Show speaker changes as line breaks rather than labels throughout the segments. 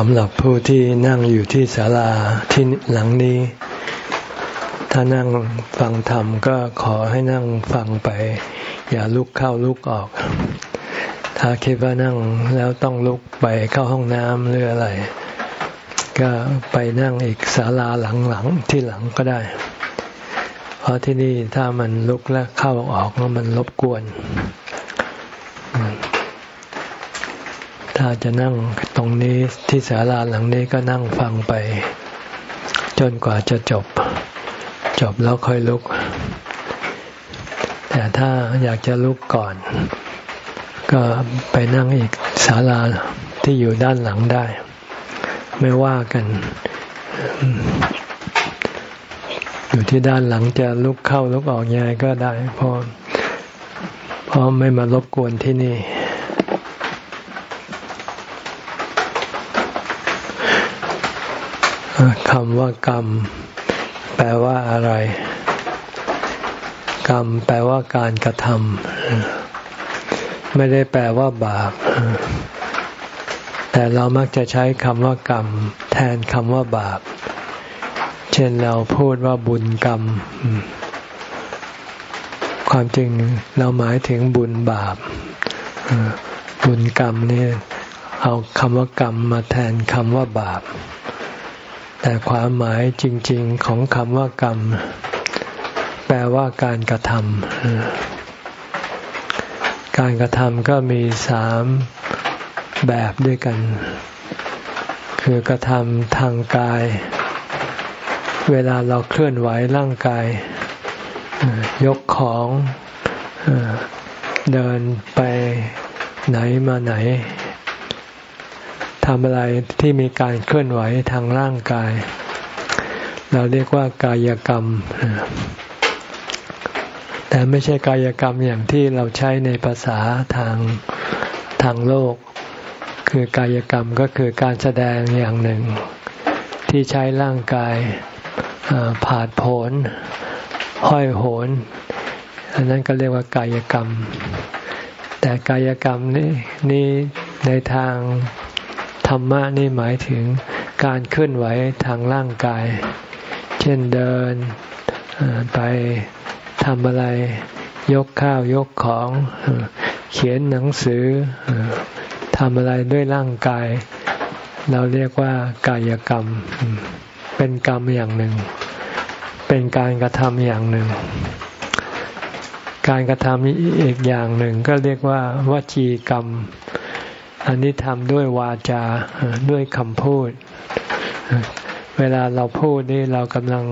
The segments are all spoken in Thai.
สำหรับผู้ที่นั่งอยู่ที่ศาลาที่หลังนี้ ถ้านั่งฟังธรรมก็ขอให้นั่งฟังไป อย่าลุกเข้าลุกออก ถ้าคิดว่านั่งแล้วต้องลุกไปเข้าห้องน้ำหรืออะไร ก็ไปนั่งอีกศาลาหลังๆที่หลังก็ได้ เพราะที่นี่ถ้ามันลุกแล้วเข้าออกมันรบกวน ถ้าจะนั่งตรงนี้ที่ศาลาหลังนี้ก็นั่งฟังไป จนกว่าจะจบ จบแล้วค่อยลุก แต่ถ้าอยากจะลุกก่อน ก็ไปนั่งอีกศาลาที่อยู่ด้านหลังได้ ไม่ว่ากัน อยู่ที่ด้านหลังจะลุกเข้าลุกออกยังไงก็ได้เพราะเพราะไม่มารบกวนที่นี่ คำว่ากรรม แปลว่าอะไร กรรม แปลว่าการกระทำไม่ได้แปลว่าบาป แต่เรามักจะใช้คำว่ากรรม แทนคำว่าบาป เช่นเราพูดว่าบุญกรรม ความจริงเราหมายถึงบุญบาป บุญกรรมนี่เอาคำว่ากรรมมาแทนคำว่าบาป แต่ความหมายจริง ๆของคำว่ากรรม แปลว่าการกระทำการกระทำก็มีสามแบบด้วยกัน คือกระทำทางกาย เวลาเราเคลื่อนไหวร่างกาย ยกของเดินไปไหนมาไหน ทำอะไรที่มีการเคลื่อนไหวทางร่างกาย เราเรียกว่ากายกรรม แต่ไม่ใช่กายกรรมอย่างที่เราใช้ในภาษาทางทางโลก คือกายกรรมก็คือการแสดงอย่างหนึ่ง ที่ใช้ร่างกายผาดโผนห้อยโหน อันนั้นก็เรียกว่ากายกรรม แต่กายกรรมนี่นี่ในทาง ธรรมะนี่หมายถึงการเคลื่อนไหวทางร่างกาย เช่นเดินไปทำอะไร ยกข้าวยกของ เขียนหนังสือทำอะไรด้วยร่างกาย เราเรียกว่ากายกรรม เป็นกรรมอย่างหนึ่ง เป็นการกระทำอย่างหนึ่ง การกระทำอีกอย่างหนึ่งก็เรียกว่าวจีกรรม อันนี้ทำด้วยวาจาด้วยคำพูด เวลาเราพูดนี่เรากำลัง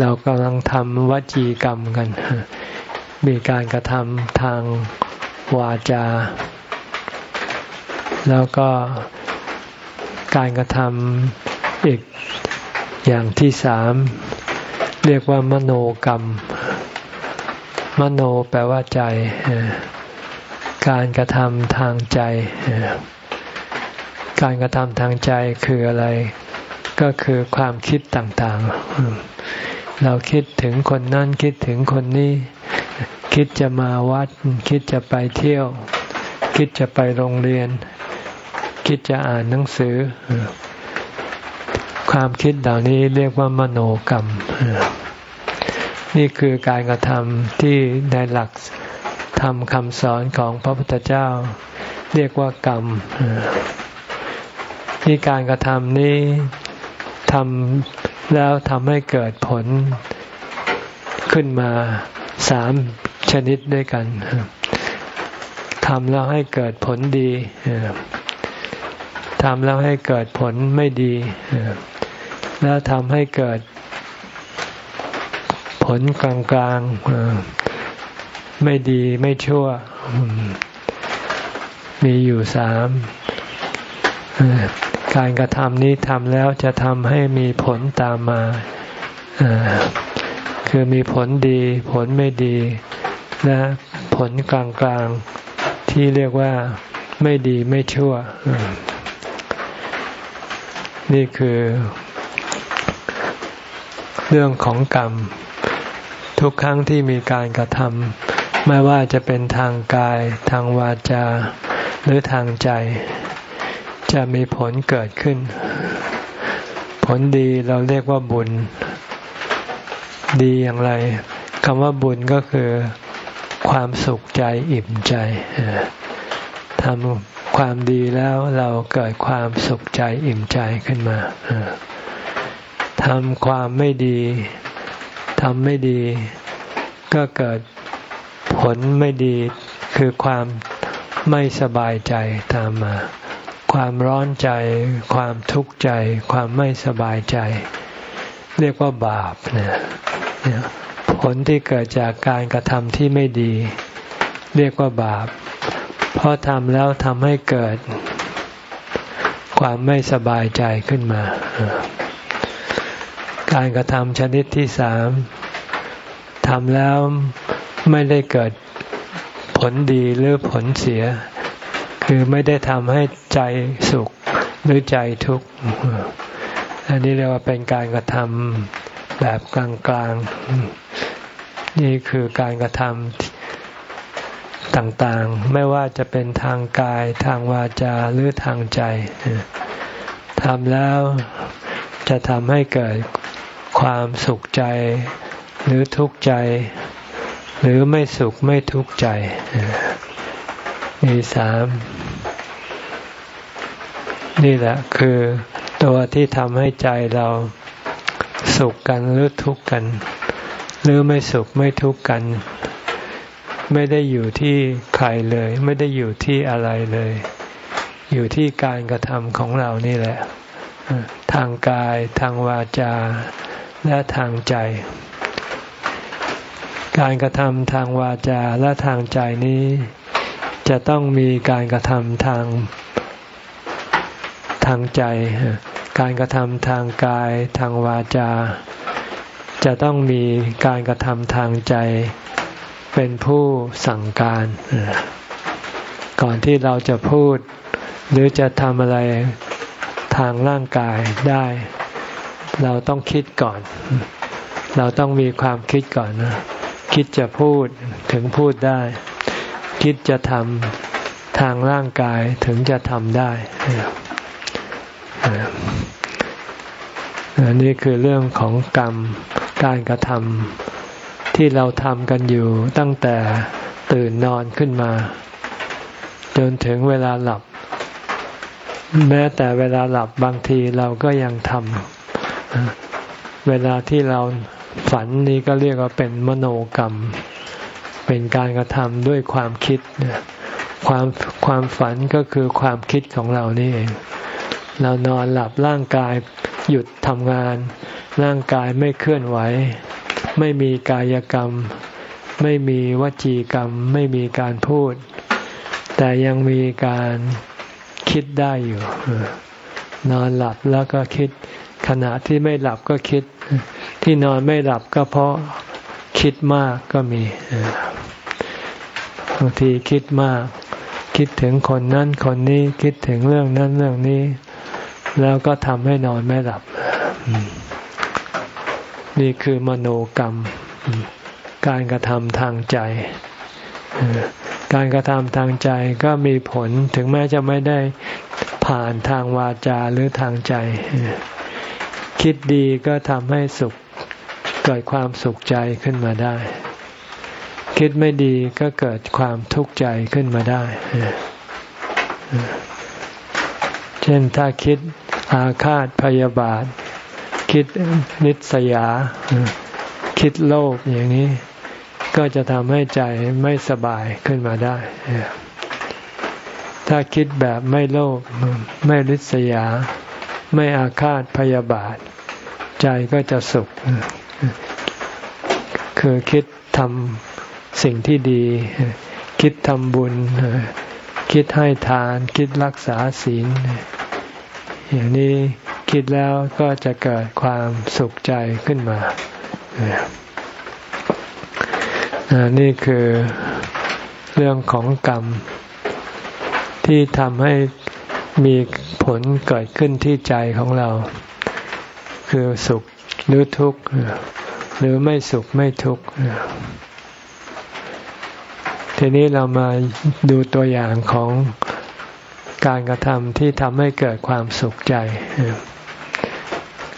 เรากำลังทำวจีกรรมกัน มีการกระทำทางวาจา แล้วก็การกระทำอีกอย่างที่สาม เรียกว่ามโนกรรม มโนแปลว่าใจ การกระทำทางใจ การกระทำทางใจคืออะไร ก็คือความคิดต่างๆ เราคิดถึงคนนั้นคิดถึงคนนี้ คิดจะมาวัด คิดจะไปเที่ยว คิดจะไปโรงเรียน คิดจะอ่านหนังสือ ความคิดเหล่านี้เรียกว่ามโนกรรม นี่คือการกระทำที่ในหลัก ธรรมคำสอนของพระพุทธเจ้า เรียกว่ากรรม ที่การกระทำนี้ทำแล้วทำให้เกิดผลขึ้นมาสามชนิดด้วยกันทำแล้วให้เกิดผลดีทำแล้วให้เกิดผลไม่ดี แล้วทำให้เกิดผลกลางๆ ไม่ดีไม่ชั่ว มีอยู่สามการกระทำนี้ทำแล้วจะทำให้มีผลตามมาคือมีผลดี ผลไม่ดี และผลกลางๆ ที่เรียกว่าไม่ดีไม่ชั่ว นี่คือ เรื่องของกรรม ทุกครั้งที่มีการกระทำ ไม่ว่าจะเป็นทางกายทางวาจา หรือทางใจ จะมีผลเกิดขึ้น ผลดีเราเรียกว่าบุญ ดีอย่างไรคำว่าบุญก็คือความสุขใจอิ่มใจทำความดีแล้วเราเกิดความสุขใจอิ่มใจขึ้นมาทำความไม่ดีทำไม่ดี ก็เกิด ผลไม่ดีคือความไม่สบายใจตามมา ความร้อนใจ ความทุกข์ใจ ความไม่สบายใจ เรียกว่าบาปเนี่ยผลที่เกิดจากการกระทำที่ไม่ดี เรียกว่าบาป เพราะทำแล้วทำให้เกิด ความไม่สบายใจขึ้นมา การกระทำชนิดที่สามทำแล้ว ไม่ได้เกิดผลดีหรือผลเสีย คือไม่ได้ทำให้ใจสุขหรือใจทุกข์อันนี้เรียกว่าเป็นการกระทำแบบกลางๆ นี่คือการกระทำต่างๆ ไม่ว่าจะเป็นทางกายทางวาจาหรือทางใจทำแล้วจะทำให้เกิดความสุขใจหรือทุกข์ใจ หรือไม่สุขไม่ทุกข์ใจมีสามนี่แหละคือตัวที่ทำให้ใจเราสุขกันหรือทุกข์กัน หรือไม่สุขไม่ทุกข์กัน ไม่ได้อยู่ที่ใครเลย ไม่ได้อยู่ที่อะไรเลย อยู่ที่การกระทำของเรานี่แหละ ทางกายทางวาจา และทางใจ การกระทำทางวาจาและทางใจนี้ จะต้องมีการกระทำทางทางใจ การกระทำทางกายทางวาจา จะต้องมีการกระทำทางใจ เป็นผู้สั่งการ ก่อนที่เราจะพูด หรือจะทำอะไรทางร่างกายได้ เราต้องคิดก่อน เราต้องมีความคิดก่อนนะ คิดจะพูดถึงพูดได้ คิดจะทำทางร่างกายถึงจะทำได้อันนี้คือเรื่องของกรรมการกระทำที่เราทำกันอยู่ตั้งแต่ตื่นนอนขึ้นมา จนถึงเวลาหลับ แม้แต่เวลาหลับบางทีเราก็ยังทำเวลาที่เรา ฝันนี้ก็เรียกว่าเป็นมโนกรรม เป็นการกระทำด้วยความคิดความความฝันก็คือความคิดของเรานี่เอง เรานอนหลับร่างกายหยุดทำงาน ร่างกายไม่เคลื่อนไหว ไม่มีกายกรรม ไม่มีวจีกรรม ไม่มีการพูด แต่ยังมีการคิดได้อยู่นอนหลับแล้วก็คิด ขณะที่ไม่หลับก็คิด ที่นอนไม่หลับก็เพราะคิดมากก็มีบางทีคิดมาก คิดถึงคนนั้นคนนี้คิดถึงเรื่องนั้นเรื่องนี้ แล้วก็ทำให้นอนไม่หลับ นี่คือมโนกรรม การกระทำทางใจการกระทำทางใจก็มีผลถึงแม้จะไม่ได้ผ่านทางวาจาหรือทางใจ คิดดีก็ทำให้สุข เกิดความสุขใจขึ้นมาได้ คิดไม่ดีก็เกิดความทุกข์ใจขึ้นมาได้ เช่นถ้าคิดอาฆาตพยาบาท คิดนิสยา คิดโลภอย่างนี้ ก็จะทำให้ใจไม่สบายขึ้นมาได้ ถ้าคิดแบบไม่โลภไม่ริษยา ไม่อาฆาตพยาบาท ใจก็จะสุข คือคิดทำสิ่งที่ดี คิดทำบุญ คิดให้ทาน คิดรักษาศีล อย่างนี้คิดแล้วก็จะเกิดความสุขใจขึ้นมา นี่คือเรื่องของกรรม ที่ทำให้มีผลเกิดขึ้นที่ใจของเรา คือสุข หรือทุกข์หรือไม่สุขไม่ทุกข์ทีนี้เรามาดูตัวอย่างของการกระทำที่ทำให้เกิดความสุขใจ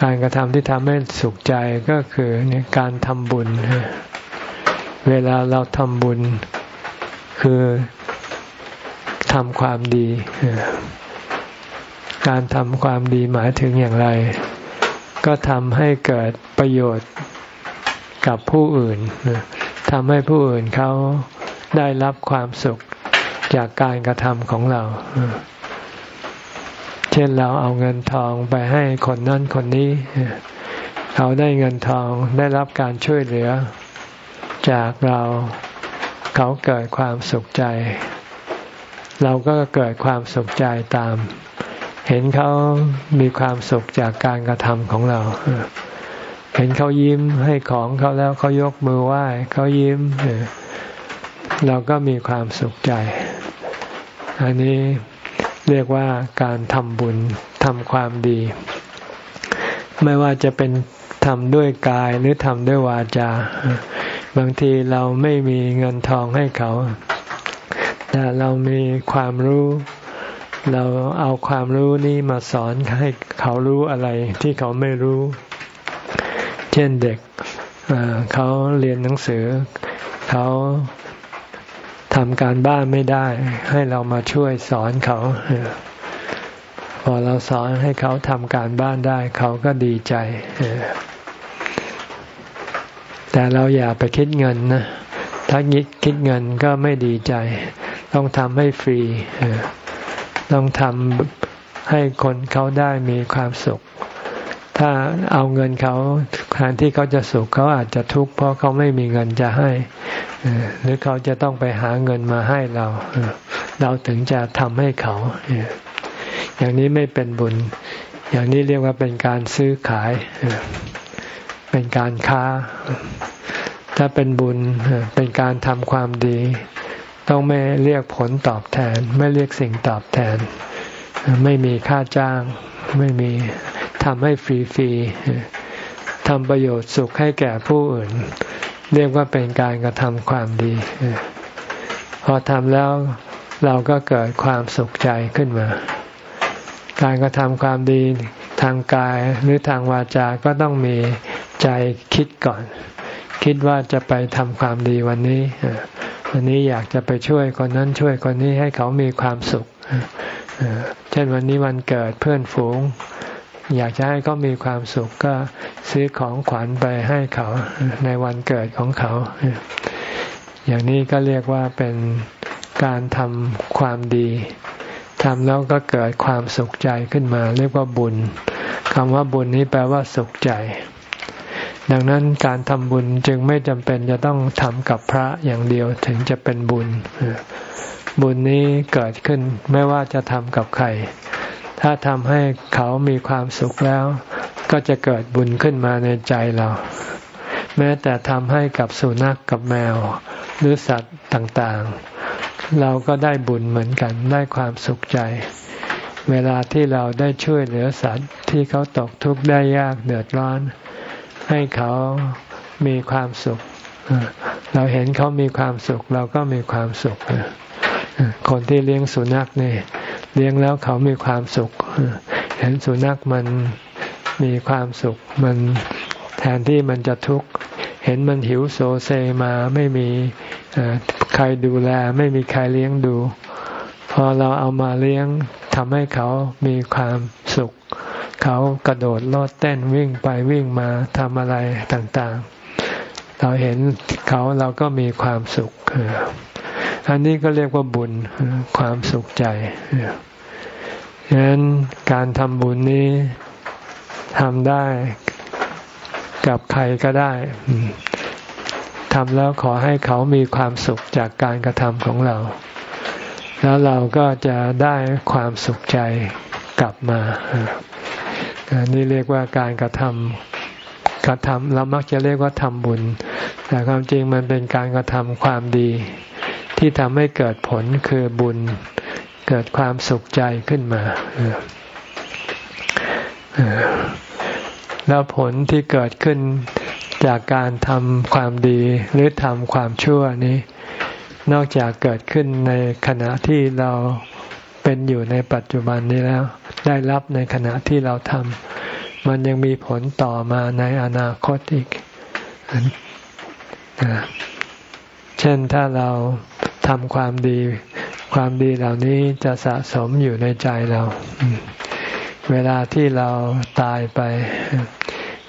การกระทำที่ทำให้สุขใจก็คือการทำบุญ เวลาเราทำบุญคือทำความดี การทำความดีหมายถึงอย่างไร ก็ทำให้เกิดประโยชน์กับผู้อื่นทำให้ผู้อื่นเขาได้รับความสุขจากการกระทำของเรา เช่นเราเอาเงินทองไปให้คนนั้นคนนี้ เขาได้เงินทองได้รับการช่วยเหลือ จากเราเขาเกิดความสุขใจ เราก็เกิดความสุขใจตาม เห็นเขามีความสุขจากการกระทำของเรา เห็นเขายิ้มให้ของเขาแล้วเขายกมือไหว้เขายิ้ม เราก็มีความสุขใจ อันนี้เรียกว่าการทำบุญทำความดี ไม่ว่าจะเป็นทำด้วยกายหรือทำด้วยวาจา บางทีเราไม่มีเงินทองให้เขา แต่เรามีความรู้ เราเอาความรู้นี้มาสอนให้เขารู้อะไรที่เขาไม่รู้ เช่นเด็กเขาเรียนหนังสือ เขาทำการบ้านไม่ได้ ให้เรามาช่วยสอนเขา พอเราสอนให้เขาทำการบ้านได้ เขาก็ดีใจ แต่เราอย่าไปคิดเงินนะ ถ้าคิดเงินก็ไม่ดีใจ ต้องทำให้ฟรี ต้องทำให้คนเขาได้มีความสุข ถ้าเอาเงินเขาแทนที่เขาจะสุขเขาอาจจะทุกข์เพราะเขาไม่มีเงินจะให้ หรือเขาจะต้องไปหาเงินมาให้เรา เราถึงจะทำให้เขา อย่างนี้ไม่เป็นบุญ อย่างนี้เรียกว่าเป็นการซื้อขาย เป็นการค้า ถ้าเป็นบุญเป็นการทำความดี ต้องไม่เรียกผลตอบแทน ไม่เรียกสิ่งตอบแทน ไม่มีค่าจ้าง ไม่มีทำให้ฟรีๆทำประโยชน์สุขให้แก่ผู้อื่น เรียกว่าเป็นการกระทำความดี พอทำแล้วเราก็เกิดความสุขใจขึ้นมา การกระทำความดีทางกายหรือทางวาจาก็ต้องมีใจคิดก่อน คิดว่าจะไปทำความดีวันนี้ วันนี้อยากจะไปช่วยคนนั้นช่วยคนนี้ให้เขามีความสุขเช่นวันนี้วันเกิดเพื่อนฝูง อยากจะให้เขามีความสุขก็ซื้อของขวัญไปให้เขาในวันเกิดของเขา อย่างนี้ก็เรียกว่าเป็นการทำความดีทำแล้วก็เกิดความสุขใจขึ้นมา เรียกว่าบุญคำว่าบุญนี้แปลว่าสุขใจ ดังนั้นการทำบุญจึงไม่จำเป็นจะต้องทำกับพระอย่างเดียวถึงจะเป็นบุญ บุญนี้เกิดขึ้นไม่ว่าจะทำกับใคร ถ้าทำให้เขามีความสุขแล้ว ก็จะเกิดบุญขึ้นมาในใจเรา แม้แต่ทำให้กับสุนัขกกับแมว หรือสัตว์ต่างๆ เราก็ได้บุญเหมือนกันได้ความสุขใจ เวลาที่เราได้ช่วยเหลือสัตว์ที่เขาตกทุกข์ได้ยากเดือดร้อน ให้เขามีความสุข เราเห็นเขามีความสุข เราก็มีความสุข คนที่เลี้ยงสุนัขเนี่ยเลี้ยงแล้วเขามีความสุข เห็นสุนัขมันมีความสุข มันแทนที่มันจะทุกข์เห็นมันหิวโซเซมาไม่มีใครดูแล ไม่มีใครเลี้ยงดู พอเราเอามาเลี้ยงทำให้เขามีความสุข เขากระโดดโลดเต้นวิ่งไปวิ่งมาทำอะไรต่างๆ เราเห็นเขาเราก็มีความสุข อันนี้ก็เรียกว่าบุญความสุขใจฉะนั้นการทำบุญนี้ทำได้กับใครก็ได้ทำแล้วขอให้เขามีความสุขจากการกระทำของเรา แล้วเราก็จะได้ความสุขใจกลับมา นนี้เรียกว่าการกระทำกระทำเรามักจะเรียกว่าทำบุญ แต่ความจริงมันเป็นการกระทำความดี ที่ทำให้เกิดผลคือบุญ เกิดความสุขใจขึ้นมาแล้วผลที่เกิดขึ้นจากการทำความดีหรือทำความชั่วนี้ นอกจากเกิดขึ้นในขณะที่เราเป็นอยู่ในปัจจุบันนี้แล้ว ได้รับในขณะที่เราทำมันยังมีผลต่อมาในอนาคตอีก เช่นถ้าเราทำความดี ความดีเหล่านี้จะสะสมอยู่ในใจเรา เวลาที่เราตายไป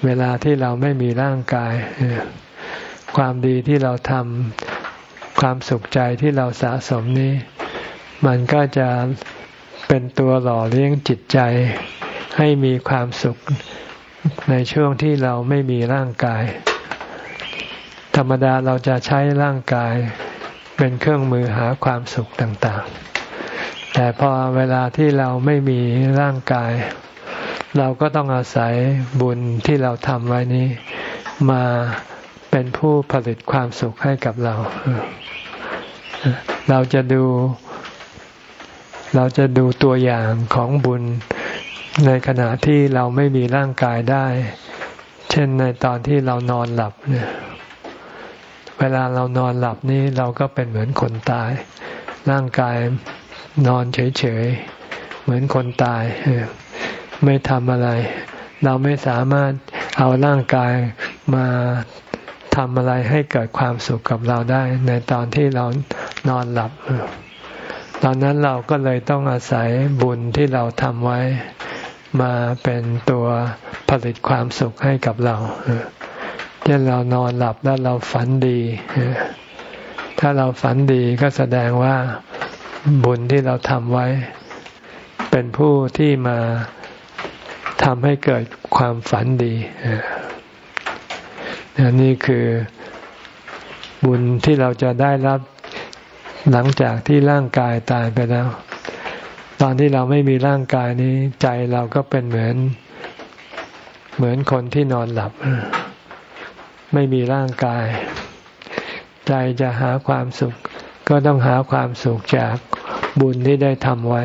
เวลาที่เราไม่มีร่างกาย ความดีที่เราทำความสุขใจที่เราสะสมนี้ มันก็จะ เป็นตัวหล่อเลี้ยงจิตใจ ให้มีความสุขในช่วงที่เราไม่มีร่างกาย ธรรมดาเราจะใช้ร่างกายเป็นเครื่องมือหาความสุขต่างๆ แต่พอเวลาที่เราไม่มีร่างกาย เราก็ต้องอาศัยบุญที่เราทำไว้นี้ มาเป็นผู้ผลิตความสุขให้กับเรา เราจะดู เราจะดูตัวอย่างของบุญในขณะที่เราไม่มีร่างกายได้ เช่นในตอนที่เรานอนหลับเนี่ยเวลาเรานอนหลับนี่เราก็เป็นเหมือนคนตาย ร่างกายนอนเฉยๆ เหมือนคนตาย ไม่ทำอะไร เราไม่สามารถเอาร่างกายมาทำอะไรให้เกิดความสุขกับเราได้ ในตอนที่เรานอนหลับ ตอนนั้นเราก็เลยต้องอาศัยบุญที่เราทำไว้มาเป็นตัวผลิตความสุขให้กับเราเช่นเรานอนหลับแล้วเราฝันดี ถ้าเราฝันดีก็แสดงว่าบุญที่เราทำไว้ เป็นผู้ที่มาทำให้เกิดความฝันดีนี่คือบุญที่เราจะได้รับ หลังจากที่ร่างกายตายไปแล้ว ตอนที่เราไม่มีร่างกายนี้ ใจเราก็เป็นเหมือน เหมือนคนที่นอนหลับ ไม่มีร่างกาย ใจจะหาความสุข ก็ต้องหาความสุขจากบุญที่ได้ทำไว้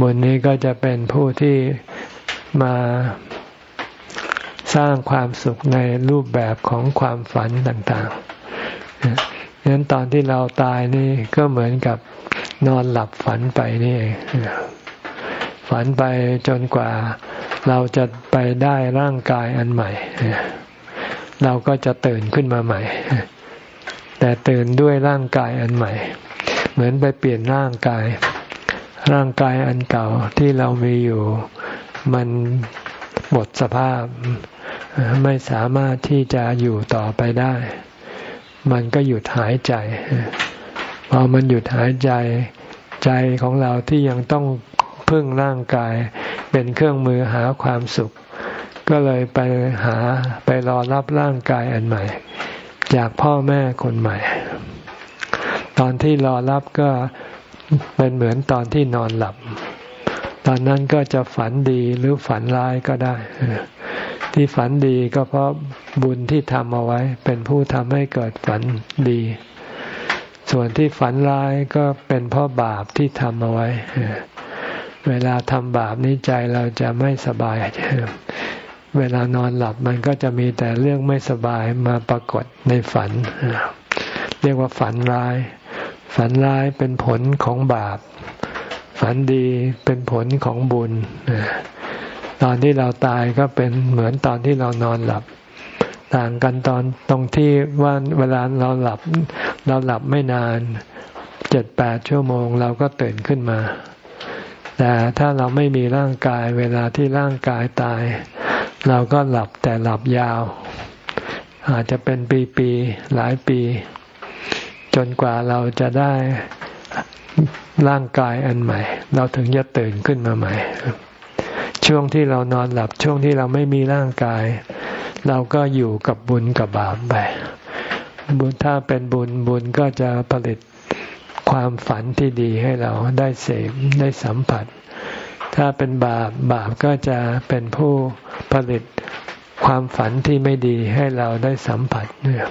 บุญนี้ก็จะเป็นผู้ที่มาสร้างความสุขในรูปแบบของความฝันต่าง ๆ ดังนั้นตอนที่เราตายนี่ก็เหมือนกับนอนหลับฝันไปนี่เองฝันไปจนกว่าเราจะไปได้ร่างกายอันใหม่ เราก็จะตื่นขึ้นมาใหม่ แต่ตื่นด้วยร่างกายอันใหม่ เหมือนไปเปลี่ยนร่างกาย ร่างกายอันเก่าที่เรามีอยู่ มันหมดสภาพ ไม่สามารถที่จะอยู่ต่อไปได้ มันก็หยุดหายใจ พอมันหยุดหายใจ ใจของเราที่ยังต้องพึ่งร่างกาย เป็นเครื่องมือหาความสุข ก็เลยไปหาไปรอรับร่างกายอันใหม่ จากพ่อแม่คนใหม่ ตอนที่รอรับก็เป็นเหมือนตอนที่นอนหลับ ตอนนั้นก็จะฝันดีหรือฝันร้ายก็ได้ ที่ฝันดีก็เพราะบุญที่ทำเอาไว้ เป็นผู้ทำให้เกิดฝันดี ส่วนที่ฝันร้ายก็เป็นเพราะบาปที่ทำเอาไว้ เวลาทำบาปนี้ใจเราจะไม่สบาย เวลานอนหลับมันก็จะมีแต่เรื่องไม่สบายมาปรากฏในฝัน เรียกว่าฝันร้าย ฝันร้ายเป็นผลของบาป ฝันดีเป็นผลของบุญ ตอนที่เราตายก็เป็นเหมือนตอนที่เรานอนหลับ ต่างกันตอนตรงที่ว่าเวลาเราหลับ เราหลับไม่นานเจ็ดแปดชั่วโมงเราก็ตื่นขึ้นมา แต่ถ้าเราไม่มีร่างกายเวลาที่ร่างกายตาย เราก็หลับแต่หลับยาว อาจจะเป็นปีๆหลายปี จนกว่าเราจะได้ร่างกายอันใหม่ เราถึงจะตื่นขึ้นมาใหม่ ช่วงที่เรานอนหลับช่วงที่เราไม่มีร่างกาย เราก็อยู่กับบุญกับบาปไปบุญถ้าเป็นบุญบุญก็จะผลิตความฝันที่ดีให้เราได้เสพได้สัมผัส ถ้าเป็นบาปบาปก็จะเป็นผู้ผลิตความฝันที่ไม่ดีให้เราได้สัมผัสเนี่ย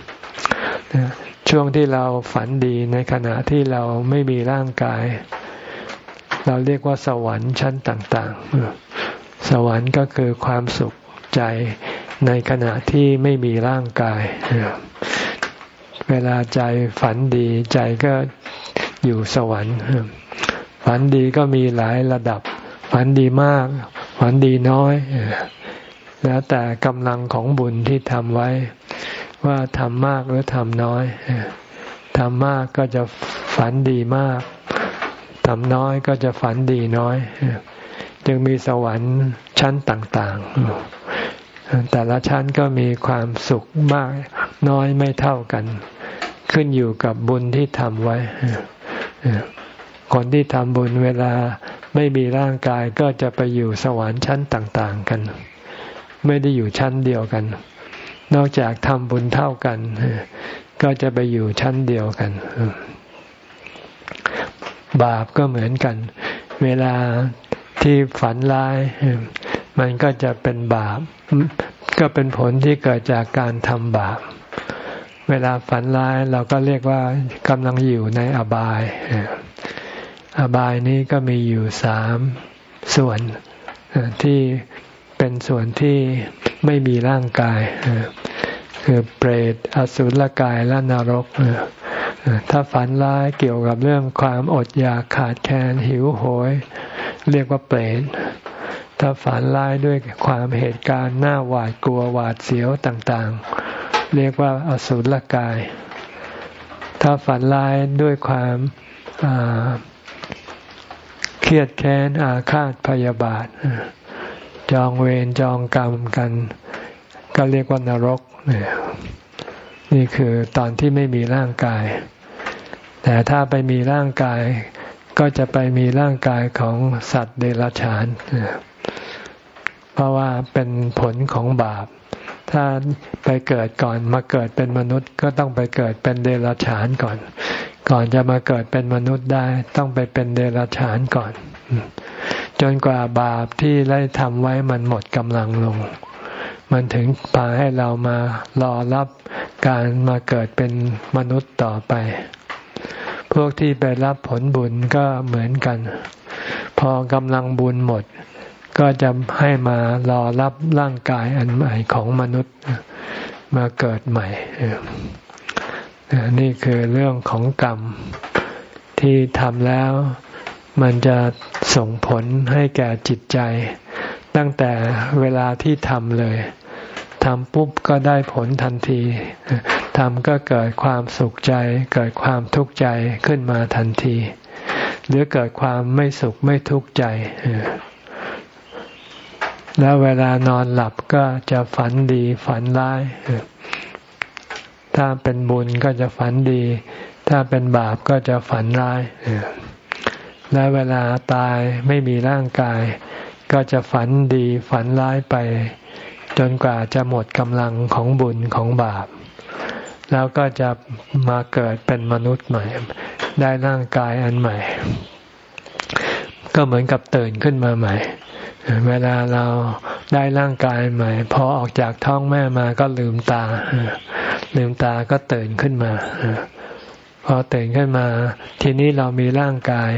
ช่วงที่เราฝันดีในขณะที่เราไม่มีร่างกาย เราเรียกว่าสวรรค์ชั้นต่างๆ สวรรค์ก็คือความสุขใจในขณะที่ไม่มีร่างกาย เวลาใจฝันดีใจก็อยู่สวรรค์ ฝันดีก็มีหลายระดับ ฝันดีมาก ฝันดีน้อย แล้วแต่กำลังของบุญที่ทำไว้ ว่าทำมากหรือทำน้อยทำมากก็จะฝันดีมากทำน้อยก็จะฝันดีน้อย จึงมีสวรรค์ชั้นต่างๆ แต่ละชั้นก็มีความสุขมากน้อยไม่เท่ากัน ขึ้นอยู่กับบุญที่ทำไว้ คนที่ทำบุญเวลาไม่มีร่างกายก็จะไปอยู่สวรรค์ชั้นต่างๆกัน ไม่ได้อยู่ชั้นเดียวกัน นอกจากทำบุญเท่ากัน ก็จะไปอยู่ชั้นเดียวกัน บาปก็เหมือนกัน เวลา ที่ฝันร้าย มันก็จะเป็นบาป ก็เป็นผลที่เกิดจากการทำบาป เวลาฝันร้ายเราก็เรียกว่ากำลังอยู่ในอบาย อบายนี้ก็มีอยู่สามส่วนที่เป็นส่วนที่ไม่มีร่างกาย คือเปรตอสุรกายและนรก ถ้าฝันร้ายเกี่ยวกับเรื่องความอดอยากขาดแคลนหิวโหย เรียกว่าเปรตถ้าฝันร้ายด้วยความเหตุการณ์หน้าหวาดกลัวหวาดเสียวต่างๆ เรียกว่าอสุรกาย ถ้าฝันร้ายด้วยความเครียดแค้นอาฆาตพยาบาท จองเวรจองกรรมกัน ก็เรียกว่านรกนี่คือตอนที่ไม่มีร่างกาย แต่ถ้าไปมีร่างกายก็จะไปมีร่างกายของสัตว์เดรัจฉาน เพราะว่าเป็นผลของบาป ถ้าไปเกิดก่อนมาเกิดเป็นมนุษย์ก็ต้องไปเกิดเป็นเดรัจฉานก่อน ก่อนจะมาเกิดเป็นมนุษย์ได้ ต้องไปเป็นเดรัจฉานก่อน จนกว่าบาปที่ได้ทำไว้มันหมดกำลังลง มันถึงพาให้เรามารอรับการมาเกิดเป็นมนุษย์ต่อไป พวกที่ไปรับผลบุญก็เหมือนกัน พอกำลังบุญหมด ก็จะให้มารอรับร่างกายอันใหม่ของมนุษย์มาเกิดใหม่ นี่คือเรื่องของกรรมที่ทำแล้ว มันจะส่งผลให้แก่จิตใจ ตั้งแต่เวลาที่ทำเลย ทำปุ๊บก็ได้ผลทันทีทำก็เกิดความสุขใจ เกิดความทุกข์ใจขึ้นมาทันที หรือเกิดความไม่สุขไม่ทุกข์ใจ แล้วเวลานอนหลับก็จะฝันดีฝันร้ายถ้าเป็นบุญก็จะฝันดี ถ้าเป็นบาปก็จะฝันร้ายและเวลาตายไม่มีร่างกาย ก็จะฝันดีฝันร้ายไป จนกว่าจะหมดกำลังของบุญของบาป แล้วก็จะมาเกิดเป็นมนุษย์ใหม่ ได้ร่างกายอันใหม่ ก็เหมือนกับตื่นขึ้นมาใหม่ เวลาเราได้ร่างกายใหม่ พอออกจากท้องแม่มาก็ลืมตา ลืมตาก็ตื่นขึ้นมาพอตื่นขึ้นมา ทีนี้เรามีร่างกาย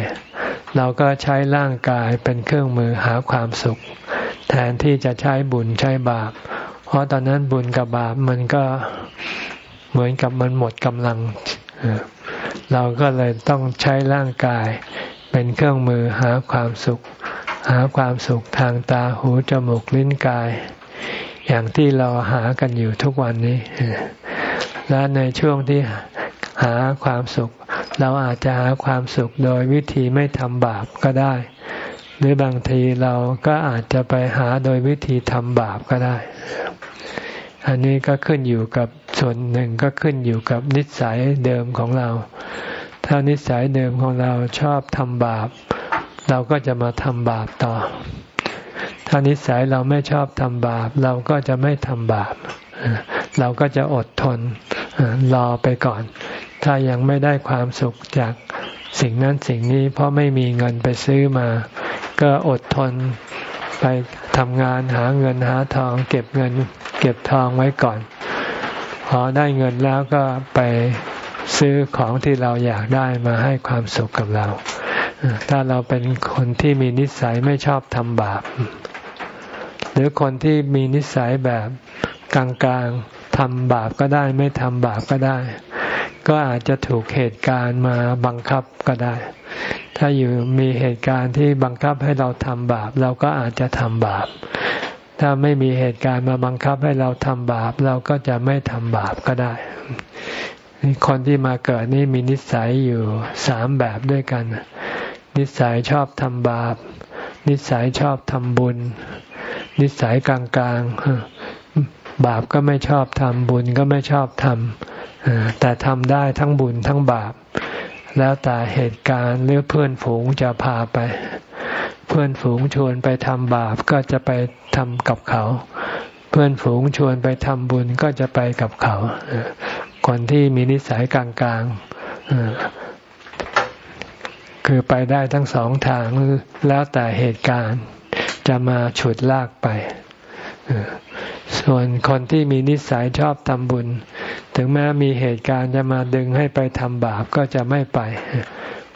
เราก็ใช้ร่างกายเป็นเครื่องมือหาความสุข แทนที่จะใช้บุญใช้บาป เพราะตอนนั้นบุญกับบาปมันก็เหมือนกับมันหมดกำลัง เราก็เลยต้องใช้ร่างกาย เป็นเครื่องมือหาความสุข หาความสุขทางตาหูจมูกลิ้นกาย อย่างที่เราหากันอยู่ทุกวันนี้ และในช่วงที่หาความสุข เราอาจจะหาความสุขโดยวิธีไม่ทำบาปก็ได้ หรือบางทีเราก็อาจจะไปหาโดยวิธีทำบาปก็ได้ อันนี้ก็ขึ้นอยู่กับส่วนหนึ่งก็ขึ้นอยู่กับนิสัยเดิมของเรา ถ้านิสัยเดิมของเราชอบทำบาป เราก็จะมาทำบาปต่อ ถ้านิสัยเราไม่ชอบทำบาป เราก็จะไม่ทำบาป เราก็จะอดทนรอไปก่อน ถ้ายังไม่ได้ความสุขจาก สิ่งนั้นสิ่งนี้เพราะไม่มีเงินไปซื้อมา ก็อดทนไปทำงานหาเงินหาทอง เก็บเงิน เก็บทองไว้ก่อน พอได้เงินแล้วก็ไปซื้อของที่เราอยากได้มาให้ความสุขกับเรา ถ้าเราเป็นคนที่มีนิสัยไม่ชอบทำบาป หรือคนที่มีนิสัยแบบกลางๆ ทำบาปก็ได้ ไม่ทำบาปก็ได้ ก็อาจจะถูกเหตุการณ์มาบังคับก็ได้ ถ้าอยู่มีเหตุการณ์ที่บังคับให้เราทำบาป เราก็อาจจะทำบาป ถ้าไม่มีเหตุการณ์มาบังคับให้เราทำบาป เราก็จะไม่ทำบาปก็ได้คนที่มาเกิดนี่มีนิสัยอยู่สามแบบด้วยกัน นิสัยชอบทำบาป นิสัยชอบทำบุญ นิสัยกลางๆ บาปก็ไม่ชอบทำบุญก็ไม่ชอบทำแต่ทำได้ทั้งบุญทั้งบาป แล้วแต่เหตุการณ์หรือเพื่อนฝูงจะพาไป เพื่อนฝูงชวนไปทำบาปก็จะไปทำกับเขา เพื่อนฝูงชวนไปทำบุญก็จะไปกับเขาคนที่มีนิสัยกลางๆคือไปได้ทั้งสองทางแล้วแต่เหตุการณ์จะมาฉุดลากไป ส่วนคนที่มีนิสัยชอบทำบุญ ถึงแม้มีเหตุการณ์จะมาดึงให้ไปทำบาปก็จะไม่ไป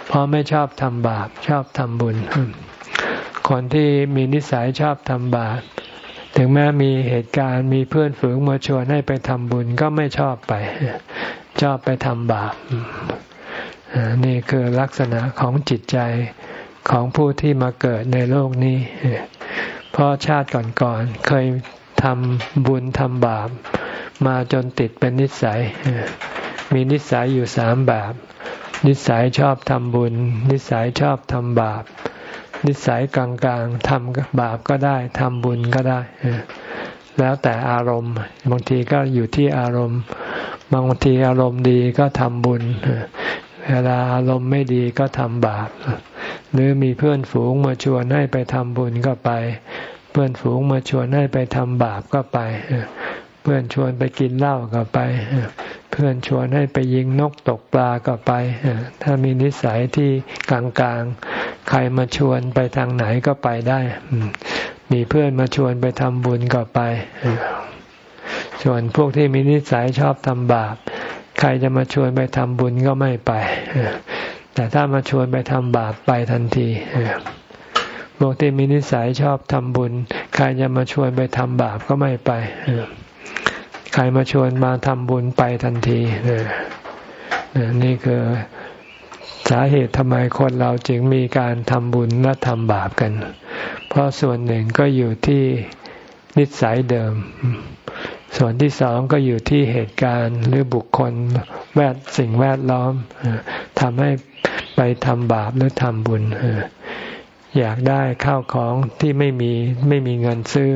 เพราะไม่ชอบทำบาปชอบทำบุญ คนที่มีนิสัยชอบทำบาป ถึงแม้มีเหตุการณ์มีเพื่อนฝืงมาชวนให้ไปทำบุญก็ไม่ชอบไป ชอบไปทำบาป นี่คือลักษณะของจิตใจของผู้ที่มาเกิดในโลกนี้ เพราะชาติก่อนๆเคย ทำบุญทำบาป มาจนติดเป็นนิสัย มีนิสัยอยู่สามแบบ นิสัยชอบทำบุญ นิสัยชอบทำบาป นิสัยกลางๆทำบาปก็ได้ทำบุญก็ได้ แล้วแต่อารมณ์ บางทีก็อยู่ที่อารมณ์ บางทีอารมณ์ดีก็ทำบุญเวลาอารมณ์ไม่ดีก็ทำบาป หรือมีเพื่อนฝูงมาชวนให้ไปทำบุญก็ไป เพื่อนฝูงมาชวนให้ไปทำบาปก็ไป เพื่อนชวนไปกินเหล้าก็ไป เพื่อนชวนให้ไปยิงนกตกปลาก็ไป ถ้ามีนิสัยที่กลางๆ ใครมาชวนไปทางไหนก็ไปได้ มีเพื่อนมาชวนไปทำบุญก็ไป ส่วนพวกที่มีนิสัยชอบทำบาป ใครจะมาชวนไปทำบุญก็ไม่ไป แต่ถ้ามาชวนไปทำบาปไปทันที พวกที่มีนิสัยชอบทำบุญ ใครจะมาชวนไปทำบาปก็ไม่ไปใครมาชวนมาทำบุญไปทันทีนี่คือสาเหตุทำไมคนเราจึงมีการทำบุญและทำบาปกัน เพราะส่วนหนึ่งก็อยู่ที่นิสัยเดิม ส่วนที่สองก็อยู่ที่เหตุการณ์หรือบุคคลแวดสิ่งแวดล้อมทำให้ไปทำบาปหรือทำบุญ อยากได้ข้าวของที่ไม่มีไม่มีเงินซื้อ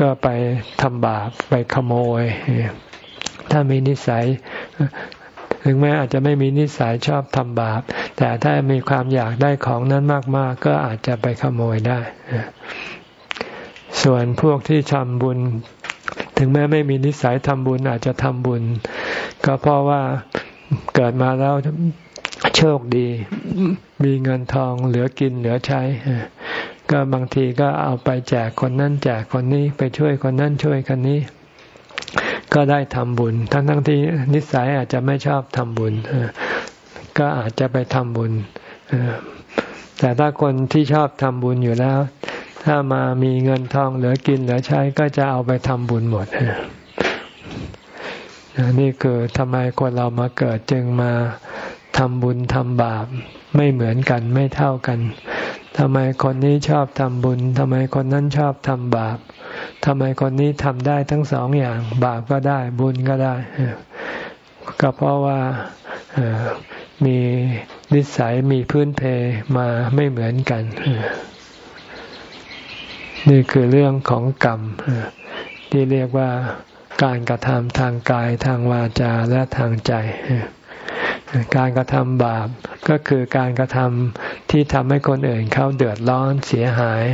ก็ไปทำบาปไปขโมย ถ้ามีนิสัยถึงแม้อาจจะไม่มีนิสัยชอบทำบาป แต่ถ้ามีความอยากได้ของนั้นมาก ๆ ก็อาจจะไปขโมยได้ ส่วนพวกที่ทำบุญ ถึงแม้ไม่มีนิสัยทำบุญอาจจะทำบุญ ก็เพราะว่าเกิดมาแล้ว โชคดี มีเงินทองเหลือกินเหลือใช้ ก็บางทีก็เอาไปแจกคนนั้นแจกคนนี้ไปช่วยคนนั้นช่วยคนนี้ ก็ได้ทำบุญ ทั้งทั้งที่นิสัยอาจจะไม่ชอบทำบุญ ก็อาจจะไปทำบุญ แต่ถ้าคนที่ชอบทำบุญอยู่แล้ว ถ้ามามีเงินทองเหลือกินเหลือใช้ก็จะเอาไปทำบุญหมดนี่คือทำไมคนเรามาเกิดจึงมา ทำบุญทำบาปไม่เหมือนกันไม่เท่ากันทำไมคนนี้ชอบทำบุญทำไมคนนั้นชอบทำบาปทำไมคนนี้ทำได้ทั้งสองอย่าง บาปก็ได้บุญก็ได้ ก็เพราะว่ามีนิสัยมีพื้นเพมาไม่เหมือนกัน นี่คือเรื่องของกรรมที่เรียกว่าการกระทำทางกายทางวาจาและทางใจ การกระทำบาปก็คือการกระทำที่ทำให้คนอื่นเขาเดือดร้อนเสียหาย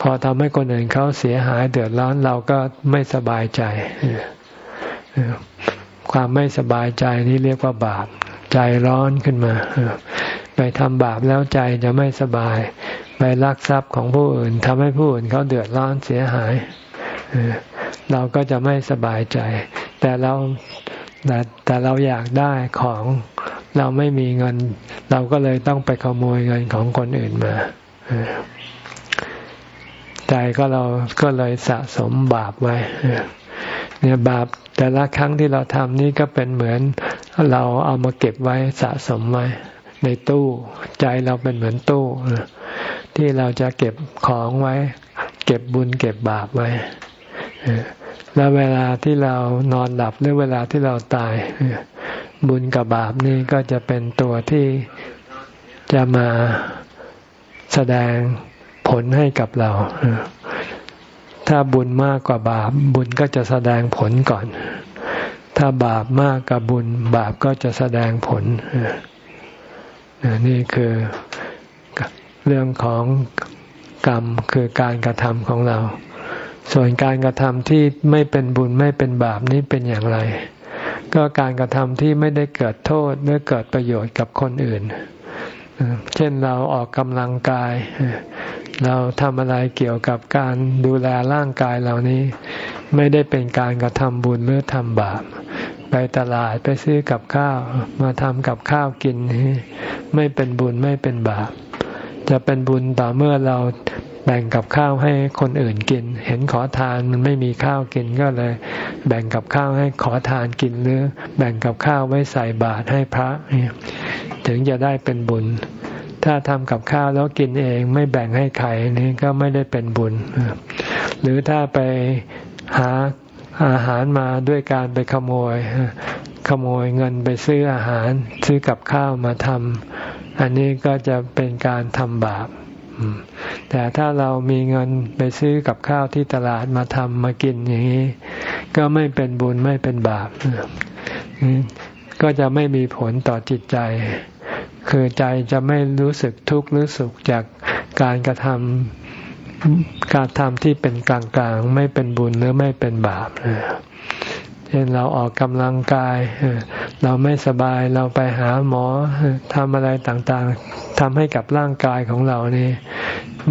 พอทำให้คนอื่นเขาเสียหาย เดือดร้อนเราก็ไม่สบายใจ ความไม่สบายใจนี้เรียกว่าบาปใจร้อนขึ้นมา ไปทำบาปแล้วใจจะไม่สบาย ไปลักทรัพย์ของผู้อื่นทำให้ผู้อื่นเขาเดือดร้อนเสียหายเราก็จะไม่สบายใจ แต่เรา แต่แต่เราอยากได้ของเราไม่มีเงิน เราก็เลยต้องไปขโมยเงินของคนอื่นมาใจก็เราก็เลยสะสมบาปไว้เนี่ยบาปแต่ละครั้งที่เราทำนี่ก็เป็นเหมือน เราเอามาเก็บไว้สะสมไว้ ในตู้ ใจเราเป็นเหมือนตู้ที่เราจะเก็บของไว้ เก็บบุญเก็บบาปไว้ แล้วเวลาที่เรานอนหลับหรือเวลาที่เราตาย บุญกับบาปนี่ก็จะเป็นตัวที่จะมาแสดงผลให้กับเรา ถ้าบุญมากกว่าบาป บุญก็จะแสดงผลก่อน ถ้าบาปมากกว่าบุญ บาปก็จะแสดงผล นี่คือเรื่องของกรรมคือการกระทำของเรา ส่วนการกระทำที่ไม่เป็นบุญไม่เป็นบาปนี้เป็นอย่างไร ก็การกระทำที่ไม่ได้เกิดโทษหรือเกิดประโยชน์กับคนอื่น เช่นเราออกกำลังกาย เราทำอะไรเกี่ยวกับการดูแลร่างกายเหล่านี้ ไม่ได้เป็นการกระทำบุญหรือทำบาปไปตลาดไปซื้อกับข้าว มาทำกับข้าวกิน ไม่เป็นบุญไม่เป็นบาป จะเป็นบุญต่อเมื่อเรา แบ่งกับข้าวให้คนอื่นกิน เห็นขอทานมันไม่มีข้าวกินก็เลย แบ่งกับข้าวให้ขอทานกินหรือ แบ่งกับข้าวไว้ใส่บาตรให้พระถึงจะได้เป็นบุญ ถ้าทำกับข้าวแล้วกินเองไม่แบ่งให้ใครนี่ก็ไม่ได้เป็นบุญ หรือถ้าไปหาอาหารมาด้วยการไปขโมย ขโมยเงินไปซื้ออาหารซื้อกับข้าวมาทำอันนี้ก็จะเป็นการทำบาป แต่ถ้าเรามีเงินไปซื้อกับข้าวที่ตลาดมาทำมากินอย่างนี้ ก็ไม่เป็นบุญไม่เป็นบาป ก็จะไม่มีผลต่อจิตใจ คือใจจะไม่รู้สึกทุกข์หรือสุขจากการกระทำการทำที่เป็นกลางๆ ไม่เป็นบุญหรือไม่เป็นบาปเช่นเราออกกำลังกาย เราไม่สบายเราไปหาหมอทำอะไรต่างๆทำให้กับร่างกายของเรานี่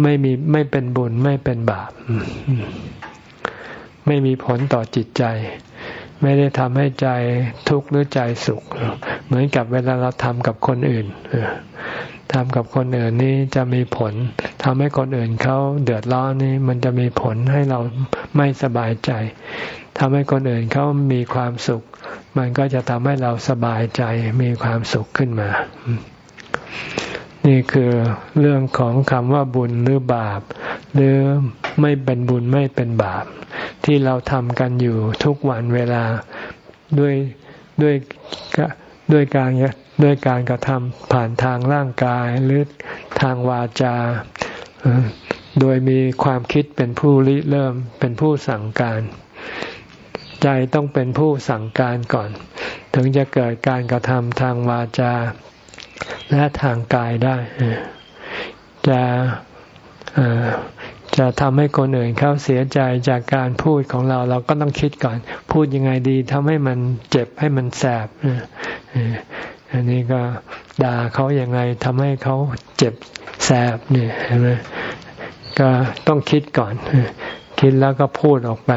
ไม่มีไม่เป็นบุญไม่เป็นบาป ไม่มีผลต่อจิตใจ ไม่ได้ทำให้ใจทุกข์หรือใจสุข เหมือนกับเวลาเราทำกับคนอื่นทำกับคนอื่นนี่จะมีผลทำให้คนอื่นเขาเดือดร้อนนี่มันจะมีผลให้เราไม่สบายใจ ทำให้คนอื่นเขามีความสุข มันก็จะทำให้เราสบายใจมีความสุขขึ้นมา นี่คือเรื่องของคำว่าบุญหรือบาป หรือไม่เป็นบุญไม่เป็นบาป ที่เราทำกันอยู่ทุกวันเวลาด้วยด้วยด้วยการด้วยการกระทำผ่านทางร่างกายหรือทางวาจา โดยมีความคิดเป็นผู้ริเริ่มเป็นผู้สั่งการ ใจต้องเป็นผู้สั่งการก่อน ถึงจะเกิดการกระทำทางวาจา และทางกายได้ จะจะทำให้คนอื่นเขาเสียใจจากการพูดของเรา เราก็ต้องคิดก่อน พูดยังไงดีทำให้มันเจ็บให้มันแสบอันนี้ก็ด่าเขาอยังไงทำให้เขาเจ็บแสบเนี่ยเห็นไหมก็ต้องคิดก่อน คิดแล้วก็พูดออกไป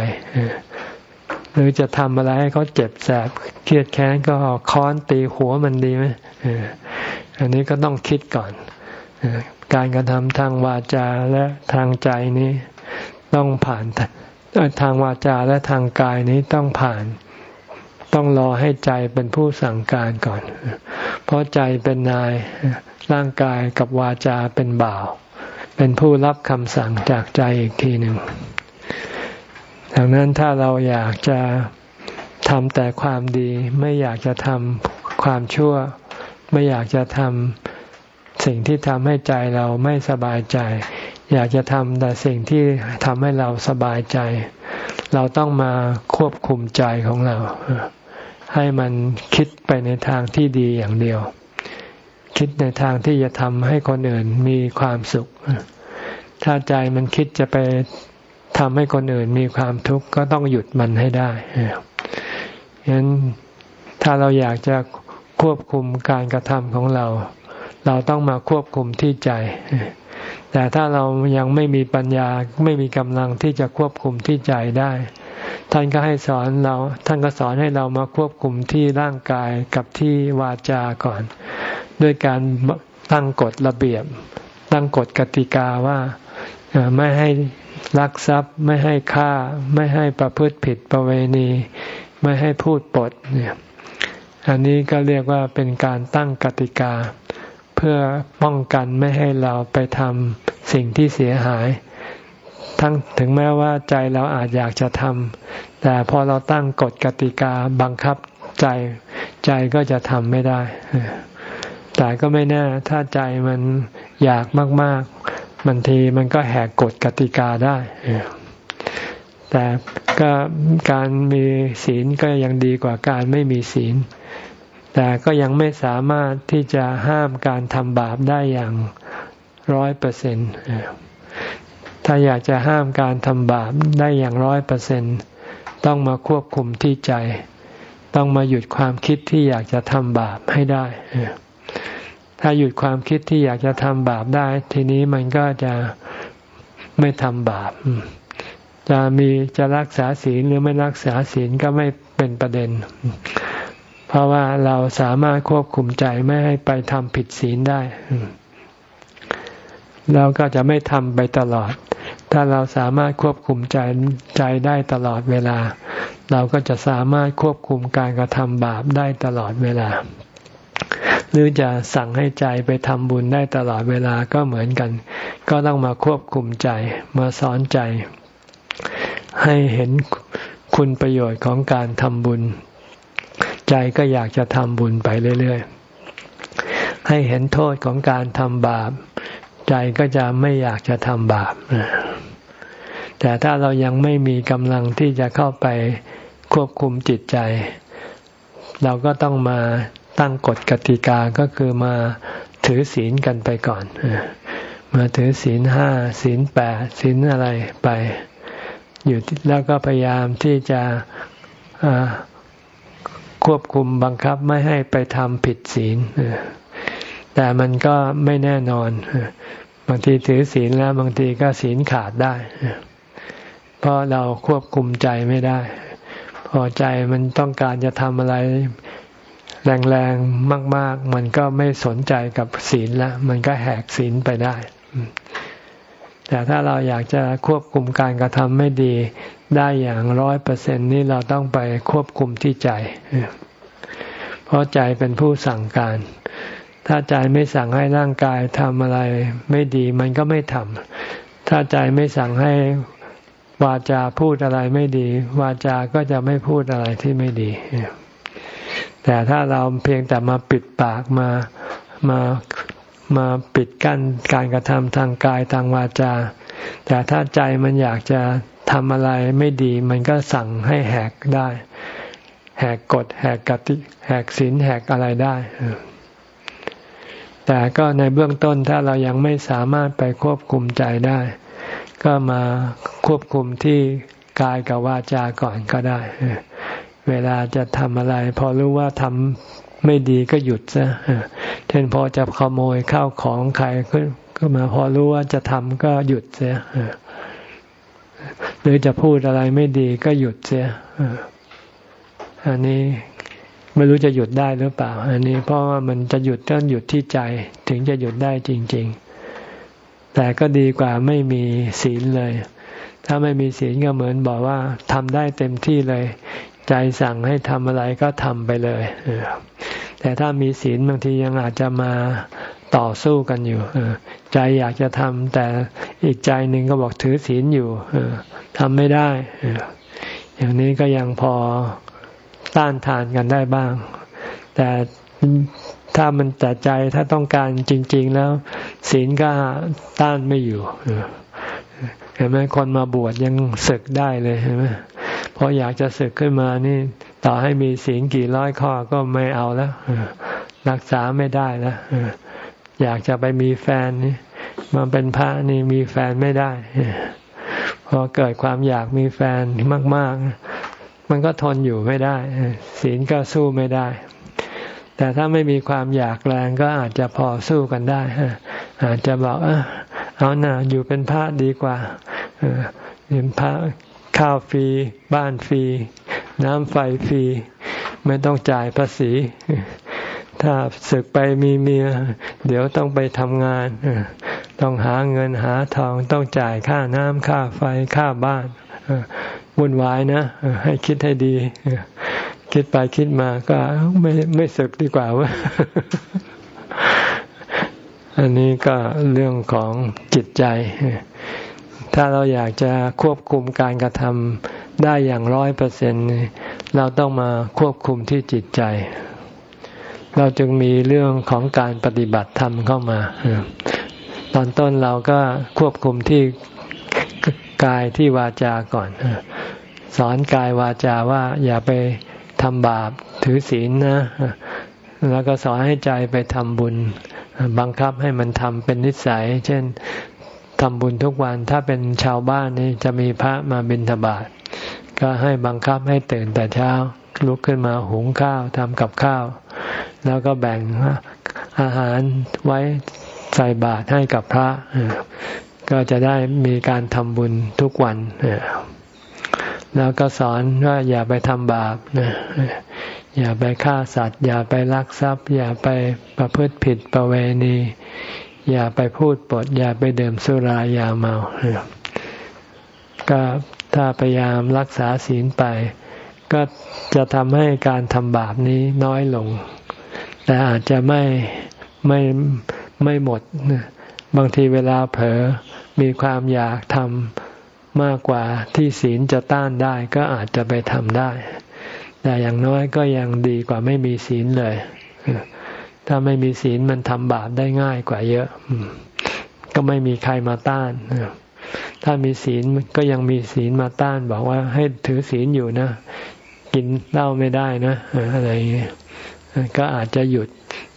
หรือจะทำอะไรให้เขาเจ็บแสบเครียดแค้นก็ค้อนตีหัวมันดีไหมอันนี้ก็ต้องคิดก่อน การกระทำทางวาจาและทางใจนี้ต้องผ่านทางวาจาและทางกายนี้ต้องผ่าน ต้องรอให้ใจเป็นผู้สั่งการก่อน เพราะใจเป็นนายร่างกายกับวาจาเป็นบ่าว เป็นผู้รับคำสั่งจากใจอีกทีหนึ่ง ดังนั้นถ้าเราอยากจะทำแต่ความดี ไม่อยากจะทำความชั่ว ไม่อยากจะทำสิ่งที่ทำให้ใจเราไม่สบายใจ อยากจะทำแต่สิ่งที่ทำให้เราสบายใจ เราต้องมาควบคุมใจของเรา ให้มันคิดไปในทางที่ดีอย่างเดียว คิดในทางที่จะทำให้คนอื่นมีความสุข ถ้าใจมันคิดจะไป ทำให้คนอื่นมีความทุกข์ก็ต้องหยุดมันให้ได้ฉะนั้นถ้าเราอยากจะควบคุมการกระทำของเรา เราต้องมาควบคุมที่ใจ แต่ถ้าเรายังไม่มีปัญญาไม่มีกำลังที่จะควบคุมที่ใจได้ ท่านก็ให้สอนเรา ท่านก็สอนให้เรามาควบคุมที่ร่างกายกับที่วาจาก่อน ด้วยการตั้งกฎระเบียบ ตั้งกฎกติกาว่าไม่ให้ ลักทรัพย์ไม่ให้ฆ่า ไม่ให้ประพฤติผิดประเวณี ไม่ให้พูดปดเนี่ยอันนี้ก็เรียกว่าเป็นการตั้งกติกา เพื่อป้องกันไม่ให้เราไปทำสิ่งที่เสียหาย ทั้งถึงแม้ว่าใจเราอาจอยากจะทำแต่พอเราตั้งกฎกติกาบังคับใจใจก็จะทำไม่ได้ แต่ก็ไม่แน่ถ้าใจมันอยากมากๆ บางทีมันก็แหกกฎกติกาได้แต่ก็การมีศีลก็ยังดีกว่าการไม่มีศีล แต่ก็ยังไม่สามารถที่จะห้ามการทำบาปได้อย่างร้อยเปอร์เซ็นต์ถ้าอยากจะห้ามการทำบาปได้อย่างร้อยเปอร์เซ็นต้องมาควบคุมที่ใจ ต้องมาหยุดความคิดที่อยากจะทำบาปให้ได้ ถ้าหยุดความคิดที่อยากจะทำบาปได้ ทีนี้มันก็จะไม่ทำบาป จะมีจะรักษาศีลหรือไม่รักษาศีลก็ไม่เป็นประเด็น เพราะว่าเราสามารถควบคุมใจไม่ให้ไปทำผิดศีลได้เราก็จะไม่ทำไปตลอด ถ้าเราสามารถควบคุมใจใจได้ตลอดเวลา เราก็จะสามารถควบคุมการกระทำบาปได้ตลอดเวลา หรือจะสั่งให้ใจไปทำบุญได้ตลอดเวลาก็เหมือนกัน ก็ต้องมาควบคุมใจมาสอนใจ ให้เห็นคุณประโยชน์ของการทำบุญ ใจก็อยากจะทำบุญไปเรื่อยๆ ให้เห็นโทษของการทำบาป ใจก็จะไม่อยากจะทำบาป แต่ถ้าเรายังไม่มีกำลังที่จะเข้าไปควบคุมจิตใจ เราก็ต้องมา ตั้งกฎกติกาก็คือมาถือศีลกันไปก่อน มาถือศีลห้าศีลแปดศีลอะไรไป อยู่แล้วก็พยายามที่จะควบคุมบังคับไม่ให้ไปทำผิดศีลแต่มันก็ไม่แน่นอน บางทีถือศีลแล้วบางทีก็ศีลขาดได้ เพราะเราควบคุมใจไม่ได้ พอใจมันต้องการจะทำอะไร แรงๆมาก ๆ มันก็ไม่สนใจกับศีลล้วมันก็แหกศีลไปได้ แต่ถ้าเราอยากจะควบคุมการกระทำไม่ดีได้อย่างร้อยเปอร์เซ็นนี่เราต้องไปควบคุมที่ใจ เพราะใจเป็นผู้สั่งการ ถ้าใจไม่สั่งให้ร่างกายทำอะไรไม่ดีมันก็ไม่ทำ ถ้าใจไม่สั่งให้วาจาพูดอะไรไม่ดี วาจาก็จะไม่พูดอะไรที่ไม่ดี แต่ถ้าเราเพียงแต่มาปิดปากมามามาปิดกั้นการกระทำทางกายทางวาจา แต่ถ้าใจมันอยากจะทำอะไรไม่ดี มันก็สั่งให้แหกได้ แหกกฎแหกกติ แหกศีลแหกอะไรได้ แต่ก็ในเบื้องต้นถ้าเรายังไม่สามารถไปควบคุมใจได้ ก็มาควบคุมที่กายกับวาจาก่อนก็ได้ เวลาจะทำอะไร พอรู้ว่าทำไม่ดีก็หยุดซะเช่นพอจะขโมยข้าวของใครขึ้นก็มาพอรู้ว่าจะทำก็หยุดเสียหรือจะพูดอะไรไม่ดีก็หยุดเสียอันนี้ไม่รู้จะหยุดได้หรือเปล่า อันนี้เพราะว่ามันจะหยุดต้องหยุดที่ใจ ถึงจะหยุดได้จริง ๆ แต่ก็ดีกว่าไม่มีศีลเลย ถ้าไม่มีศีลก็เหมือนบอกว่าทำได้เต็มที่เลย ใจสั่งให้ทำอะไรก็ทำไปเลยแต่ถ้ามีศีลบางทียังอาจจะมาต่อสู้กันอยู่ใจอยากจะทำแต่อีกใจหนึ่งก็บอกถือศีลอยู่ทำไม่ได้อย่างนี้ก็ยังพอต้านทานกันได้บ้าง แต่ถ้ามันแต่ใจถ้าต้องการจริง ๆ แล้ว ศีลก็ต้านไม่อยู่เห็นไหมคนมาบวชยังศึกได้เลยเห็นไหม ออยากจะศึกขึ้นมานี่ ต่อให้มีศีลกี่ร้อยข้อก็ไม่เอาแล้วรักษาไม่ได้แล้วอยากจะไปมีแฟนนี่มาเป็นพระนี่มีแฟนไม่ได้พอเกิดความอยากมีแฟนมาก ๆ มันก็ทนอยู่ไม่ได้ศีลก็สู้ไม่ได้ แต่ถ้าไม่มีความอยากแรงก็อาจจะพอสู้กันได้อาจจะบอกเออเอาหน่าอยู่เป็นพระดีกว่าเป็นพระ ข้าวฟรี บ้านฟรี น้ำไฟฟรี ไม่ต้องจ่ายภาษี ถ้าศึกไปมีเมีย เดี๋ยวต้องไปทำงาน ต้องหาเงินหาทองต้องจ่ายค่าน้ำค่าไฟค่าบ้านวุ่นวายนะ ให้คิดให้ดี คิดไปคิดมาก็ไม่ไม่ศึกดีกว่าว่าอันนี้ก็เรื่องของจิตใจ ถ้าเราอยากจะควบคุมการกระทำได้อย่างร้อยเปอร์เซ็นเราต้องมาควบคุมที่จิตใจ เราจึงมีเรื่องของการปฏิบัติธรรมเข้ามา ตอนต้นเราก็ควบคุมที่กายที่วาจาก่อน สอนกายวาจาว่าอย่าไปทำบาปถือศีลนะ แล้วก็สอนให้ใจไปทำบุญ บังคับให้มันทำเป็นนิสัย เช่น ทำบุญทุกวันถ้าเป็นชาวบ้านนี่จะมีพระมาบิณฑบาตก็ให้บังคับให้ตื่นแต่เช้า ลุกขึ้นมาหุงข้าวทำกับข้าว แล้วก็แบ่งอาหารไว้ใส่บาตรให้กับพระ ก็จะได้มีการทำบุญทุกวันแล้วก็สอนว่าอย่าไปทำบาปนะอย่าไปฆ่าสัตว์ อย่าไปลักทรัพย์ อย่าไปประพฤติผิดประเวณี อย่าไปพูดปด อย่าไปดื่มสุรายาเมาก็ถ้าพยายามรักษาศีลไป ก็จะทำให้การทำบาปนี้น้อยลง แต่อาจจะไม่ไม่ไม่หมด บางทีเวลาเผลอมีความอยากทำมากกว่าที่ศีลจะต้านได้ก็อาจจะไปทำได้ แต่อย่างน้อยก็ยังดีกว่าไม่มีศีลเลย ถ้าไม่มีศีลมันทำบาปได้ง่ายกว่าเยอะ ก็ไม่มีใครมาต้าน ถ้ามีศีลก็ยังมีศีลมาต้าน บอกว่าให้ถือศีลอยู่นะ กินเหล้าไม่ได้นะอะไรอย่างนี้ก็อาจจะหยุด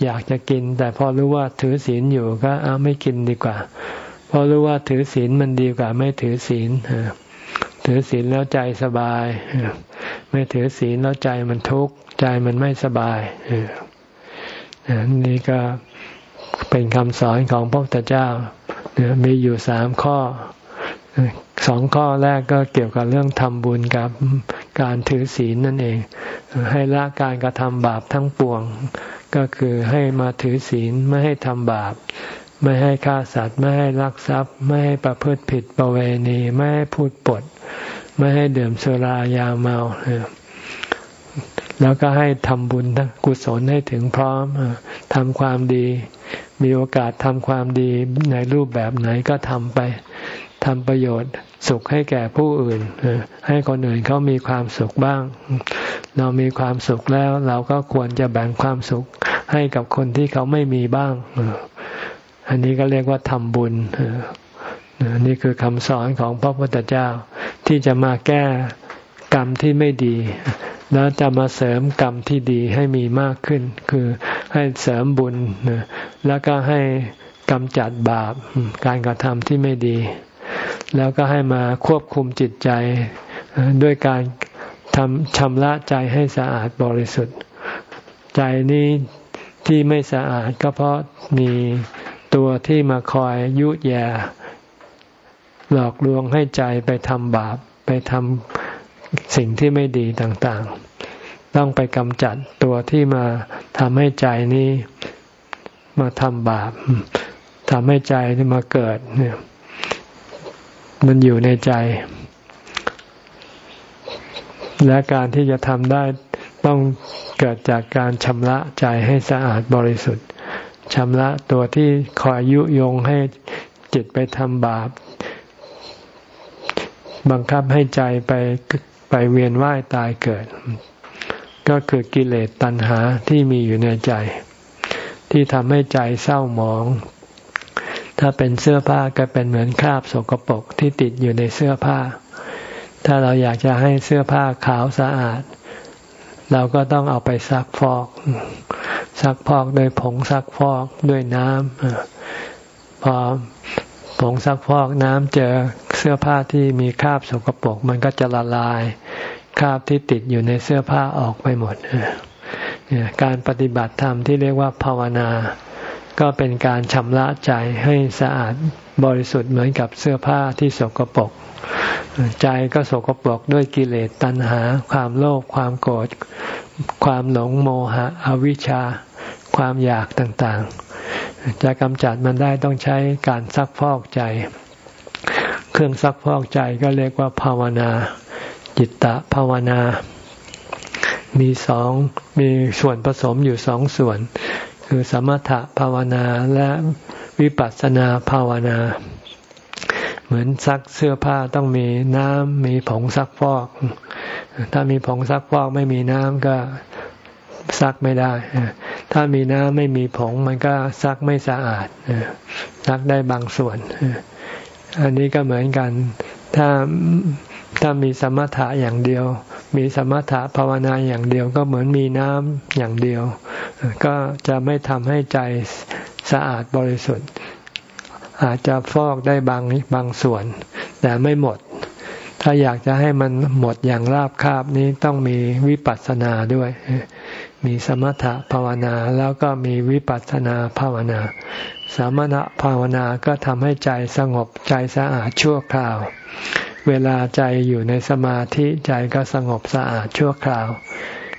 อยากจะกิน แต่พอรู้ว่าถือศีลอยู่ก็เอาไม่กินดีกว่าเพอรู้ว่าถือศีลมันดีกว่า ไม่ถือศีลถือศีลแล้วใจสบาย ไม่ถือศีลแล้วใจมันทุกข์ใจมันไม่สบาย นี่ก็เป็นคำสอนของพระพุทธเจ้ามีอยู่สามข้อสองข้อแรกก็เกี่ยวกับเรื่องทำบุญกับการถือศีลนั่นเอง ให้ละการกระทำบาปทั้งปวง ก็คือให้มาถือศีลไม่ให้ทำบาป ไม่ให้ฆ่าสัตว์ไม่ให้ลักทรัพย์ ไม่ให้ประพฤติผิดประเวณี ไม่ให้พูดปด ไม่ให้ดื่มสุรายาเมา แล้วก็ให้ทำบุญกุศลให้ถึงพร้อมทำความดี มีโอกาสทำความดีในรูปแบบไหนก็ทำไปทำประโยชน์สุขให้แก่ผู้อื่น ให้คนอื่นเขามีความสุขบ้าง เรามีความสุขแล้วเราก็ควรจะแบ่งความสุขให้กับคนที่เขาไม่มีบ้าง อันนี้ก็เรียกว่าทำบุญนี่คือคำสอนของพระพุทธเจ้าที่จะมาแก้ กรรมที่ไม่ดี แล้วจะมาเสริมกรรมที่ดีให้มีมากขึ้น คือให้เสริมบุญแล้วก็ให้กำจัดบาปการกระทำที่ไม่ดี แล้วก็ให้มาควบคุมจิตใจด้วยการทำชำระใจให้สะอาดบริสุทธิ์ ใจนี้ที่ไม่สะอาดก็เพราะมีตัวที่มาคอยยุแย่หลอกลวงให้ใจไปทำบาปไปทำ สิ่งที่ไม่ดีต่างๆ ต้องไปกำจัดตัวที่มาทำให้ใจนี้มาทำบาปทำให้ใจนี้มาเกิดเนี่ย มันอยู่ในใจ และการที่จะทำได้ต้องเกิดจากการชำระใจให้สะอาดบริสุทธิ์ชำระตัวที่คอยยุยงให้จิตไปทำบาป บังคับให้ใจไป ไปเวียนว่ายตายเกิด ก็คือกิเลสตัณหาที่มีอยู่ในใจ ที่ทำให้ใจเศร้าหมอง ถ้าเป็นเสื้อผ้าก็เป็นเหมือนคราบสกปรกที่ติดอยู่ในเสื้อผ้า ถ้าเราอยากจะให้เสื้อผ้าขาวสะอาด เราก็ต้องเอาไปซักฟอก ซักฟอกด้วยผงซักฟอกด้วยน้ำพอผงซักฟอกน้ำเจอ เสื้อผ้าที่มีคราบสกปรกมันก็จะละลายคราบที่ติดอยู่ในเสื้อผ้าออกไปหมดการปฏิบัติธรรมที่เรียกว่าภาวนา ก็เป็นการชำระใจให้สะอาดบริสุทธิ์เหมือนกับเสื้อผ้าที่สกปรกใจก็สกปรกด้วยกิเลสตัณหา ความโลภความโกรธความหลงโมหะอวิชชา ความอยากต่างๆ จะกำจัดมันได้ต้องใช้การซักฟอกใจ เครื่องซักฟอกใจก็เรียกว่าภาวนา จิตตะภาวนา มีสองมีส่วนผสมอยู่สองส่วน คือสมถะภาวนาและวิปัสสนาภาวนา เหมือนซักเสื้อผ้าต้องมีน้ำมีผงซักฟอก ถ้ามีผงซักฟอกไม่มีน้ำก็ซักไม่ได้ ถ้ามีน้ำไม่มีผงมันก็ซักไม่สะอาด ซักได้บางส่วน อันนี้ก็เหมือนกัน ถ้าถ้ามีสมถะอย่างเดียว มีสมถะภาวนาอย่างเดียวก็เหมือนมีน้ำอย่างเดียว ก็จะไม่ทำให้ใจสะอาดบริสุทธิ์ อาจจะฟอกได้บางบางส่วน แต่ไม่หมด ถ้าอยากจะให้มันหมดอย่างราบคาบนี้ต้องมีวิปัสสนาด้วย มีสมถะภาวนาแล้วก็มีวิปัสสนาภาวนา สามถะภาวนาก็ทำให้ใจสงบใจสะอาดชั่วคราว เวลาใจอยู่ในสมาธิใจก็สงบสะอาดชั่วคราว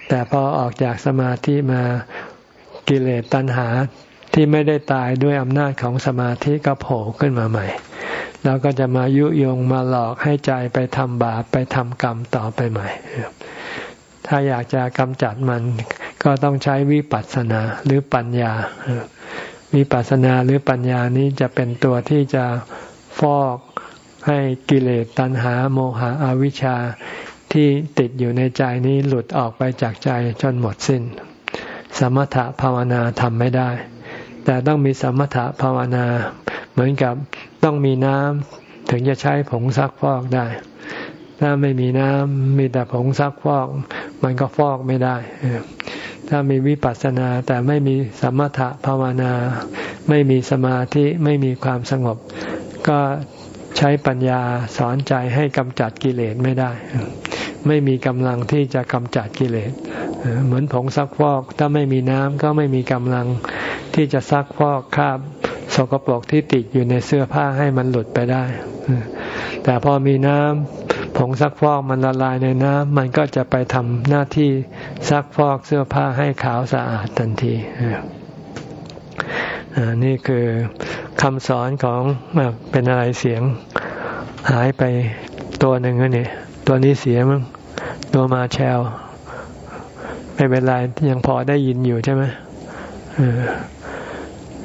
แต่พอออกจากสมาธิมากิเลสตัณหาที่ไม่ได้ตายด้วยอำนาจของสมาธิก็โผล่ขึ้นมาใหม่ แล้วก็จะมายุยงมาหลอกให้ใจไปทำบาปไปทำกรรมต่อไปใหม่ ถ้าอยากจะกำจัดมันก็ต้องใช้วิปัสสนาหรือปัญญา วิปัสสนาหรือปัญญานี้จะเป็นตัวที่จะฟอกให้กิเลสตัณหาโมหะอวิชชาที่ติดอยู่ในใจนี้หลุดออกไปจากใจจนหมดสิน้น สมถะภาวนาทำไม่ได้ แต่ต้องมีสมถะภาวนา เหมือนกับต้องมีน้ำถึงจะใช้ผงซักฟอกได้ ถ้าไม่มีน้ำมีแต่ผงซักฟอก มันก็ฟอกไม่ได้ ถ้ามีวิปัสสนาแต่ไม่มีสมถะภาวนา ไม่มีสมาธิไม่มีความสงบ ก็ใช้ปัญญาสอนใจให้กำจัดกิเลสไม่ได้ ไม่มีกำลังที่จะกำจัดกิเลส เหมือนผงซักฟอกถ้าไม่มีน้ำก็ไม่มีกำลังที่จะซักฟอกคราบสกปรกที่ติดอยู่ในเสื้อผ้าให้มันหลุดไปได้ แต่พอมีน้ำ ผงซักฟอกมันละลายในน้ำมันก็จะไปทำหน้าที่ซักฟอกเสื้อผ้าให้ขาวสะอาดทันทีนี่คือคำสอนของเป็นอะไรเสียง หายไปตัวหนึ่งนี่ ตัวนี้เสียมั้งตัวมาแชลไม่เป็นไรยังพอได้ยินอยู่ใช่ไหม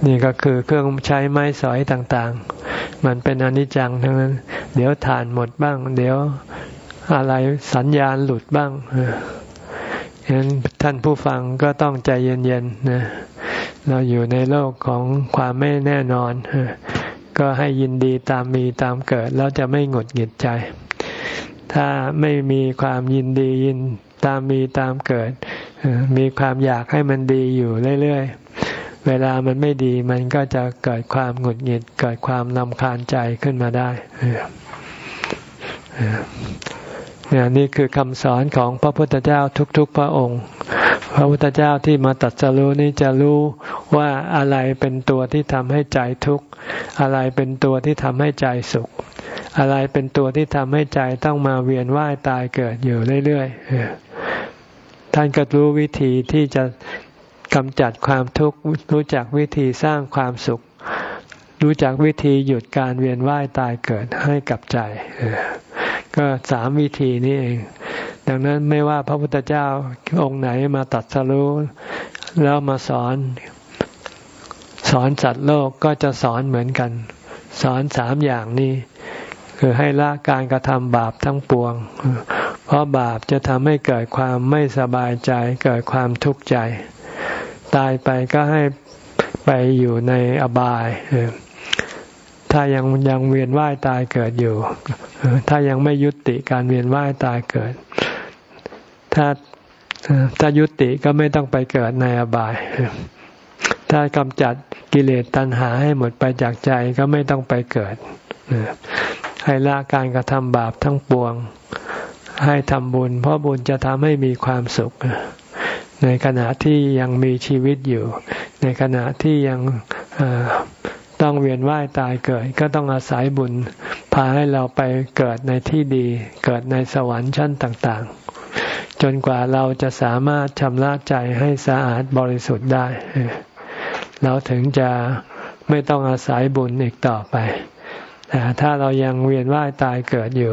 นี่ก็คือเครื่องใช้ไม้สอยต่าง มันเป็นอนิจจังทั้งนั้น เดี๋ยวฐานหมดบ้าง เดี๋ยวอะไรสัญญาณหลุดบ้างฉะนั้นท่านผู้ฟังก็ต้องใจเย็นๆนะเราอยู่ในโลกของความไม่แน่นอน ก็ให้ยินดีตามมีตามเกิด แล้วจะไม่หงุดหงิดใจ ถ้าไม่มีความยินดียินตามมีตามเกิด มีความอยากให้มันดีอยู่เรื่อยๆ เวลามันไม่ดีมันก็จะเกิดความหงุดหงิดเกิดความนำคาญใจขึ้นมาได้เนี่ยนี่คือคำสอนของพระพุทธเจ้าทุก ๆ พระองค์ พระพุทธเจ้าที่มาตัดสรู้นี้จะรู้ว่าอะไรเป็นตัวที่ทำให้ใจทุกข์ อะไรเป็นตัวที่ทำให้ใจสุข อะไรเป็นตัวที่ทำให้ใจต้องมาเวียนว่ายตายเกิดอยู่เรื่อยๆท่านก็รู้วิธีที่จะ กำจัดความทุกข์รู้จักวิธีสร้างความสุข รู้จักวิธีหยุดการเวียนว่ายตายเกิดให้กับใจ ก็สามวิธีนี้เอง ดังนั้นไม่ว่าพระพุทธเจ้าองค์ไหนมาตัดสรู้แล้วมาสอน สอนสัตว์โลกก็จะสอนเหมือนกัน สอนสามอย่างนี้คือให้ละการกระทำบาปทั้งปวง เพราะบาปจะทำให้เกิดความไม่สบายใจ เกิดความทุกข์ใจ ตายไปก็ให้ไปอยู่ในอบายถ้ายังยังเวียนว่ายตายเกิดอยู่ ถ้ายังไม่ยุติการเวียนว่ายตายเกิด ถ้าถ้ายุติก็ไม่ต้องไปเกิดในอบาย ถ้ากำจัดกิเลสตัณหาให้หมดไปจากใจก็ไม่ต้องไปเกิด ให้ละการกระทำบาปทั้งปวง ให้ทำบุญ เพราะบุญจะทำให้มีความสุข ในขณะที่ยังมีชีวิตอยู่ ในขณะที่ยังต้องเวียนว่ายตายเกิด ก็ต้องอาศัยบุญ พาให้เราไปเกิดในที่ดี เกิดในสวรรค์ชั้นต่างๆ จนกว่าเราจะสามารถชำระใจให้สะอาดบริสุทธิ์ได้ เราถึงจะไม่ต้องอาศัยบุญอีกต่อไป แต่ถ้าเรายังเวียนว่ายตายเกิดอยู่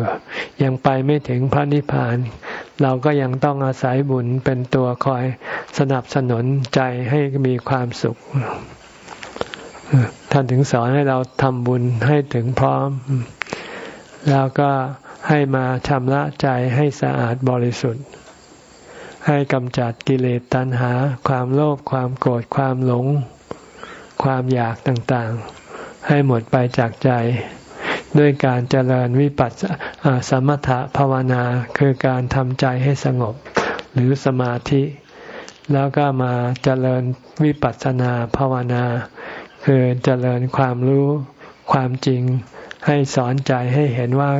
ยังไปไม่ถึงพระนิพพาน เราก็ยังต้องอาศัยบุญเป็นตัวคอยสนับสนุนใจให้มีความสุขท่านถึงสอนให้เราทำบุญให้ถึงพร้อม แล้วก็ให้มาชำระใจให้สะอาดบริสุทธิ์ ให้กำจัดกิเลสตัณหา ความโลภความโกรธความหลง ความอยากต่างๆ ให้หมดไปจากใจ ด้วยการเจริญวิปัสสมถะภาวนาคือการทำใจให้สงบ หรือสมาธิ แล้วก็มาเจริญวิปัสสนาภาวนา คือเจริญความรู้ความจริง ให้สอนใจให้เห็นว่า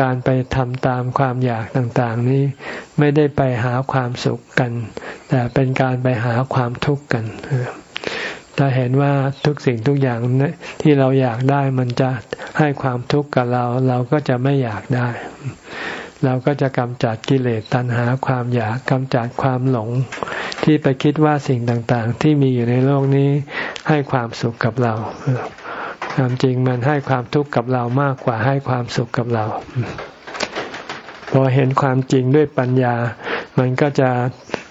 การไปทำตามความอยากต่างๆ นี้ ไม่ได้ไปหาความสุขกัน แต่เป็นการไปหาความทุกข์กัน ถ้าเห็นว่าทุกสิ่งทุกอย่างที่เราอยากได้ มันจะให้ความทุกข์กับเรา เราก็จะไม่อยากได้ เราก็จะกำจัดกิเลสตัณหาความอยากกำจัดความหลง ที่ไปคิดว่าสิ่งต่างๆ ที่มีอยู่ในโลกนี้ให้ความสุขกับเราความจริงมันให้ความทุกข์กับเรามากกว่าให้ความสุขกับเรา พอเห็นความจริงด้วยปัญญา มันก็จะ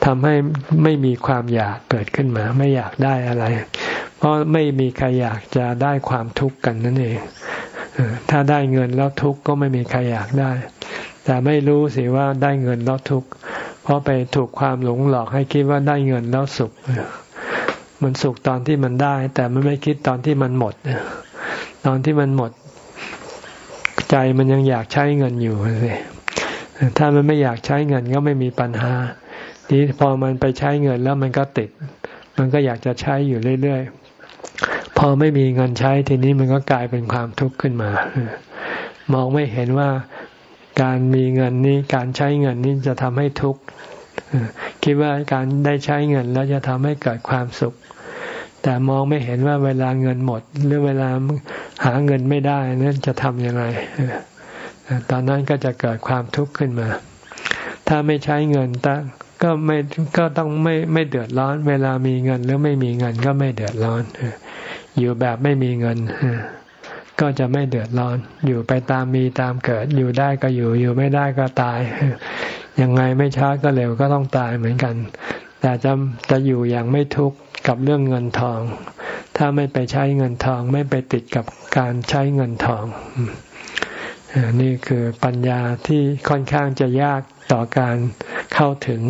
ทำให้ไม่มีความอยากเกิดขึ้นมา ไม่อยากได้อะไร เพราะไม่มีใครอยากจะได้ความทุกข์กันนั่นเองถ้าได้เงินแล้วทุกข์ก็ไม่มีใครอยากได้ แต่ไม่รู้สิว่าได้เงินแล้วทุกข์เพราะไปถูกความหลงหลอกให้คิดว่าได้เงินแล้วสุข มันสุขตอนที่มันได้ แต่มันไม่คิดตอนที่มันหมดตอนที่มันหมด ใจมันยังอยากใช้เงินอยู่เลยถ้ามันไม่อยากใช้เงินก็ไม่มีปัญหา ทีพอมันไปใช้เงินแล้วมันก็ติด มันก็อยากจะใช้อยู่เรื่อยๆ พอไม่มีเงินใช้ทีนี้มันก็กลายเป็นความทุกข์ขึ้นมา มองไม่เห็นว่าการมีเงินนี้การใช้เงินนี้จะทำให้ทุกข์คิดว่าการได้ใช้เงินแล้วจะทำให้เกิดความสุข แต่มองไม่เห็นว่าเวลาเงินหมด หรือเวลาหาเงินไม่ได้นั้นจะทำยังไงตอนนั้นก็จะเกิดความทุกข์ขึ้นมา ถ้าไม่ใช้เงินตั้ง ก็ไม่ก็ต้องไม่ไม่เดือดร้อน เวลามีเงินหรือไม่มีเงินก็ไม่เดือดร้อนอยู่แบบไม่มีเงินก็จะไม่เดือดร้อน อยู่ไปตามมีตามเกิด อยู่ได้ก็อยู่ อยู่ไม่ได้ก็ตาย ยังไงไม่ช้าก็เร็วก็ต้องตายเหมือนกัน แต่จะจะอยู่อย่างไม่ทุกข์กับเรื่องเงินทอง ถ้าไม่ไปใช้เงินทอง ไม่ไปติดกับการใช้เงินทอง นี่คือปัญญาที่ค่อนข้างจะยากต่อการ เข้าถึง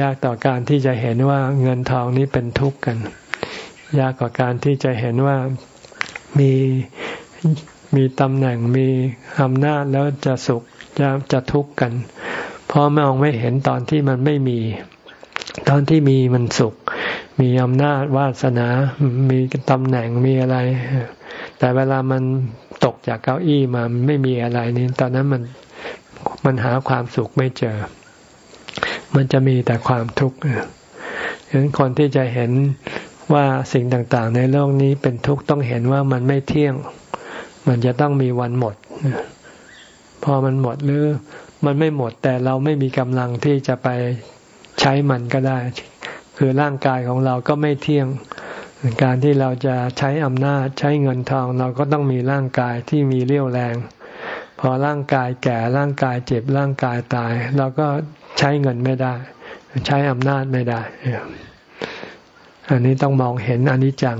ยากต่อการที่จะเห็นว่าเงินทองนี้เป็นทุกข์กัน ยากกว่าการที่จะเห็นว่ามีมีตำแหน่งมีอำนาจแล้วจะสุขจะจะทุกข์กัน เพราะมองไม่เห็นตอนที่มันไม่มี ตอนที่มีมันสุข มีอำนาจวาสนา มีตำแหน่งมีอะไร แต่เวลามันตกจากเก้าอี้มาไม่มีอะไรนี่ตอนนั้นมันมันหาความสุขไม่เจอ มันจะมีแต่ความทุกข์ฉะนั้นคนที่จะเห็นว่าสิ่งต่างๆ ในโลกนี้เป็นทุกข์ต้องเห็นว่ามันไม่เที่ยง มันจะต้องมีวันหมด พอมันหมดหรือมันไม่หมดแต่เราไม่มีกำลังที่จะไปใช้มันก็ได้ คือร่างกายของเราก็ไม่เที่ยง การที่เราจะใช้อำนาจใช้เงินทอง เราก็ต้องมีร่างกายที่มีเรี่ยวแรง อร่างกายแก่ร่างกายเจ็บร่างกายตาย เราก็ใช้เงินไม่ได้ ใช้อำนาจไม่ได้ อันนี้ต้องมองเห็นอนิจจัง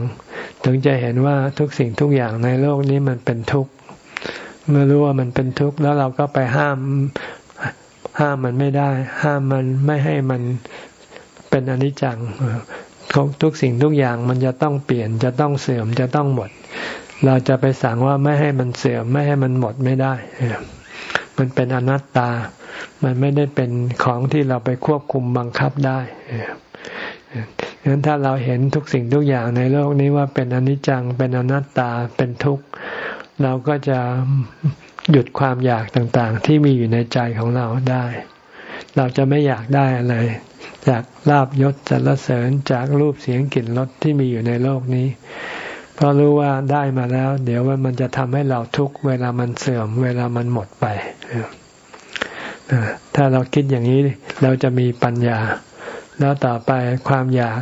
ถึงจะเห็นว่าทุกสิ่งทุกอย่างในโลกนี้มันเป็นทุกข์เมื่อรู้ว่ามันเป็นทุกข์แล้วเราก็ไปห้ามห้ามมันไม่ได้ ห้ามมันไม่ให้มันเป็นอนิจจังของทุกสิ่งทุกอย่างมันจะต้องเปลี่ยนจะต้องเสื่อมจะต้องหมด เราจะไปสั่งว่าไม่ให้มันเสื่อมไม่ให้มันหมดไม่ได้ มันเป็นอนัตตา มันไม่ได้เป็นของที่เราไปควบคุมบังคับได้ดังนั้นถ้าเราเห็นทุกสิ่งทุกอย่างในโลกนี้ว่าเป็นอนิจจัง เป็นอนัตตา เป็นทุกข์ เราก็จะหยุดความอยากต่างๆ ที่มีอยู่ในใจของเราได้ เราจะไม่อยากได้อะไร จากลาบยศสรรเสริญจากรูปเสียงกลิ่นรสที่มีอยู่ในโลกนี้ เพราะรู้ว่าได้มาแล้ว เดี๋ยวว่ามันจะทำให้เราทุกข์เวลามันเสื่อม เวลามันหมดไปถ้าเราคิดอย่างนี้เราจะมีปัญญา แล้วต่อไปความอยาก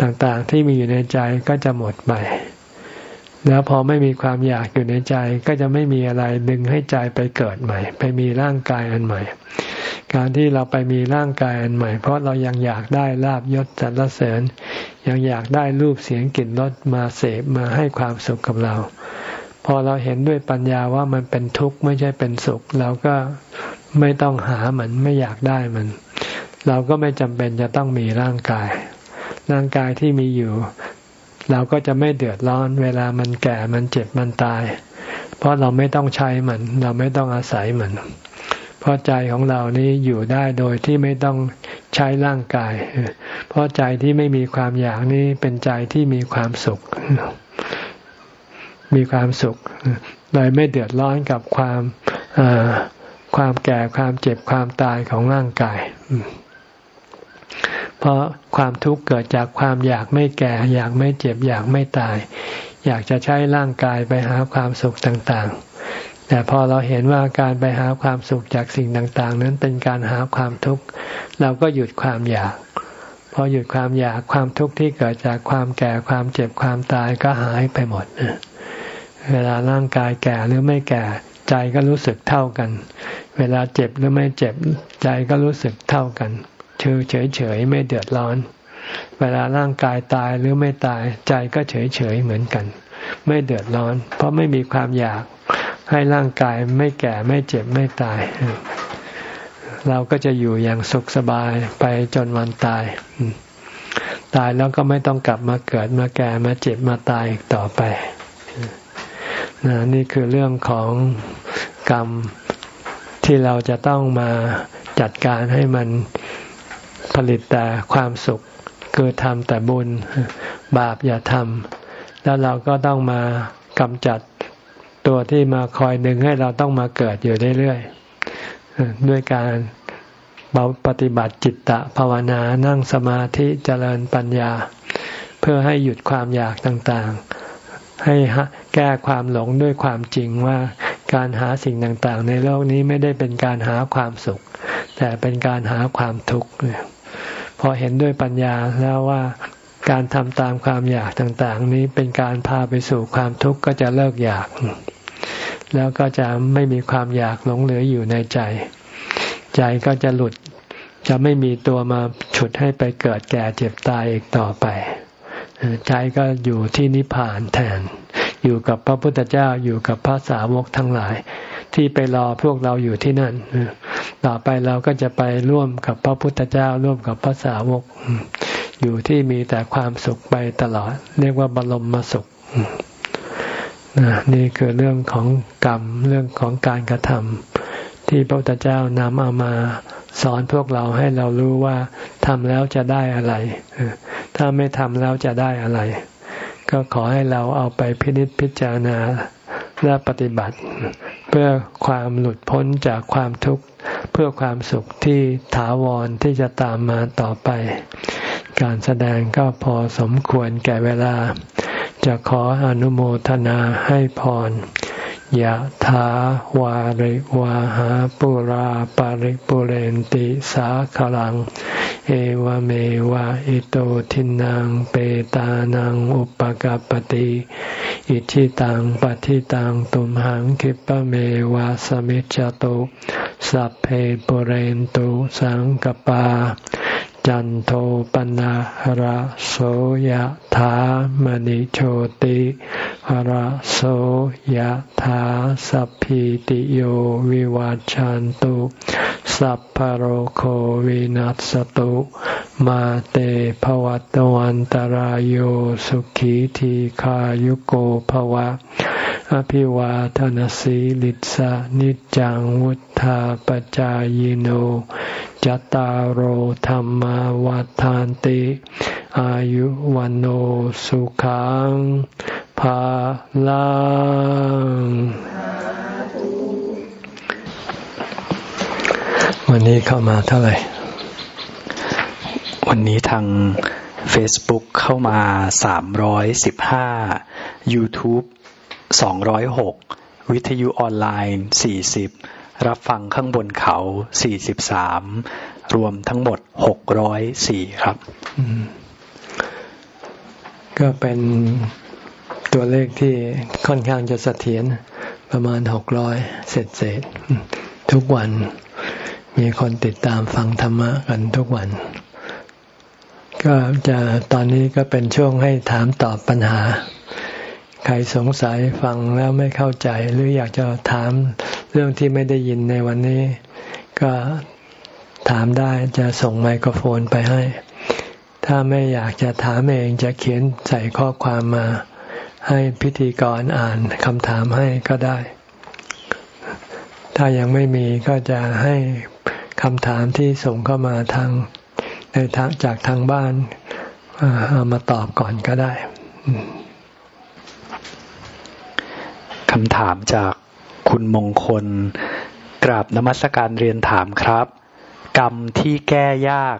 ต่างๆ ที่มีอยู่ในใจก็จะหมดไป แล้วพอไม่มีความอยากอยู่ในใจ ก็จะไม่มีอะไรดึงให้ใจไปเกิดใหม่ ไปมีร่างกายอันใหม่ การที่เราไปมีร่างกายอันใหม่ เพราะเรายังอยากได้ลาบยศสรรเสริญ ยังอยากได้รูปเสียงกลิ่นรสมาเสพมาให้ความสุขกับเรา พอเราเห็นด้วยปัญญาว่ามันเป็นทุกข์ไม่ใช่เป็นสุข เราก็ไม่ต้องหามันไม่อยากได้มัน เราก็ไม่จำเป็นจะต้องมีร่างกาย ร่างกายที่มีอยู่ เราก็จะไม่เดือดร้อนเวลามันแก่มันเจ็บมันตาย เพราะเราไม่ต้องใช้มัน เราไม่ต้องอาศัยมัน เพราะใจของเรานี้อยู่ได้โดยที่ไม่ต้องใช้ร่างกาย เพราะใจที่ไม่มีความอยากนี้เป็นใจที่มีความสุข มีความสุขเลยไม่เดือดร้อนกับความความแก่ความเจ็บความตายของร่างกาย เพราะความทุกข์เกิดจากความอยากไม่แก่ อยากไม่เจ็บอยากไม่ตาย อยากจะใช้ร่างกายไปหาความสุขต่างๆ แต่พอเราเห็นว่าการไปหาความสุขจากสิ่งต่างๆ นั้นเป็นการหาความทุกข์เราก็หยุดความอยาก พอหยุดความอยากความทุกข์ที่เกิดจากความแก่ความเจ็บความตายก็หายไปหมดเวลาร่างกายแก่หรือไม่แก่ใจก็รู้สึกเท่ากัน เวลาเจ็บหรือไม่เจ็บใจก็รู้สึกเท่ากันเฉยเฉยเฉยไม่เดือดร้อน เวลาร่างกายตายหรือไม่ตายใจก็เฉยเฉยเหมือนกัน ไม่เดือดร้อน เพราะไม่มีความอยาก ให้ร่างกายไม่แก่ไม่เจ็บไม่ตาย เราก็จะอยู่อย่างสุขสบายไปจนวันตาย ตายแล้วก็ไม่ต้องกลับมาเกิดมาแก่มาเจ็บมาตายอีกต่อไปนนี่คือเรื่องของกรรมที่เราจะต้องมาจัดการให้มันผลิตแต่ความสุขคือทำแต่บุญบาปอย่าทำแล้วเราก็ต้องมากำจัด ตัวที่มาคอยดึงให้เราต้องมาเกิดอยู่เรื่อยๆด้วยการปฏิบัติจิตตะภาวนานั่งสมาธิเจริญปัญญา เพื่อให้หยุดความอยากต่างๆ ให้แก้ความหลงด้วยความจริงว่าการหาสิ่งต่างๆ ในโลกนี้ไม่ได้เป็นการหาความสุข แต่เป็นการหาความทุกข์พอเห็นด้วยปัญญาแล้วว่าการทำตามความอยากต่างๆ นี้เป็นการพาไปสู่ความทุกข์ก็จะเลิกอยาก แล้วก็จะไม่มีความอยากหลงเหลืออยู่ในใจ ใจก็จะหลุดจะไม่มีตัวมาฉุดให้ไปเกิดแก่เจ็บตายอีกต่อไป ใจก็อยู่ที่นิพพานแทน อยู่กับพระพุทธเจ้าอยู่กับพระสาวกทั้งหลาย ที่ไปรอพวกเราอยู่ที่นั่น ต่อไปเราก็จะไปร่วมกับพระพุทธเจ้าร่วมกับพระสาวก อยู่ที่มีแต่ความสุขไปตลอด เรียกว่าบรมมาสุข นี่คือเรื่องของกรรมเรื่องของการกระทำที่พระพุทธเจ้านำเอามาสอนพวกเราให้เรารู้ว่าทำแล้วจะได้อะไร ถ้าไม่ทำแล้วจะได้อะไร ก็ขอให้เราเอาไปพินิจพิจารณาและปฏิบัติ เพื่อความหลุดพ้นจากความทุกข์เพื่อความสุขที่ถาวรที่จะตามมาต่อไป การแสดงก็พอสมควรแก่เวลา จะขออนุโมทนาให้พรยะถาวาริวาหาปุราปาริปุเรนติสาขลัง เอวเมวะอิโตทินังเปตานังอุปกปติอิทิตังปฏิตังตุมหังคิปะเมวะสมิจจตุสัพเพปุเรนตุสังกปา จันโทปนะหระโสยธามณิโชติระโสยธาสัพพิติโยวิวัจจันตุสัพพโรโควินัสตุมาเตภวัตวันตารโยสุขีทีขายุโกภวะ อภิวาทนสีลิสะนิจังวุธาปจายโน จตารโหธรรมวาทานติ อายุวันโอสุขังภาลังวันนี้เข้ามาเท่าไหร่
วันนี้ทาง Facebook เข้ามา 315 YouTube 206 วิทยุออนไลน์ 40 รับฟังข้างบนเขา 43 รวมทั้งหมด 604 ครับ
ก็เป็นตัวเลขที่ค่อนข้างจะเสถียรประมาณ 600 เศษเศษทุกวันมีคนติดตามฟังธรรมะกันทุกวัน ก็จะตอนนี้ก็เป็นช่วงให้ถามตอบปัญหา ใครสงสัยฟังแล้วไม่เข้าใจหรืออยากจะถาม เรื่องที่ไม่ได้ยินในวันนี้ ก็ถามได้จะส่งไมโครโฟนไปให้ ถ้าไม่อยากจะถามเองจะเขียนใส่ข้อความมา ให้พิธีกรอ่านคำถามให้ก็ได้ ถ้ายังไม่มีก็จะให้คำถามที่ส่งเข้ามาทางในทางจากทางบ้านเอามาตอบก่อนก็ได้
คำถามจาก คุณมงคล กราบนมัสการเรียนถามครับ กรรมที่แก้ยาก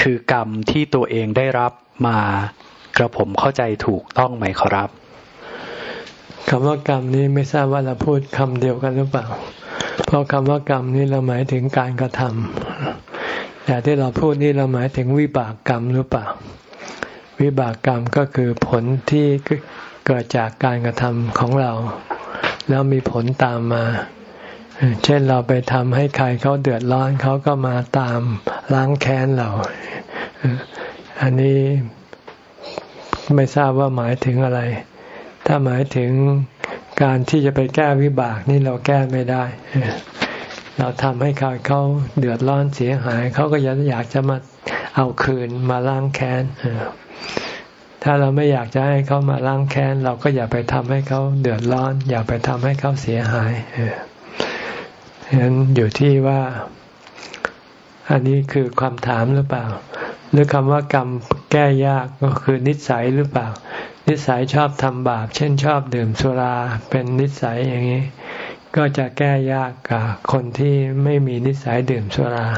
คือกรรมที่ตัวเองได้รับมากระผมเข้าใจถูกต้องไหมครับ
คำว่ากรรมนี้ไม่ทราบว่าเราพูดคำเดียวกันหรือเปล่า เพราะคำว่ากรรมนี้เราหมายถึงการกระทำแต่ที่เราพูดนี่เราหมายถึงวิบากกรรมหรือเปล่า วิบากกรรมก็คือผลที่เกิดจากการกระทำของเรา แล้วมีผลตามมา เช่นเราไปทำให้ใครเขาเดือดร้อนเขาก็มาตามล้างแค้นเรา อันนี้ไม่ทราบว่าหมายถึงอะไร ถ้าหมายถึงการที่จะไปแก้วิบากนี่เราแก้ไม่ได้ เราทำให้เขาเขาเดือดร้อนเสียหาย เขาก็ยังอยากจะมาเอาคืนมาล้างแค้น ถ้าเราไม่อยากจะให้เขามาล้างแค้น เราก็อย่าไปทำให้เขาเดือดร้อน อย่าไปทำให้เขาเสียหายฉะนั้นอยู่ที่ว่า อันนี้คือความถามหรือเปล่า หรือคำว่ากรรมแก้ยากก็คือนิสัยหรือเปล่า นิสัยชอบทำบาป เช่นชอบดื่มสุราเป็นนิสัยอย่างนี้ ก็จะแก้ยากกับคนที่ไม่มีนิสัยดื่มสุรา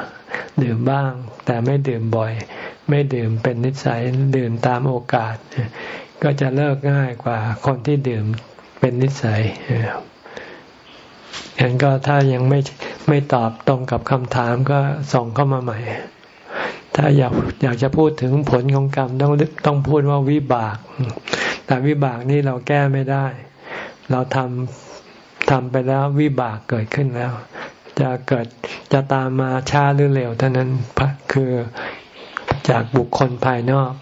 ดื่มบ้าง แต่ไม่ดื่มบ่อย ไม่ดื่มเป็นนิสัยดื่มตามโอกาส ก็จะเลิกง่ายกว่าคนที่ดื่มเป็นนิสัยอย่างก็ถ้ายังไม่ไม่ตอบตรงกับคำถามก็ส่งเข้ามาใหม่ ถ้าอยากอยากจะพูดถึงผลของกรรมต้องต้องพูดว่าวิบาก แต่วิบากนี้เราแก้ไม่ได้ เราทำทำไปแล้ววิบากเกิดขึ้นแล้ว จะเกิดจะตามมาช้าหรือเร็วเท่านั้นคือ จากบุคคลภายนอก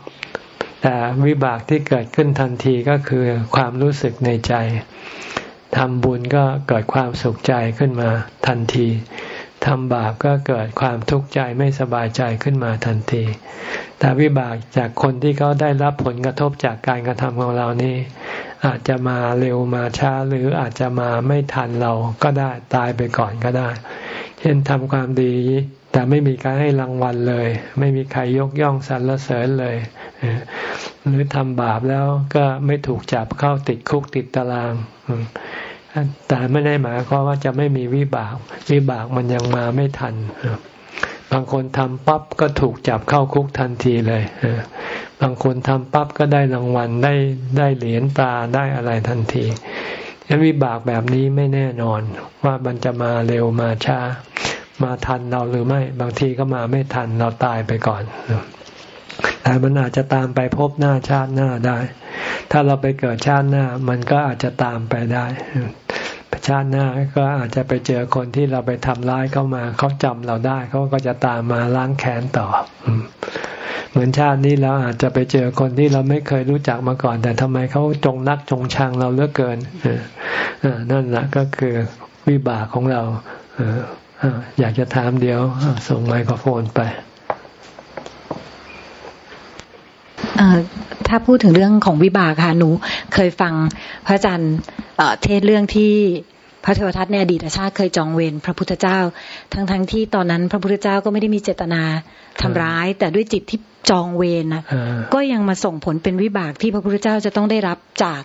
แต่วิบากที่เกิดขึ้นทันทีก็คือความรู้สึกในใจทำบุญก็เกิดความสุขใจขึ้นมาทันทีทำบาปก็เกิดความทุกข์ใจไม่สบายใจขึ้นมาทันที แต่วิบากจากคนที่เขาได้รับผลกระทบจากการกระทำของเรานี่อาจจะมาเร็วมาช้าหรืออาจจะมาไม่ทันเราก็ได้ตายไปก่อนก็ได้ เช่นทำความดี แต่ไม่มีการให้รางวัลเลย ไม่มีใครยกย่องสรรเสริญเลย หรือทำบาปแล้วก็ไม่ถูกจับเข้าติดคุกติดตาราง แต่ไม่ได้หมายความว่าจะไม่มีวิบากวิบากมันยังมาไม่ทัน บางคนทำปั๊บก็ถูกจับเข้าคุกทันทีเลย บางคนทำปั๊บก็ได้รางวัลได้ได้เหรียญตาได้อะไรทันทีวิบากแบบนี้ไม่แน่นอนว่ามันจะมาเร็วมาช้า มาทันเราหรือไม่ บางทีก็มาไม่ทันเราตายไปก่อนแต่มันอาจจะตามไปพบหน้าชาติหน้าได้ ถ้าเราไปเกิดชาติหน้า มันก็อาจจะตามไปได้ชาติหน้าก็อาจจะไปเจอคนที่เราไปทำร้ายเข้ามาเขาจำเราได้เขาก็จะตามมาล้างแค้นต่อเหมือนชาตินี้เราอาจจะไปเจอคนที่เราไม่เคยรู้จักมาก่อน แต่ทำไมเขาจงนักจงชังเราเลือกเกินนั่นแหละก็คือวิบากของเรา อยากจะถามเดียว ส่งไมโครโฟนไป
ถ้าพูดถึงเรื่องของวิบากค่ะหนูเคยฟังพระอาจารย์เทศเรื่องที่พระเทวทัตในอดีตชาติเคยจองเวรพระพุทธเจ้า ทั้งทั้งที่ตอนนั้นพระพุทธเจ้าก็ไม่ได้มีเจตนาทำร้าย แต่ด้วยจิตที่จองเวรนะก็ยังมาส่งผลเป็นวิบากที่พระพุทธเจ้าจะต้องได้รับจาก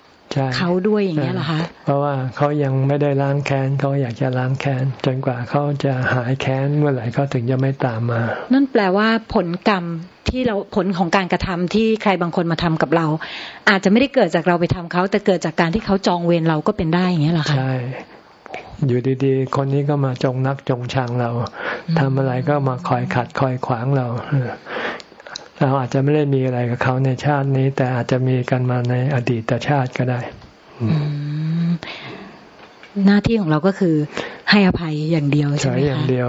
เขาด้วยอย่างนี้เหรอคะ
เพราะว่าเขายังไม่ได้ล้างแค้นเขาอยากจะล้างแค้นจนกว่าเขาจะหายแค้นเมื่อไหร่เขาถึงจะไม่ตามมา
นั่นแปลว่าผลกรรมที่เราผลของการกระทำที่ใครบางคนมาทำกับเรา อาจจะไม่ได้เกิดจากเราไปทำเขาแต่เกิดจากการที่เขาจองเวรเราก็เป็นได้อย่างนี้เหรอคะ
ใช่อยู่ดีๆ คนนี้ก็มาจงนักจงชังเราทำอะไรก็มาคอยขัดคอยขวางเรา เราอาจจะไม่ได้มีอะไรกับเขาในชาตินี้ แต่อาจจะมีกันมาในอดีตชาติก็ได้
หน้าที่ของเราก็คือให้อภัยอย่างเดียวใช่ไหมคะ
อย่างเดียว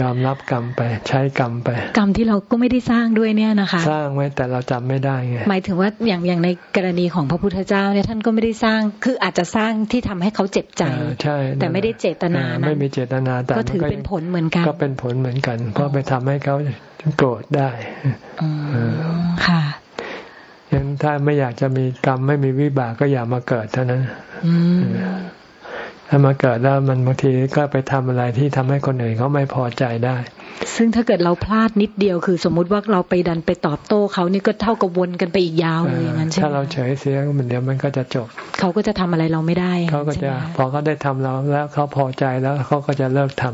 ยอมรับกรรมไปใช้กรรมไป
กรรมที่เราก็ไม่ได้สร้างด้วยเนี่ยนะคะ
สร้างไว้แต่เราจำไม่ได้ไง
หมายถึงว่าอย่างอย่างในกรณีของพระพุทธเจ้าเนี่ยท่านก็ไม่ได้สร้างคืออาจจะสร้างที่ทำให้เขาเจ็บใจ
ใช่
แต่ไม่ได้เจตนา
ไม่มีเจตนาแต่
ก็ถือเป็นผลเหมือนกัน
ก็เป็นผลเหมือนกัน เพราะไปทำให้เขาโกรธได้
ค่ะ
ยังถ้าไม่อยากจะมีกรรมไม่มีวิบากก็อย่ามาเกิดเท่านั้น ถ้ามาเกิดแล้วมันบางทีก็ไปทำอะไรที่ทำให้คนอื่นเขาไม่พอใจได้
ซึ่งถ้าเกิดเราพลาดนิดเดียวคือ สมมุติว่าเราไปดันไปตอบโต้เขานี่ก็เท่ากับวนกันไปอีกยาวเลยอย่างนั้นใช่ไหม
ถ้าเราเฉยเสียมันเดี๋ยวมันก็จะจบ
เขาก็จะทำอะไรเราไม่ได้
เขาก็จะพอเขาได้ทำเราแล้วเขาพอใจแล้วเขาก็จะเลิกท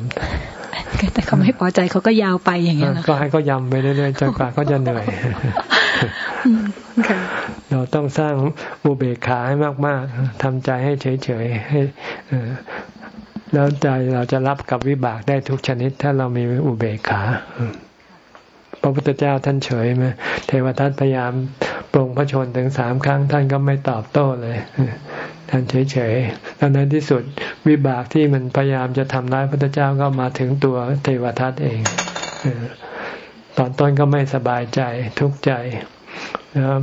ำ
แต่เขาไม่พอใจเขาก็ยาวไปอย่างเงี้ย
ก็ให้เขายำไปเรื่อยๆจนกว่าเขาจะเหนื่อย เราต้องสร้างอุเบกขาให้มาก ๆทำใจให้เฉยๆให้แล้วใจเราจะรับกับวิบากได้ทุกชนิด ถ้าเรามีอุเบกขาพระพุทธเจ้าท่านเฉยไหมเทวทัตพยายามปรงพระชนถึงสามครั้ง ท่านก็ไม่ตอบโต้เลย ท่านเฉยๆแล้วในที่สุดวิบากที่มันพยายามจะทำร้ายพระพุทธเจ้าก็มาถึงตัวเทวทัตเองตอนต้นก็ไม่สบายใจทุกข์ใจนะ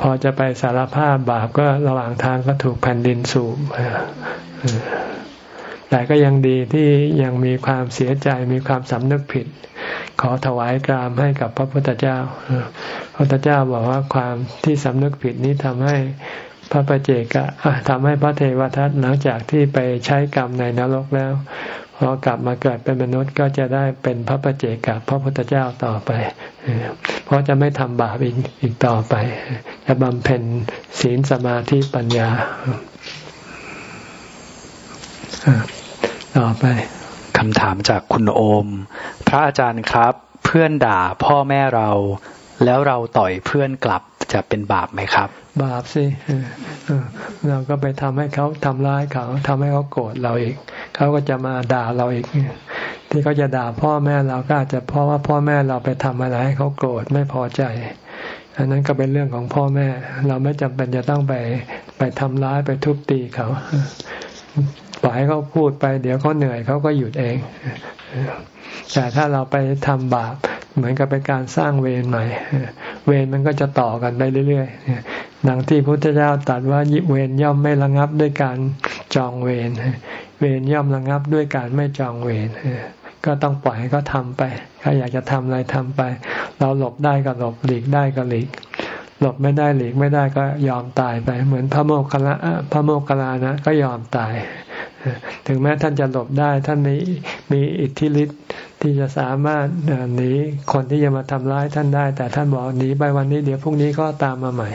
พอจะไปสารภาพบาปก็ระหว่างทางก็ถูกแผ่นดินสูบแต่ก็ยังดีที่ยังมีความเสียใจมีความสำนึกผิด ขอถวายกรามให้กับพระพุทธเจ้า พระพุทธเจ้าบอกว่าความที่สำนึกผิดนี้ทำให้พระประเจกะทำให้พระเทวทัตหลังจากที่ไปใช้กรรมในนรกแล้ว พอกลับมาเกิดเป็นมนุษย์ก็จะได้เป็นพระประเจกะพระพุทธเจ้าต่อไป เพราะจะไม่ทำบาปอีกอีกต่อไป จะบำเพ็ญศีลสมาธิปัญญา ต่อไป
คำถามจากคุณโอม พระอาจารย์ครับ เพื่อนด่าพ่อแม่เรา แล้วเราต่อยเพื่อนกลับจะเป็นบาปไหมครับ
บาปสิเราก็ไปทำให้เขาทำร้ายเขาทำให้เขาโกรธเราอีก เขาก็จะมาด่าเราอีก ที่เขาจะด่าพ่อแม่เราก็อาจจะเพราะว่าพ่อแม่เราไปทำอะไรให้เขาโกรธไม่พอใจ อันนั้นก็เป็นเรื่องของพ่อแม่ เราไม่จำเป็นจะต้องไปไปทำร้ายไปทุบตีเขาปล่อยให้เขาพูดไป เดี๋ยวเขาเหนื่อยเขาก็หยุดเอง แต่ถ้าเราไปทำบาป เหมือนกับเป็นการสร้างเวรใหม่ เวรมันก็จะต่อกันไปเรื่อยๆดังที่พระพุทธเจ้าตรัสว่าเวรย่อมไม่ระงับด้วยการจองเวรเวรย่อมระงับด้วยการไม่จองเวรก็ต้องปล่อยให้เขาทาไปใครอยากจะทำอะไรทำไป เราหลบได้ก็หลบหลีกได้ก็หลีก หลบไม่ได้หลีกไม่ได้ก็ยอมตายไป เหมือนพระโมคคัลลาพระโมคคัลลานะก็ยอมตาย ถึงแม้ท่านจะหลบได้ ท่านมีมีอิทธิฤทธิ์ที่จะสามารถหนีคนที่จะมาทำร้ายท่านได้ แต่ท่านบอกหนีไปวันนี้เดี๋ยวพรุ่งนี้ก็ตามมาใหม่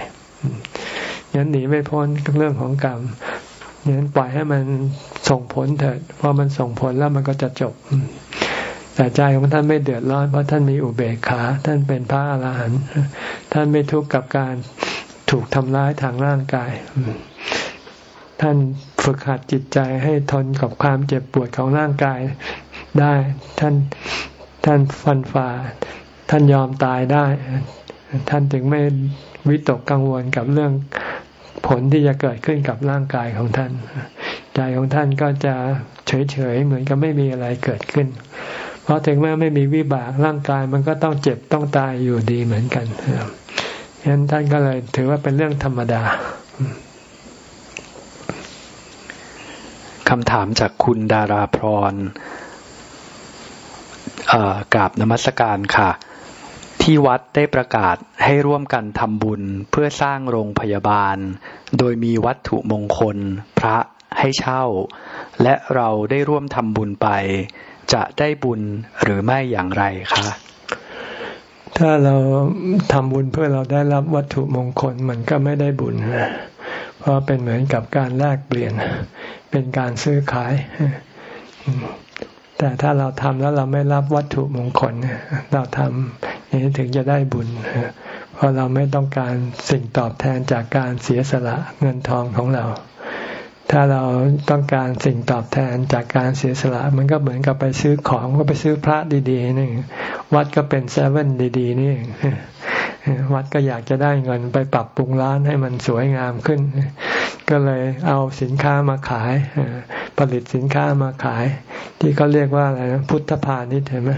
ยันหนีไม่พ้นเรื่องของกรรมยันปล่อยให้มันส่งผลเถิดพอมันส่งผลแล้วมันก็จะจบ แต่ใจของท่านไม่เดือดร้อน เพราะท่านมีอุเบกขา ท่านเป็นพระอรหันต์ท่านไม่ทุกข์กับการถูกทำร้ายทางร่างกาย ท่าน ฝึกหัดจิตใจให้ทนกับความเจ็บปวดของร่างกายได้ ท่านท่านฟันฝ่า ท่านยอมตายได้ ท่านถึงไม่วิตกกังวลกับเรื่องผลที่จะเกิดขึ้นกับร่างกายของท่าน ใจของท่านก็จะเฉยๆเหมือนกับไม่มีอะไรเกิดขึ้น เพราะถึงแม้ไม่มีวิบากร่างกายมันก็ต้องเจ็บต้องตายอยู่ดีเหมือนกันฉะนั้นท่านก็เลยถือว่าเป็นเรื่องธรรมดา
คำถามจากคุณดาราพรกราบนมัสการค่ะ ที่วัดได้ประกาศให้ร่วมกันทำบุญเพื่อสร้างโรงพยาบาล โดยมีวัตถุมงคลพระให้เช่า และเราได้ร่วมทำบุญไป จะได้บุญหรือไม่อย่างไรคะ
ถ้าเราทำบุญเพื่อเราได้รับวัตถุมงคลมันก็ไม่ได้บุญนะ เพราะเป็นเหมือนกับการแลกเปลี่ยน เป็นการซื้อขาย แต่ถ้าเราทำแล้วเราไม่รับวัตถุมงคล เราทำอย่างนี้ถึงจะได้บุญ เพราะเราไม่ต้องการสิ่งตอบแทนจากการเสียสละเงินทองของเรา ถ้าเราต้องการสิ่งตอบแทนจากการเสียสละ มันก็เหมือนกับไปซื้อของก็ไปซื้อพระดีๆนี่วัดก็เป็นเซเว่นดีๆนี่ วัดก็อยากจะได้เงินไปปรับปรุงร้านให้มันสวยงามขึ้น ก็เลยเอาสินค้ามาขายผลิตสินค้ามาขาย ที่เขาเรียกว่าอะไรนะพุทธพาณิชย์เห็นไหม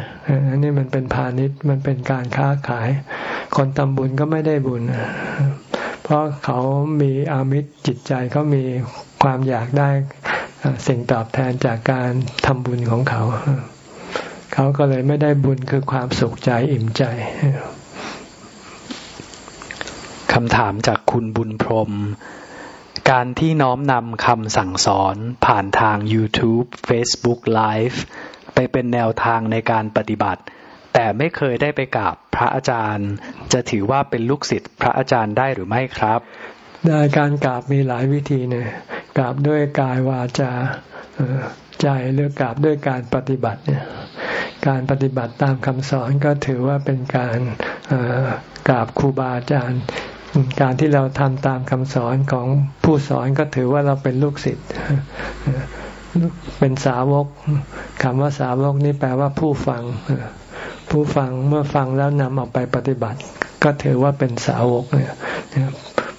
อันนี้มันเป็นพาณิชย์มันเป็นการค้าขาย คนทำบุญก็ไม่ได้บุญ เพราะเขามีอามิตรจิตใจเขามีความอยากได้สิ่งตอบแทนจากการทำบุญของเขา เขาก็เลยไม่ได้บุญคือความสุขใจอิ่มใจำ
ถามจากคุณบุญพรม การที่น้อมนำคำสั่งสอนผ่านทาง YouTube Facebook Live ไปเป็นแนวทางในการปฏิบัติ แต่ไม่เคยได้ไปกราบพระอาจารย์ จะถือว่าเป็นลูกศิษย์พระอาจารย์ได้หรือไม่ครับ
ได้การกราบมีหลายวิธีเนี่ยกราบด้วยกายวาจาใจหรือกราบด้วยการปฏิบัติเนี่ยการปฏิบัติตามคำสอนก็ถือว่าเป็นการกราบครูบาอาจารย์ การที่เราทำตามคำสอนของผู้สอนก็ถือว่าเราเป็นลูกศิษย์เป็นสาวกคำว่าสาวกนี่แปลว่าผู้ฟัง ผู้ฟังเมื่อฟังแล้วนำออกไปปฏิบัติ ก็ถือว่าเป็นสาวกเนี่ย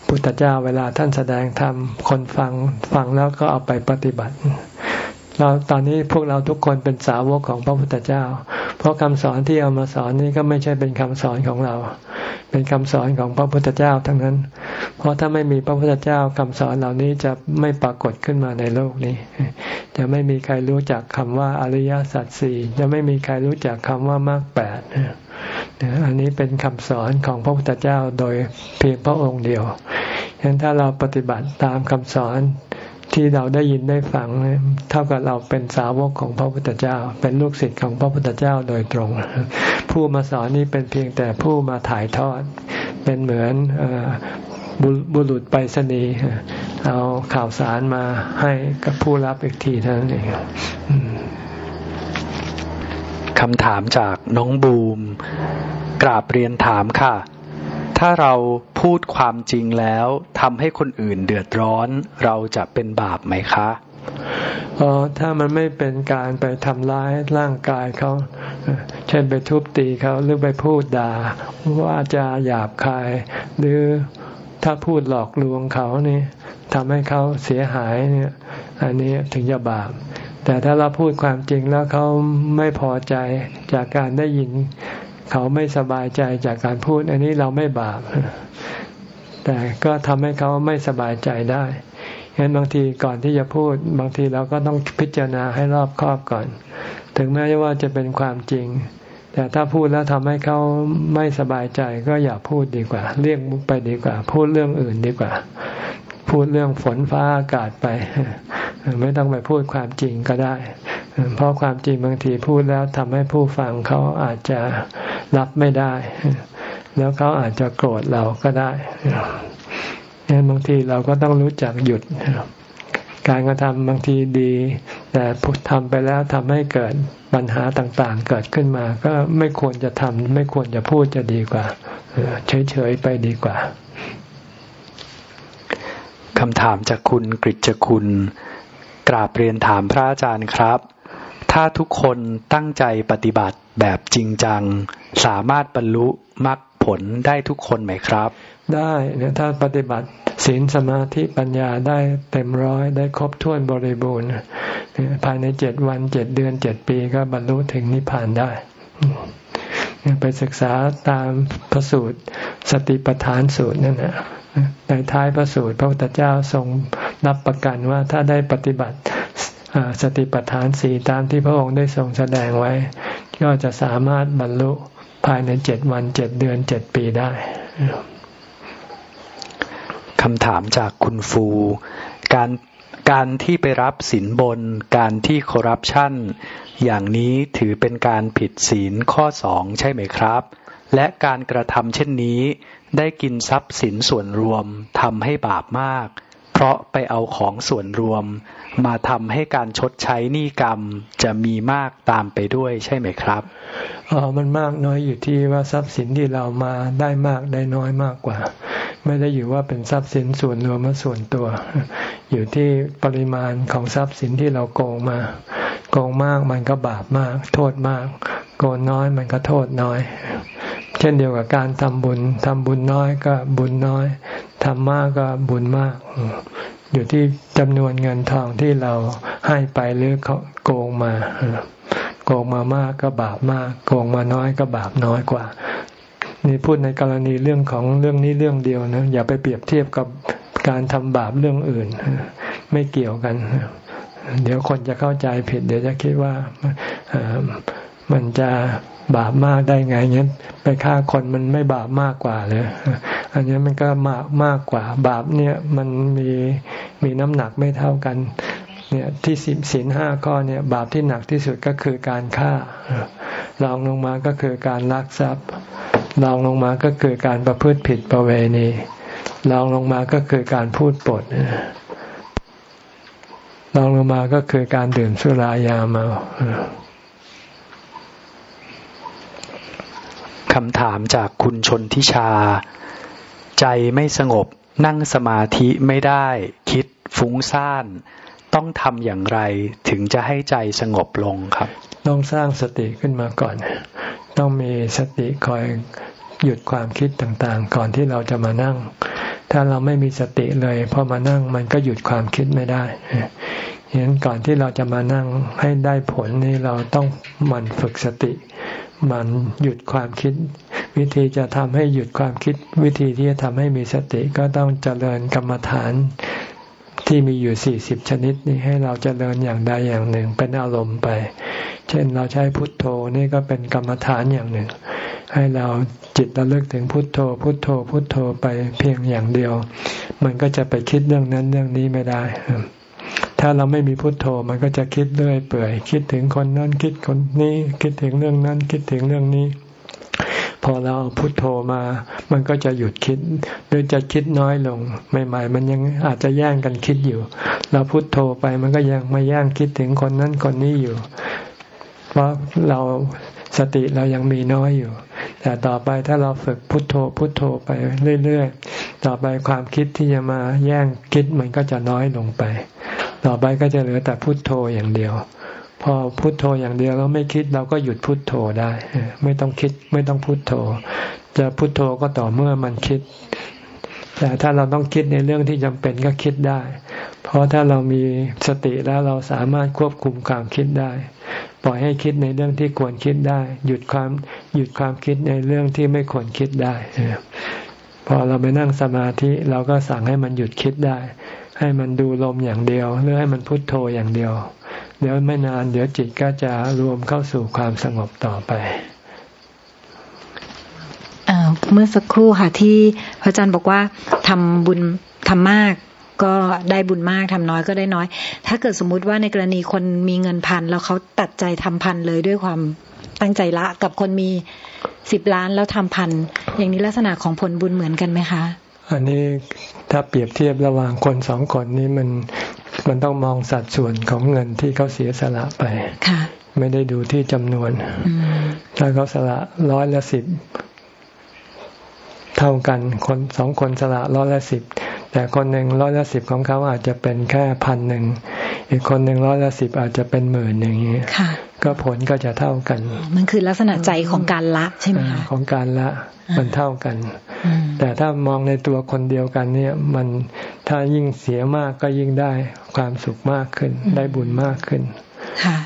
พุทธเจ้าเวลาท่านแสดงธรรมคนฟังฟังแล้วก็เอาไปปฏิบัติเราตอนนี้พวกเราทุกคนเป็นสาวกของพระพุทธเจ้า เพราะคำสอนที่เอามาสอนนี้ก็ไม่ใช่เป็นคำสอนของเรา เป็นคำสอนของพระพุทธเจ้าทั้งนั้น เพราะถ้าไม่มีพระพุทธเจ้าคำสอนเหล่านี้จะไม่ปรากฏขึ้นมาในโลกนี้ จะไม่มีใครรู้จักคำว่าอริยสัจสี่จะไม่มีใครรู้จักคำว่ามรรคแปดอันนี้เป็นคำสอนของพระพุทธเจ้าโดยเพียงพระองค์เดียวฉะนั้นถ้าเราปฏิบัติตามคำสอน ที่เราได้ยินได้ฟังเท่ากับเราเป็นสาวกของพระพุทธเจ้า เป็นลูกศิษย์ของพระพุทธเจ้าโดยตรง ผู้มาสอนนี้เป็นเพียงแต่ผู้มาถ่ายทอด เป็นเหมือนบุรุษไปรษณีย์เอาข่าวสารมาให้กับผู้รับอีกทีเท่านั้นเอง
คำถามจากน้องบูม กราบเรียนถามค่ะ ถ้าเราพูดความจริงแล้วทำให้คนอื่นเดือดร้อน เราจะเป็นบาปไหมคะ
อ๋อถ้ามันไม่เป็นการไปทำร้ายร่างกายเขาเช่นไปทุบตีเขาหรือไปพูดด่าว่าจะหยาบคาย หรือถ้าพูดหลอกลวงเขานี่ทำให้เขาเสียหายเนี่ย อันนี้ถึงจะบาป แต่ถ้าเราพูดความจริงแล้วเขาไม่พอใจจากการได้ยิน เขาไม่สบายใจจากการพูด อันนี้เราไม่บาป แต่ก็ทำให้เขาไม่สบายใจได้ฉะนั้นบางทีก่อนที่จะพูด บางทีเราก็ต้องพิจารณาให้รอบคอบก่อน ถึงแม้ว่าจะเป็นความจริง แต่ถ้าพูดแล้วทำให้เขาไม่สบายใจก็อย่าพูดดีกว่าเลี่ยงมุกไปดีกว่า พูดเรื่องอื่นดีกว่า พูดเรื่องฝนฟ้าอากาศไป ไม่ต้องไปพูดความจริงก็ได้ เพราะความจริงบางทีพูดแล้วทำให้ผู้ฟังเขาอาจจะรับไม่ได้ แล้วเขาอาจจะโกรธเราก็ได้งั้นบางทีเราก็ต้องรู้จักหยุด การกระทำบางทีดี แต่ทำไปแล้วทำให้เกิดปัญหาต่างๆ เกิดขึ้นมา ก็ไม่ควรจะทำไม่ควรจะพูดจะดีกว่า เฉยๆไปดีกว่า
คำถามจากคุณกฤษคุณ กราบเรียนถามพระอาจารย์ครับ ถ้าทุกคนตั้งใจปฏิบัติแบบจริงจัง สามารถบรรลุมรรคผลได้ทุกคนไหมครับ
ได้เนี่ยถ้าปฏิบัติศีลสมาธิปัญญาได้เต็มร้อยได้ครบถ้วนบริบูรณ์ภายในเจ็ดวันเจ็ดเดือนเจ็ดปีก็บรรลุถึงนิพพานได้ ไปศึกษาตามพระสูตรสติปัฏฐานสูตรนั่นแหละในท้ายพระสูตรพระพุทธเจ้าทรงรับประกันว่าถ้าได้ปฏิบัติสติปัฏฐานสี่ตามที่พระองค์ได้ทรงแสดงไว้ ก็จะสามารถบรรลุภายในเจ็ดวันเจ็ดเดือนเจ็ดปีได้
คำถามจากคุณฟู การ การที่ไปรับสินบน การที่คอรัปชันอย่างนี้ถือเป็นการผิดศีลข้อสองใช่ไหมครับ และการกระทำเช่นนี้ ได้กินทรัพย์สินส่วนรวมทำให้บาปมาก เพราะไปเอาของส่วนรวม มาทำให้การชดใช้หนี้กรรมจะมีมากตามไปด้วยใช่ไหมครับ
อ๋อมันมากน้อยอยู่ที่ว่าทรัพย์สินที่เรามาได้มากได้น้อยมากกว่า ไม่ได้อยู่ว่าเป็นทรัพย์สินส่วนรวมมาส่วนตัว อยู่ที่ปริมาณของทรัพย์สินที่เราโกงมา โกงมากมันก็บาปมาก โทษมาก โกงน้อยมันก็โทษน้อย เช่นเดียวกับการทำบุญทำบุญน้อยก็บุญน้อยทำมากก็บุญมาก อยู่ที่จำนวนเงินทองที่เราให้ไปหรือโกงมา โกงมามากก็บาปมาก โกงมาน้อยก็บาปน้อยกว่า นี่พูดในกรณีเรื่องของเรื่องนี้เรื่องเดียวนะอย่าไปเปรียบเทียบกับการทำบาปเรื่องอื่น ไม่เกี่ยวกัน เดี๋ยวคนจะเข้าใจผิด เดี๋ยวจะคิดว่ามันจะ บาปมากได้ไงเงี้ยไปฆ่าคนมันไม่บาปมากกว่าเลยอันนี้มันก็มากมากกว่า บาปเนี่ยมันมีมีน้ำหนักไม่เท่ากัน เนี่ยที่สิบศีลห้าข้อเนี่ยบาปที่หนักที่สุดก็คือการฆ่ารองลงมาก็คือการลักทรัพย์รองลงมาก็คือการประพฤติผิดประเวณีรองลงมาก็คือการพูดปดรองลงมาก็คือการดื่มสุรายาเมา
คำถามจากคุณชนทิชา ใจไม่สงบนั่งสมาธิไม่ได้คิดฟุ้งซ่าน ต้องทำอย่างไรถึงจะให้ใจสงบลงครับ
ต้องสร้างสติขึ้นมาก่อน ต้องมีสติคอยหยุดความคิดต่างๆ ก่อนที่เราจะมานั่ง ถ้าเราไม่มีสติเลยพอมานั่งมันก็หยุดความคิดไม่ได้เห็นก่อนที่เราจะมานั่งให้ได้ผลนี่เราต้องมันฝึกสติ มันหยุดความคิด วิธีจะทำให้หยุดความคิด วิธีที่จะทำให้มีสติก็ต้องเจริญกรรมฐานที่มีอยู่สี่สิบชนิดนี้ให้เราจเจริญอย่างใดอย่างหนึ่ง เป็นอารมณ์ไป เช่นเราใช้พุทโธนี่ก็เป็นกรรมฐานอย่างหนึ่ง ให้เราจิตระลึกถึงพุทโธ พุทโธ พุทโธไปเพียงอย่างเดียว มันก็จะไปคิดเรื่องนั้นเรื่องนี้ไม่ได้ ถ้าเราไม่มีพุทโธมันก็จะคิดเรื่อยเปื่อย คิดถึงคนนั้นคิดคนนี้ คิดถึงเรื่องนั้นคิดถึงเรื่องนี้ พอเราพุทโธมา มันก็จะหยุดคิดหรือจะคิดน้อยลง ใหม่ ๆ มันยังอาจจะแย่งกันคิดอยู่ เราพุทโธไปมันก็ยังมาแย่งคิดถึงคนนั้นคนนี้อยู่ เพราะเราสติเรายังมีน้อยอยู่ แต่ต่อไปถ้าเราฝึกพุทโธพุทโธไปเรื่อยๆ ต่อไปความคิดที่จะมาแย่งคิดมันก็จะน้อยลงไป ต่อไปก็จะเหลือแต่พุทโธอย่างเดียว พอพุทโธอย่างเดียวเราไม่คิดเราก็หยุดพุทโธได้ ไม่ต้องคิดไม่ต้องพุทโธ จะพุทโธก็ต่อเมื่อมันคิด แต่ถ้าเราต้องคิดในเรื่องที่จำเป็นก็คิดได้ เพราะถ้าเรามีสติแล้วเราสามารถควบคุมความคิดได้ ปล่อยให้คิดในเรื่องที่ควรคิดได้ หยุดความหยุดความคิดในเรื่องที่ไม่ควรคิดได้พอเราไปนั่งสมาธิเราก็สั่งให้มันหยุดคิดได้ ให้มันดูลมอย่างเดียว หรือให้มันพุทโธอย่างเดียว เดี๋ยวไม่นาน เดี๋ยวจิตก็จะรวมเข้าสู่ความสงบต่อไป
เมื่อสักครู่ค่ะที่พระอาจารย์บอกว่าทำบุญทำมากก็ได้บุญมากทำน้อยก็ได้น้อย ถ้าเกิดสมมุติว่าในกรณีคนมีเงินพันแล้วเขาตัดใจทำพันเลยด้วยความตั้งใจละกับคนมีสิบล้านแล้วทำพันอย่างนี้ลักษณะของผลบุญเหมือนกันไหมคะ
อันนี้ถ้าเปรียบเทียบระหว่างคนสองคนนี้มันมันต้องมองสัดส่วนของเงินที่เขาเสียสละไปไม่ได้ดูที่จำนวน ถ้าเขาสละร้อยละสิบเท่ากันคนสองคนสละร้อยละสิบแต่คนหนึ่งร้อยละสิบของเขาอาจจะเป็นแค่พันหนึ่งอีกคนหนึ่งร้อยละสิบอาจจะเป็นหมื่นอย่างนี้ ก็ผลก็จะเท่ากัน
มันคือลักษณะใจของการละใช่ไหมคะ
ของการละมันเท่ากัน แต่ถ้ามองในตัวคนเดียวกันเนี่ย มันถ้ายิ่งเสียมากก็ยิ่งได้ความสุขมากขึ้น ได้บุญมากขึ้น ค่ะ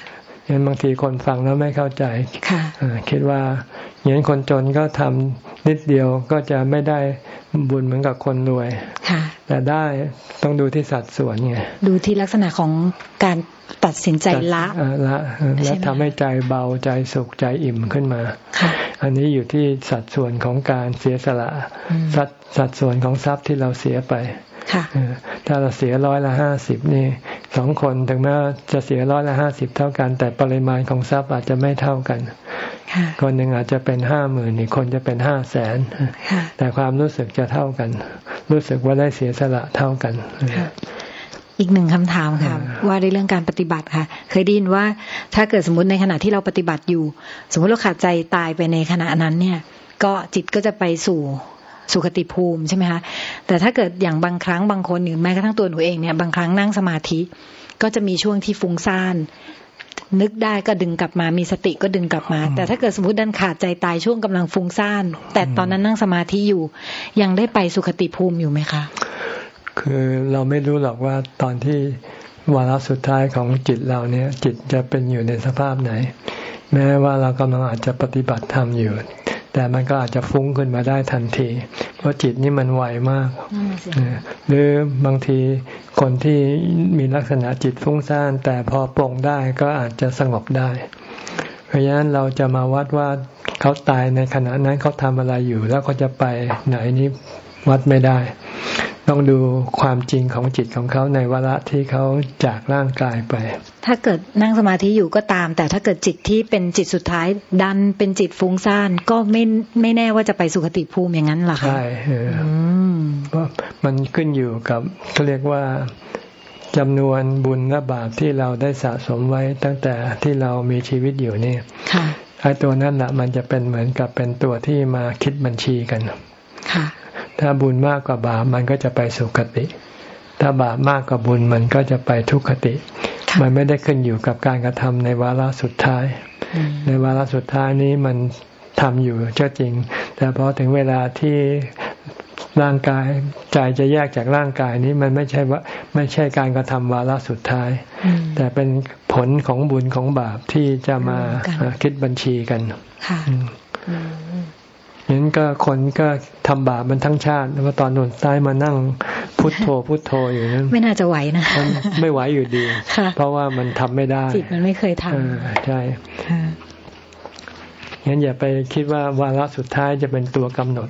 ยันบางทีคนฟังแล้วไม่เข้าใจค่ะคิดว่าอย่างนั้นคนจนก็ทำนิดเดียวก็จะไม่ได้บุญเหมือนกับคนรวย ค่ะ แต่ได้ต้องดูที่สัดส่วนไง
ดูที่ลักษณะของการตัดสินใจละ
ละแล้วทำให้ใจเบาใจสุขใจอิ่มขึ้นมา อันนี้อยู่ที่สัดส่วนของการเสียสละสัดสัดส่วนของทรัพย์ที่เราเสียไป ถ้าเราเสียร้อยละห้าสิบนี่สองคนถึงแม้จะเสียร้อยละห้าสิบเท่ากัน แต่ปริมาณของทรัพย์อาจจะไม่เท่ากัน คนหนึ่งอาจจะเป็นห้าหมื่นอีกคนจะเป็นห้าแสนแต่ความรู้สึกจะเท่ากัน รู้สึกว่าได้เสียสละเท่ากัน
อีกหนึ่งคำถามค่ะว่าในเรื่องการปฏิบัติค่ะ เคยได้ยินว่าถ้าเกิดสมมติในขณะที่เราปฏิบัติอยู่ สมมติเราขาดใจตายไปในขณะนั้นเนี่ย ก็จิตก็จะไปสู่ สุขติภูมิใช่ไหมคะแต่ถ้าเกิดอย่างบางครั้งบางคนหรือแม้กระทั่งตัวหนูเองเนี่ยบางครั้งนั่งสมาธิก็จะมีช่วงที่ฟุ้งซ่านนึกได้ก็ดึงกลับมา มีสติก็ดึงกลับมา แต่ถ้าเกิดสมมติดันขาดใจตายช่วงกำลังฟุ้งซ่าน แต่ตอนนั้นนั่งสมาธิอยู่ ยังได้ไปสุขติภูมิอยู่ไหมคะ
คือเราไม่รู้หรอกว่าตอนที่วาระสุดท้ายของจิตเราเนี่ย จิตจะเป็นอยู่ในสภาพไหน แม้ว่าเรากำลังอาจจะปฏิบัติธรรมอยู่ แต่มันก็อาจจะฟุ้งขึ้นมาได้ทันที เพราะจิตนี่มันไวมาก หรือบางทีคนที่มีลักษณะจิตฟุ้งซ่าน แต่พอปลงได้ก็อาจจะสงบได้ เพราะฉะนั้นเราจะมาวัดว่าเขาตายในขณะนั้นเขาทำอะไรอยู่ แล้วเขาจะไปไหนนี้ วัดไม่ได้ ต้องดูความจริงของจิตของเขาในวาระที่เขาจากร่างกายไป
ถ้าเกิดนั่งสมาธิอยู่ก็ตาม แต่ถ้าเกิดจิตที่เป็นจิตสุดท้าย ดันเป็นจิตฟุ้งซ่านก็ไม่ไม่แน่ว่าจะไปสุคติภูมิอย่างนั้นหรอคะ
ใช่เพราะมันขึ้นอยู่กับเขาเรียกว่าจำนวนบุญและบาปที่เราได้สะสมไว้ตั้งแต่ที่เรามีชีวิตอยู่นี่ไอ้ตัวนั้นแหละมันจะเป็นเหมือนกับเป็นตัวที่มาคิดบัญชีกัน ค่ะ ถ้าบุญมากกว่าบาปมันก็จะไปสุคติ ถ้าบาปมากกว่าบุญมันก็จะไปทุกขติ มันไม่ได้ขึ้นอยู่กับการกระทำในวาระสุดท้าย ในวาระสุดท้ายนี้มันทำอยู่เจ้าจริง แต่พอถึงเวลาที่ร่างกายใจจะแยกจากร่างกายนี้มันไม่ใช่ว่าไม่ใช่การกระทำวาระสุดท้าย แต่เป็นผลของบุญของบาปที่จะมาคิดบัญชีกันค่ะ นั้นก็คนก็ทำบาปมันทั้งชาติ แล้วตอนนนซ้ายมานั่งพุทโธพุทโธอยู่นั้น
ไม่น่าจะไหวนะ
ไม่ไหวอยู่ดี เพราะว่ามันทำไม่ได้
จิตมันไม่เคยทำ
ใช่งั้นอย่าไปคิดว่าวาระสุดท้ายจะเป็นตัวกำหนด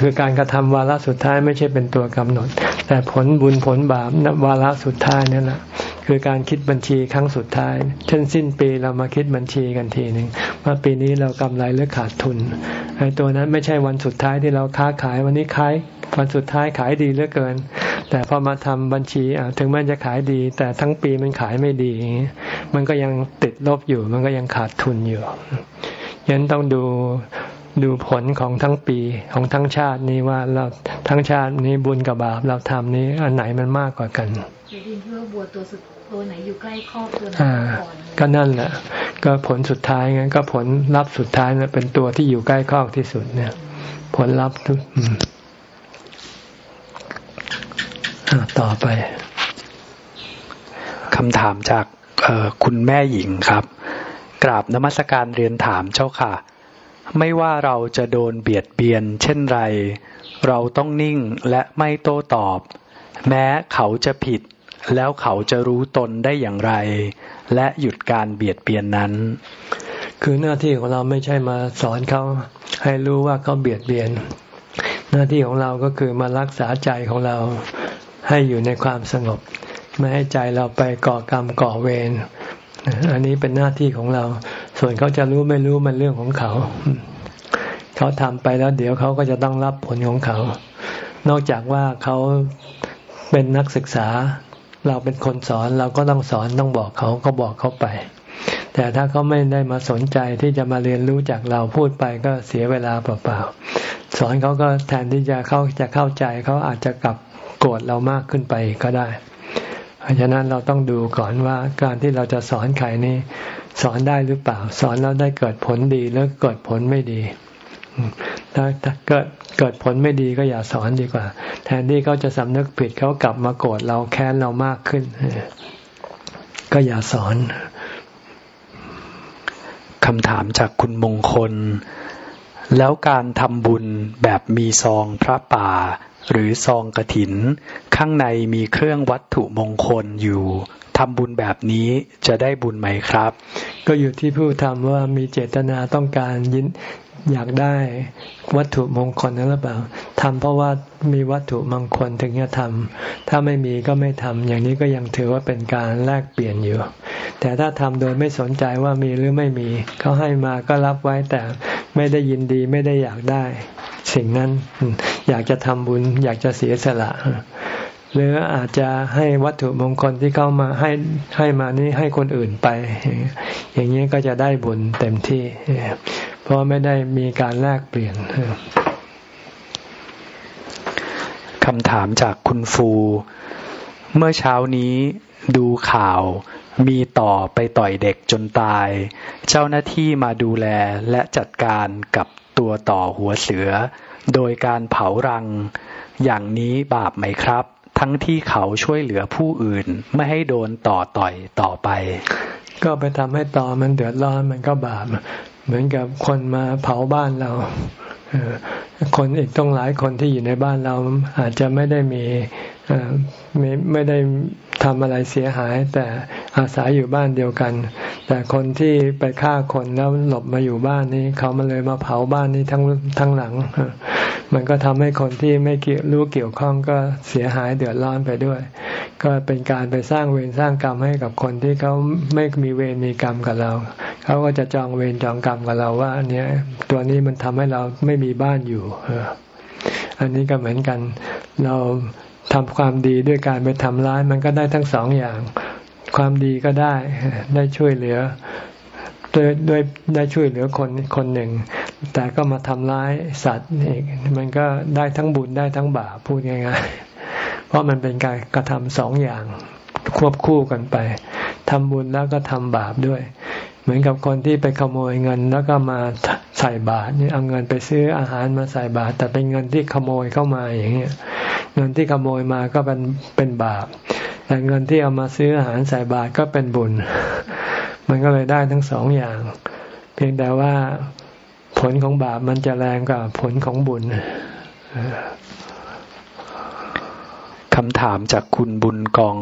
คือการกระทำวาระสุดท้ายไม่ใช่เป็นตัวกำหนด แต่ผลบุญผลบาปวาระสุดท้ายนั่แหละคือการคิดบัญชีครั้งสุดท้าย เช่นสิ้นปีเรามาคิดบัญชีกันทีหนึ่งว่าปีนี้เรากำไรหรือขาดทุนไอ้ตัวนั้นไม่ใช่วันสุดท้ายที่เราค้าขายวันนี้ขายวันสุดท้ายขายดีเหลือเกิน แต่พอมาทำบัญชีถึงแม้จะขายดี แต่ทั้งปีมันขายไม่ดี มันก็ยังติดลบอยู่ มันก็ยังขาดทุนอยู่ยันต้องดู ดูผลของทั้งปีของทั้งชาตินี้ว่าเราทั้งชาตินี้บุญกับบาปเราทำนี้อันไหนมันมากกว่ากันเดี๋ยวดินที่ว่าบัวตัวสุดตัวไหนอยู่ใกล้ครอบตัวไหนก่อนก็นั่นแหละ ก็ผลสุดท้ายงั้นก็ผลลัพธ์สุดท้ายนะเป็นตัวที่อยู่ใกล้ครอบที่สุดเนี่ย ผลลัพธ์ทุกต่อไป
คำถามจากคุณแม่หญิงครับ กราบนมัสการเรียนถามเจ้าค่ะ ไม่ว่าเราจะโดนเบียดเบียน เช่นไร เราต้องนิ่งและไม่โต้ตอบ แม้เขาจะผิด แล้วเขาจะรู้ตนได้อย่างไร และหยุดการเบียดเบียนนั้น
คือหน้าที่ของเราไม่ใช่มาสอนเขาให้รู้ว่าเขาเบียดเบียน หน้าที่ของเราก็คือมารักษาใจของเราให้อยู่ในความสงบ ไม่ให้ใจเราไปก่อกรรมก่อเวรอันนี้เป็นหน้าที่ของเรา ส่วนเขาจะรู้ไม่รู้มันเรื่องของเขา เขาทำไปแล้วเดี๋ยวเขาก็จะต้องรับผลของเขา นอกจากว่าเขาเป็นนักศึกษา เราเป็นคนสอนเราก็ต้องสอนต้องบอกเขาก็บอกเขาไป แต่ถ้าเขาไม่ได้มาสนใจที่จะมาเรียนรู้จากเราพูดไปก็เสียเวลาเปล่าๆสอนเขาก็แทนที่จะเขาจะเข้าใจเขาอาจจะกลับโกรธเรามากขึ้นไปก็ได้เพราะฉะนั้นเราต้องดูก่อนว่าการที่เราจะสอนใครนี่ สอนได้หรือเปล่า สอนแล้วได้เกิดผลดีแล้วเกิดผลไม่ดีถ้าเกิดเกิดผลไม่ดีก็อย่าสอนดีกว่า แทนที่เขาจะสำนึกผิดเขากลับมาโกรธเราแค้นเรามากขึ้น ก็อย่าสอน
คำถามจากคุณมงคล แล้วการทำบุญแบบมีซองพระป่า หรือซองกระถิน ข้างในมีเครื่องวัตถุมงคลอยู่ ทำบุญแบบนี้จะได้บุญไหมครับ
ก็อยู่ที่ผู้ทำว่ามีเจตนาต้องการยินอยากได้วัตถุมงคลนั้นหรือเปล่าทำเพราะว่ามีวัตถุมงคลถึงจะทำถ้าไม่มีก็ไม่ทำอย่างนี้ก็ยังถือว่าเป็นการแลกเปลี่ยนอยู่ แต่ถ้าทำโดยไม่สนใจว่ามีหรือไม่มีเขาให้มาก็รับไว้แต่ไม่ได้ยินดีไม่ได้อยากได้ สิ่งนั้นอยากจะทำบุญอยากจะเสียสละ หรืออาจจะให้วัตถุมงคลที่เข้ามาให้ให้มานี้ให้คนอื่นไป อย่างนี้ก็จะได้บุญเต็มที่ เพราะไม่ได้มีการแลกเปลี่ยน
คำถามจากคุณฟู เมื่อเช้านี้ดูข่าวมีต่อไปต่อยเด็กจนตาย เจ้าหน้าที่มาดูแลและจัดการกับตัวต่อหัวเสือ โดยการเผารัง อย่างนี้บาปไหมครับ ทั้งที่เขาช่วยเหลือผู้อื่น ไม่ให้โดนต่อต่อยต่อไป
ก็ไปทำให้ต่อมันเดือดร้อนมันก็บาปเหมือนกับคนมาเผาบ้านเราคนอีกต้องหลายคนที่อยู่ในบ้านเราอาจจะไม่ได้มีไม่ไม่ได้ ทำอะไรเสียหาย แต่อาศัยอยู่บ้านเดียวกัน แต่คนที่ไปฆ่าคนแล้วหลบมาอยู่บ้านนี้ เขามาเลยมาเผาบ้านนี้ทั้งทั้งหลัง มันก็ทำให้คนที่ไม่เกี่ยวรู้เกี่ยวข้องก็เสียหายเดือดร้อนไปด้วย ก็เป็นการไปสร้างเวรสร้างกรรมให้กับคนที่เขาไม่มีเวรมีกรรมกับเรา เขาก็จะจองเวรจองกรรมกับเราว่าเนี้ยตัวนี้มันทำให้เราไม่มีบ้านอยู่อันนี้ก็เหมือนกันเรา ทำความดีด้วยการไปทำร้ายมันก็ได้ทั้งสองอย่าง ความดีก็ได้ได้ช่วยเหลือด้วยด้วยได้ช่วยเหลือคนคนหนึ่ง แต่ก็มาทำร้ายสัตว์อีกมันก็ได้ทั้งบุญได้ทั้งบาปพูดง่ายๆ เพราะมันเป็นการกระทำสองอย่างควบคู่กันไปทำบุญแล้วก็ทำบาปด้วย เหมือนกับคนที่ไปขโมยเงินแล้วก็มาใส่บาตรนี่เอาเงินไปซื้ออาหารมาใส่บาตรแต่เป็นเงินที่ขโมยเข้ามาอย่างเงี้ย เงินที่ขโมยมาก็เป็นเป็นบาป แต่เงินที่เอามาซื้ออาหารใส่บาตรก็เป็นบุญ มันก็เลยได้ทั้งสองอย่าง เพียงแต่ว่าผลของบาปมันจะแรงกว่าผลของบุญ
คำถามจากคุณบุญกอง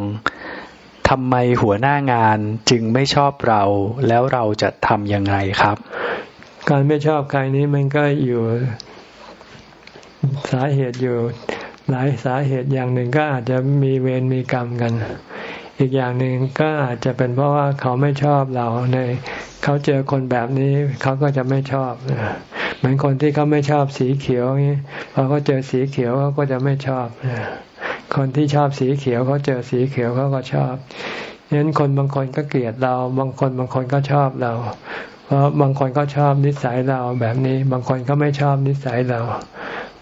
ทำไมหัวหน้างานจึงไม่ชอบเรา แล้วเราจะทำยังไงครับ
การไม่ชอบใครนี้มันก็อยู่สาเหตุอยู่ หลายสาเหตุอย่างหนึ่งก็อาจจะมีเวรมีกรรมกัน อีกอย่างหนึ่งก็อาจจะเป็นเพราะว่าเขาไม่ชอบเราในเขาเจอคนแบบนี้เขาก็จะไม่ชอบเหมือนคนที่เขาไม่ชอบสีเขียวนี้พอเขาเจอสีเขียวเขาก็จะไม่ชอบคนที่ชอบสีเขียวเขาเจอสีเขียวเขาก็ชอบฉะนั้นคนบางคนก็เกลียดเรา บางคนบางคนก็ชอบเรา เพราะบางคนก็ชอบนิสัยเราแบบนี้ บางคนก็ไม่ชอบนิสัยเรา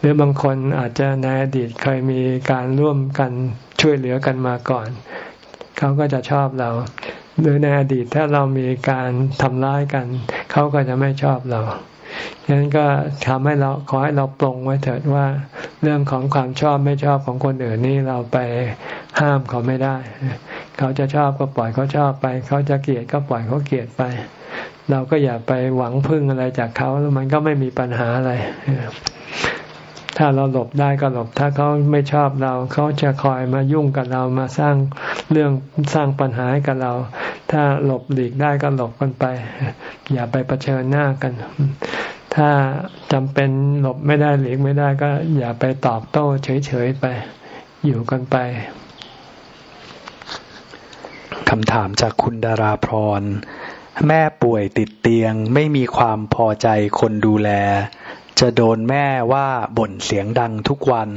รือบางคนอาจจะในอดีตเคยมีการร่วมกันช่วยเหลือกันมาก่อน เขาก็จะชอบเรา หรือในอดีตถ้าเรามีการทำร้ายกัน เขาก็จะไม่ชอบเราฉะนั้นก็ทำให้เราขอให้เราปรงไว้เถิดว่า เรื่องของความชอบไม่ชอบของคนอื่นนี่เราไปห้ามเขาไม่ได้ เขาจะชอบก็ปล่อยเขาชอบไป เขาจะเกลียดก็ปล่อยเขาเกลียดไป เราก็อย่าไปหวังพึ่งอะไรจากเขาแล้วมันก็ไม่มีปัญหาอะไร ถ้าเราหลบได้ก็หลบ ถ้าเขาไม่ชอบเรา เขาจะคอยมายุ่งกับเรามาสร้างเรื่องสร้างปัญหาให้กับเรา ถ้าหลบหลีกได้ก็หลบกันไป อย่าไปเผชิญหน้ากัน ถ้าจำเป็นหลบไม่ได้หลีกไม่ได้ก็อย่าไปตอบโต้เฉยๆไป อยู่กันไป
คำถามจากคุณดาราพร แม่ป่วยติดเตียงไม่มีความพอใจคนดูแล จะโดนแม่ว่าบ่นเสียงดังทุกวัน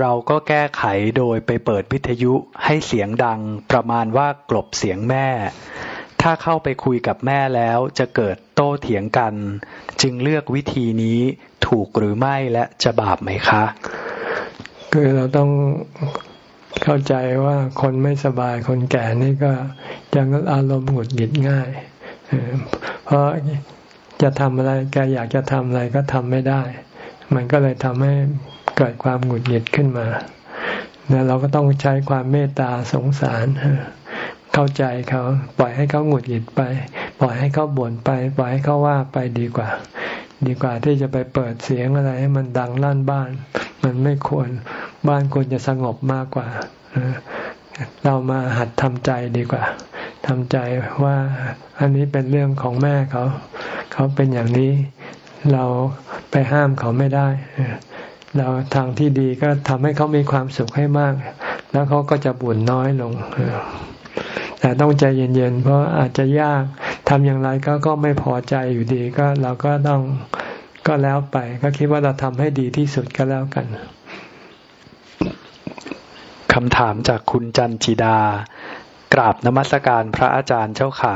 เราก็แก้ไขโดยไปเปิดวิทยุให้เสียงดังประมาณว่ากลบเสียงแม่ ถ้าเข้าไปคุยกับแม่แล้วจะเกิดโต้เถียงกัน จึงเลือกวิธีนี้ถูกหรือไม่และจะบาปไหมคะ
คือเราต้องเข้าใจว่าคนไม่สบายคนแก่นี่ก็ยังอารมณ์หงุดหงิดง่าย เพราะ จะทำอะไร แกอยากจะทำอะไรก็ทำไม่ได้ มันก็เลยทำให้เกิดความหงุดหงิดขึ้นมาแล้วเราก็ต้องใช้ความเมตตาสงสาร เข้าใจเขาปล่อยให้เขาหงุดหงิดไป ปล่อยให้เขาบ่นไป ปล่อยให้เขาว่าไปดีกว่า ดีกว่าที่จะไปเปิดเสียงอะไรให้มันดังลั่นบ้าน มันไม่ควรบ้านควรจะสงบมากกว่า เรามาหัดทำใจดีกว่าทำใจว่าอันนี้เป็นเรื่องของแม่เขา เขาเป็นอย่างนี้ เราไปห้ามเขาไม่ได้ เราทางที่ดีก็ทำให้เขามีความสุขให้มาก แล้วเขาก็จะบุญน้อยลง แต่ต้องใจเย็นๆ เพราะอาจจะยากทำอย่างไรก็ก็ไม่พอใจอยู่ดี ก็เราก็ต้องก็แล้วไป ก็คิดว่าเราทำให้ดีที่สุดก็แล้วกัน
คำถามจากคุณจันจิดา กราบนมัสการพระอาจารย์เจ้าค่ะ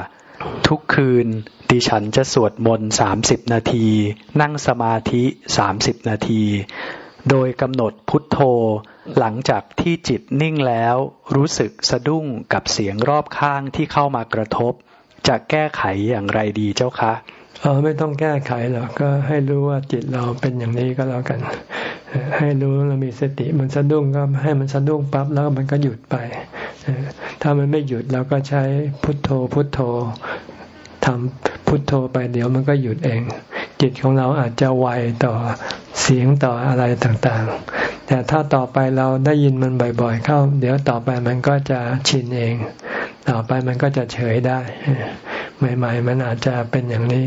ทุกคืนดิฉันจะสวดมนต์สามสิบนาที นั่งสมาธิสามสิบนาที โดยกำหนดพุทโธ หลังจากที่จิตนิ่งแล้วรู้สึกสะดุ้งกับเสียงรอบข้างที่เข้ามากระทบ จะแก้ไขอย่างไรดีเจ้าคะ
เออไม่ต้องแก้ไขหรอกก็ให้รู้ว่าจิตเราเป็นอย่างนี้ก็แล้วกัน ให้รู้เรามีสติมันสะดุ้งก็ให้มันสะดุ้งปั๊บแล้วมันก็หยุดไป ถ้ามันไม่หยุดเราก็ใช้พุทโธพุทโธทำพุทโธไปเดี๋ยวมันก็หยุดเอง จิตของเราอาจจะไวต่อเสียงต่ออะไรต่างๆ แต่ถ้าต่อไปเราได้ยินมันบ่อย ๆ เข้า เดี๋ยวต่อไปมันก็จะชินเอง ต่อไปมันก็จะเฉยได้ ใหม่ ๆ มันอาจจะเป็นอย่างนี้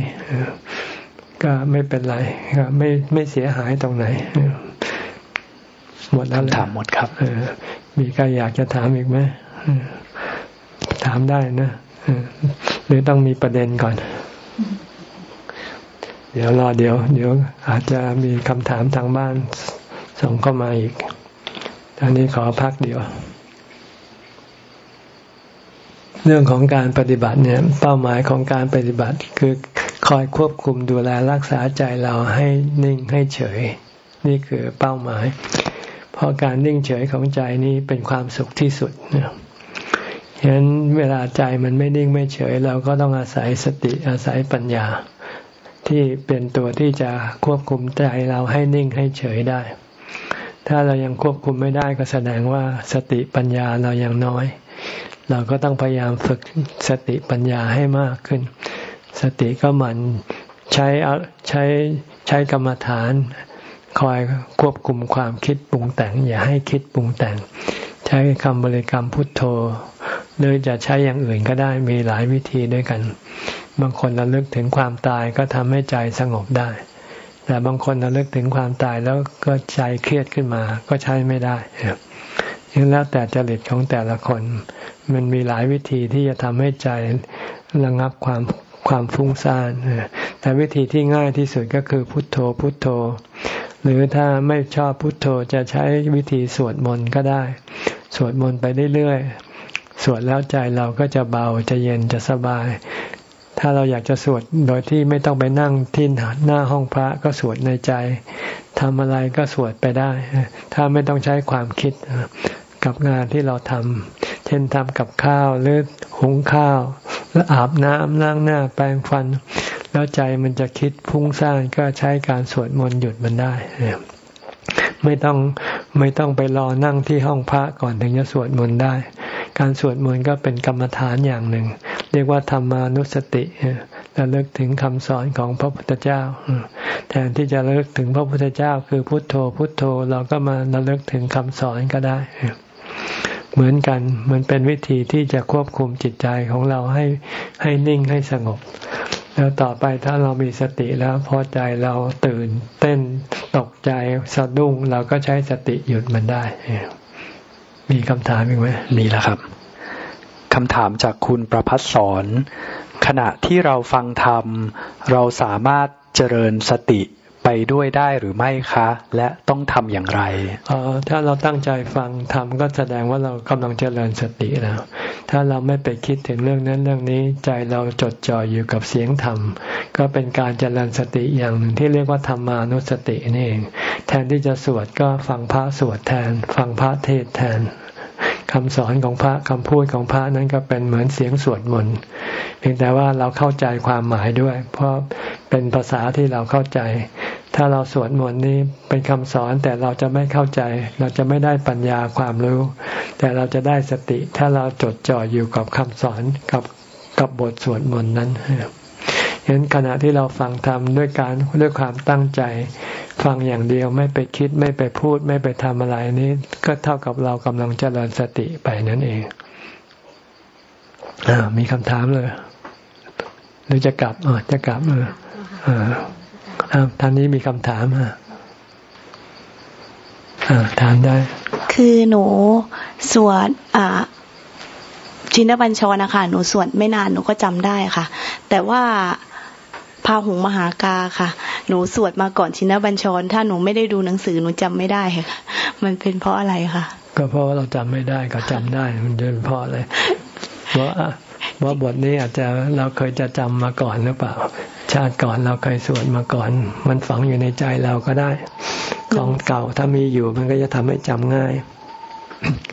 ก็ไม่เป็นไรก็ไม่ไม่เสียหายตรงไหน หมดแล้ว
ถามหมดครับ
มีใครอยากจะถามอีกไหมถามได้นะหรือต้องมีประเด็นก่อน เดี๋ยวรอเดี๋ยว เดี๋ยวอาจจะมีคำถามทางบ้านส่งเข้ามาอีก ตอนนี้ขอพักเดี๋ยว เรื่องของการปฏิบัติเนี่ยเป้าหมายของการปฏิบัติคือคอยควบคุมดูแลรักษาใจเราให้นิ่งให้เฉย นี่คือเป้าหมาย เพราะการนิ่งเฉยของใจนี้เป็นความสุขที่สุดนี่ยฉะนั้นเวลาใจมันไม่นิ่งไม่เฉย เราก็ต้องอาศัยสติอาศัยปัญญา ที่เป็นตัวที่จะควบคุมใจเราให้นิ่งให้เฉยได้ ถ้าเรายังควบคุมไม่ได้ก็แสดงว่าสติปัญญาเรายังน้อย เราก็ต้องพยายามฝึกสติปัญญาให้มากขึ้น สติก็มันใช้ใช้ใช้กรรมฐาน คอยควบคุมความคิดปรุงแต่ง อย่าให้คิดปรุงแต่ง ใช้คำบริกรรมพุทโธหรือจะใช้อย่างอื่นก็ได้มีหลายวิธีด้วยกัน บางคนระลึกถึงความตายก็ทำให้ใจสงบได้ แต่บางคนระลึกถึงความตายแล้วก็ใจเครียดขึ้นมาก็ใช้ไม่ได้ ยังแล้วแต่จริตของแต่ละคน มันมีหลายวิธีที่จะทำให้ใจระงับความความฟุ้งซ่านแต่วิธีที่ง่ายที่สุดก็คือพุทโธพุทโธ หรือถ้าไม่ชอบพุทโธจะใช้วิธีสวดมนต์ก็ได้ สวดมนต์ไปเรื่อยๆสวดแล้วใจเราก็จะเบาจะเย็นจะสบาย ถ้าเราอยากจะสวดโดยที่ไม่ต้องไปนั่งที่หน้าห้องพระก็สวดในใจทำอะไรก็สวดไปได้ ถ้าไม่ต้องใช้ความคิดกับงานที่เราทำ เช่นทำกับข้าวหรือหุงข้าว แล้วอาบน้ำล้างหน้าแปรงฟัน แล้วใจมันจะคิดพุ่งสร้างก็ใช้การสวดมนต์หยุดมันได้ไม่ต้องไม่ต้องไปรอนั่งที่ห้องพระก่อนถึงจะสวดมนต์ได้ การสวดมนต์ก็เป็นกรรมฐานอย่างหนึ่ง เรียกว่าธรรมานุสติระลึกถึงคำสอนของพระพุทธเจ้า แทนที่จะระลึกถึงพระพุทธเจ้า คือพุทโธ พุทโธเราก็มาระลึกถึงคำสอนก็ได้ เหมือนกันมันเป็นวิธีที่จะควบคุมจิตใจของเราให้ให้นิ่งให้สงบ แล้วต่อไปถ้าเรามีสติแล้วพอใจเราตื่นเต้นตกใจสะดุ้งเราก็ใช้สติหยุดมันได้ มีคำถามอีกไหม
มีแล้วครับ คำถามจากคุณประพัฒสอน ขณะที่เราฟังธรรม เราสามารถเจริญสติไปด้วยได้หรือไม่คะ และต้องทำอย่างไร
ออถ้าเราตั้งใจฟังธรรมก็แสดงว่าเรากำลังเจริญสติแล้ว ถ้าเราไม่ไปคิดถึงเรื่องนั้นเรื่องนี้ใจเราจดจ่ออยู่กับเสียงธรรม ก็เป็นการเจริญสติอย่างหนึ่งที่เรียกว่าธรรมานุสตินี่เอง แทนที่จะสวดก็ฟังพระสวดแทน ฟังพระเทศแทน คำสอนของพระคำพูดของพระนั้นก็เป็นเหมือนเสียงสวดมนต์เพียงแต่ว่าเราเข้าใจความหมายด้วย เพราะเป็นภาษาที่เราเข้าใจ ถ้าเราสวดมนต์นี้เป็นคำสอนแต่เราจะไม่เข้าใจ เราจะไม่ได้ปัญญาความรู้ แต่เราจะได้สติถ้าเราจดจ่ออยู่กับคำสอนกับกับบทสวดมนต์นั้น เห็นขณะที่เราฟังธรรมด้วยการด้วยความตั้งใจ ฟังอย่างเดียวไม่ไปคิดไม่ไปพูดไม่ไปทำอะไรนี้ก็เท่ากับเรากำลังเจริญสติไปนั่นเองอมีคำถามเลย หรือจะกลับอ๋อจะกลับเอออ่าท่านนี้มีคำถามอะอ่าถามได้
คือหนูสวดอ่าชินบัญชรนะคะหนูสวดไม่นานหนูก็จำได้ค่ะ แต่ว่า พาหุงมหากาค่ะ หนูสวดมาก่อนชินบัญชร ถ้าหนูไม่ได้ดูหนังสือหนูจำไม่ได้ค่ะ มันเป็นเพราะอะไรคะ
ก็เพราะว่าเราจำไม่ได้ก็จำได้มันเป็นเพราะอะไรเพราะว่าบทนี้อาจจะเราเคยจะจำมาก่อนหรือเปล่า ชาติก่อนเราเคยสวดมาก่อน มันฝังอยู่ในใจเราก็ได้ ของเก่าถ้ามีอยู่มันก็จะทำให้จำง่าย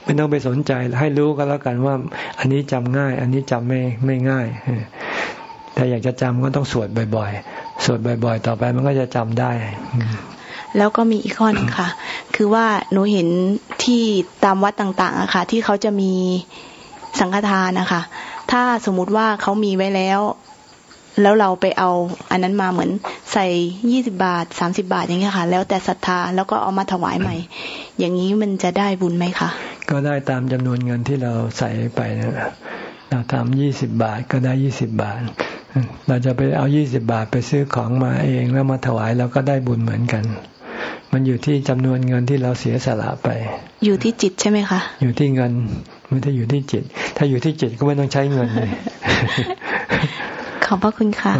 ไม่ต้องไปสนใจให้รู้ก็แล้วกันว่า อันนี้จำง่าย อันนี้จำไม่ไม่ง่าย ถ้าอยากจะจำก็ต้องสวดบ่อย ๆ สวดบ่อย ๆ ต่อไปมันก็จะจำได้
แล้วก็มีอีกข้อหนึ่งค่ะ คือว่าหนูเห็นที่ตามวัดต่างๆอะค่ะ ที่เขาจะมีสังฆทานนะคะถ้าสมมุติว่าเขามีไว้แล้ว แล้วเราไปเอา อันนั้นมาเหมือนใส่ยี่สิบาทสามสิบาทอย่างเงี้ยค่ะ แล้วแต่ศรัทธาแล้วก็เอามาถวายใหม่ อย่างนี้มันจะได้บุญไหมคะ
ก็ได้ตามจำนวนเงินที่เราใส่ไปนะเราทำยี่สิบบาทก็ได้ยี่สิบบาท เราจะไปเอายี่สิบาทไปซื้อของมาเองแล้วมาถวายเราก็ได้บุญเหมือนกัน มันอยู่ที่จำนวนเงินที่เราเสียสละไป
อยู่ที่จิตใช่ไหมคะ
อยู่ที่เงินไม่ได้อยู่ที่จิต ถ้าอยู่ที่จิตก็ไม่ต้องใช้เงินเลย
ขอบพระคุณค่ะ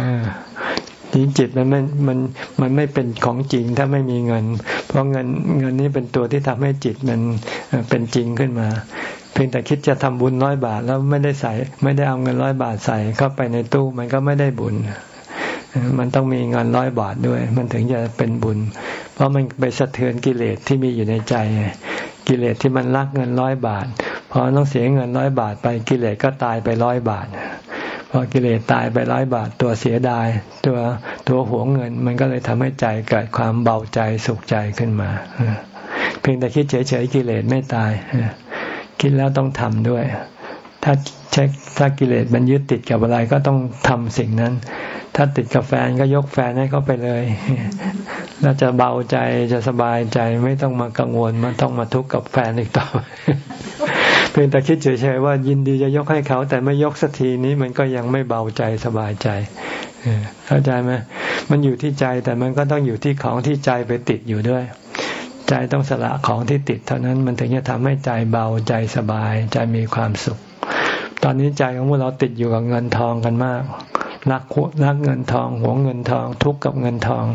ทีจิตมันมันมันมันไม่เป็นของจริงถ้าไม่มีเงิน เพราะเงินเงินนี้เป็นตัวที่ทำให้จิตมันเป็นจริงขึ้นมาเพียงแต่คิดจะทำบุญร้อยบาทแล้วไม่ได้ใส่ ไม่ได้เอาเงินร้อยบาทใส่เข้าไปในตู้มันก็ไม่ได้บุญ มันต้องมีเงินร้อยบาทด้วย มันถึงจะเป็นบุญ เพราะมันไปสะเทือนกิเลสที่มีอยู่ในใจ กิเลสที่มันรักเงินร้อยบาทพอต้องเสียเงินร้อยบาทไปกิเลสก็ตายไปร้อยบาทพอกิเลสตายไปร้อยบาทตัวเสียดาย ตัวตัวหวงเงิน มันก็เลยทำให้ใจเกิดความเบาใจสุขใจขึ้นมา เพียงแต่คิดเฉยๆกิเลสไม่ตาย คิดแล้วต้องทำด้วย ถ้าเช็คถ้ากิเลสมันยึดติดกับอะไรก็ต้องทำสิ่งนั้น ถ้าติดกับแฟนก็ยกแฟนให้เขาไปเลยแล้วจะเบาใจจะสบายใจไม่ต้องมากังวลมันต้องมาทุกข์กับแฟนอีกต่อไปเพียงแต่คิดเฉยๆว่ายินดีจะยกให้เขา แต่ไม่ยกสักทีนี้มันก็ยังไม่เบาใจสบายใจเข้าใจไหมมันอยู่ที่ใจแต่มันก็ต้องอยู่ที่ของที่ใจไปติดอยู่ด้วย ใจต้องสละของที่ติดเท่านั้นมันถึงจะทำให้ใจเบาใจสบายใจมีความสุข ตอนนี้ใจของพวกเราติดอยู่กับเงินทองกันมากรักรักเงินทองหวงเงินทอง ทุกข์กับเงินทอง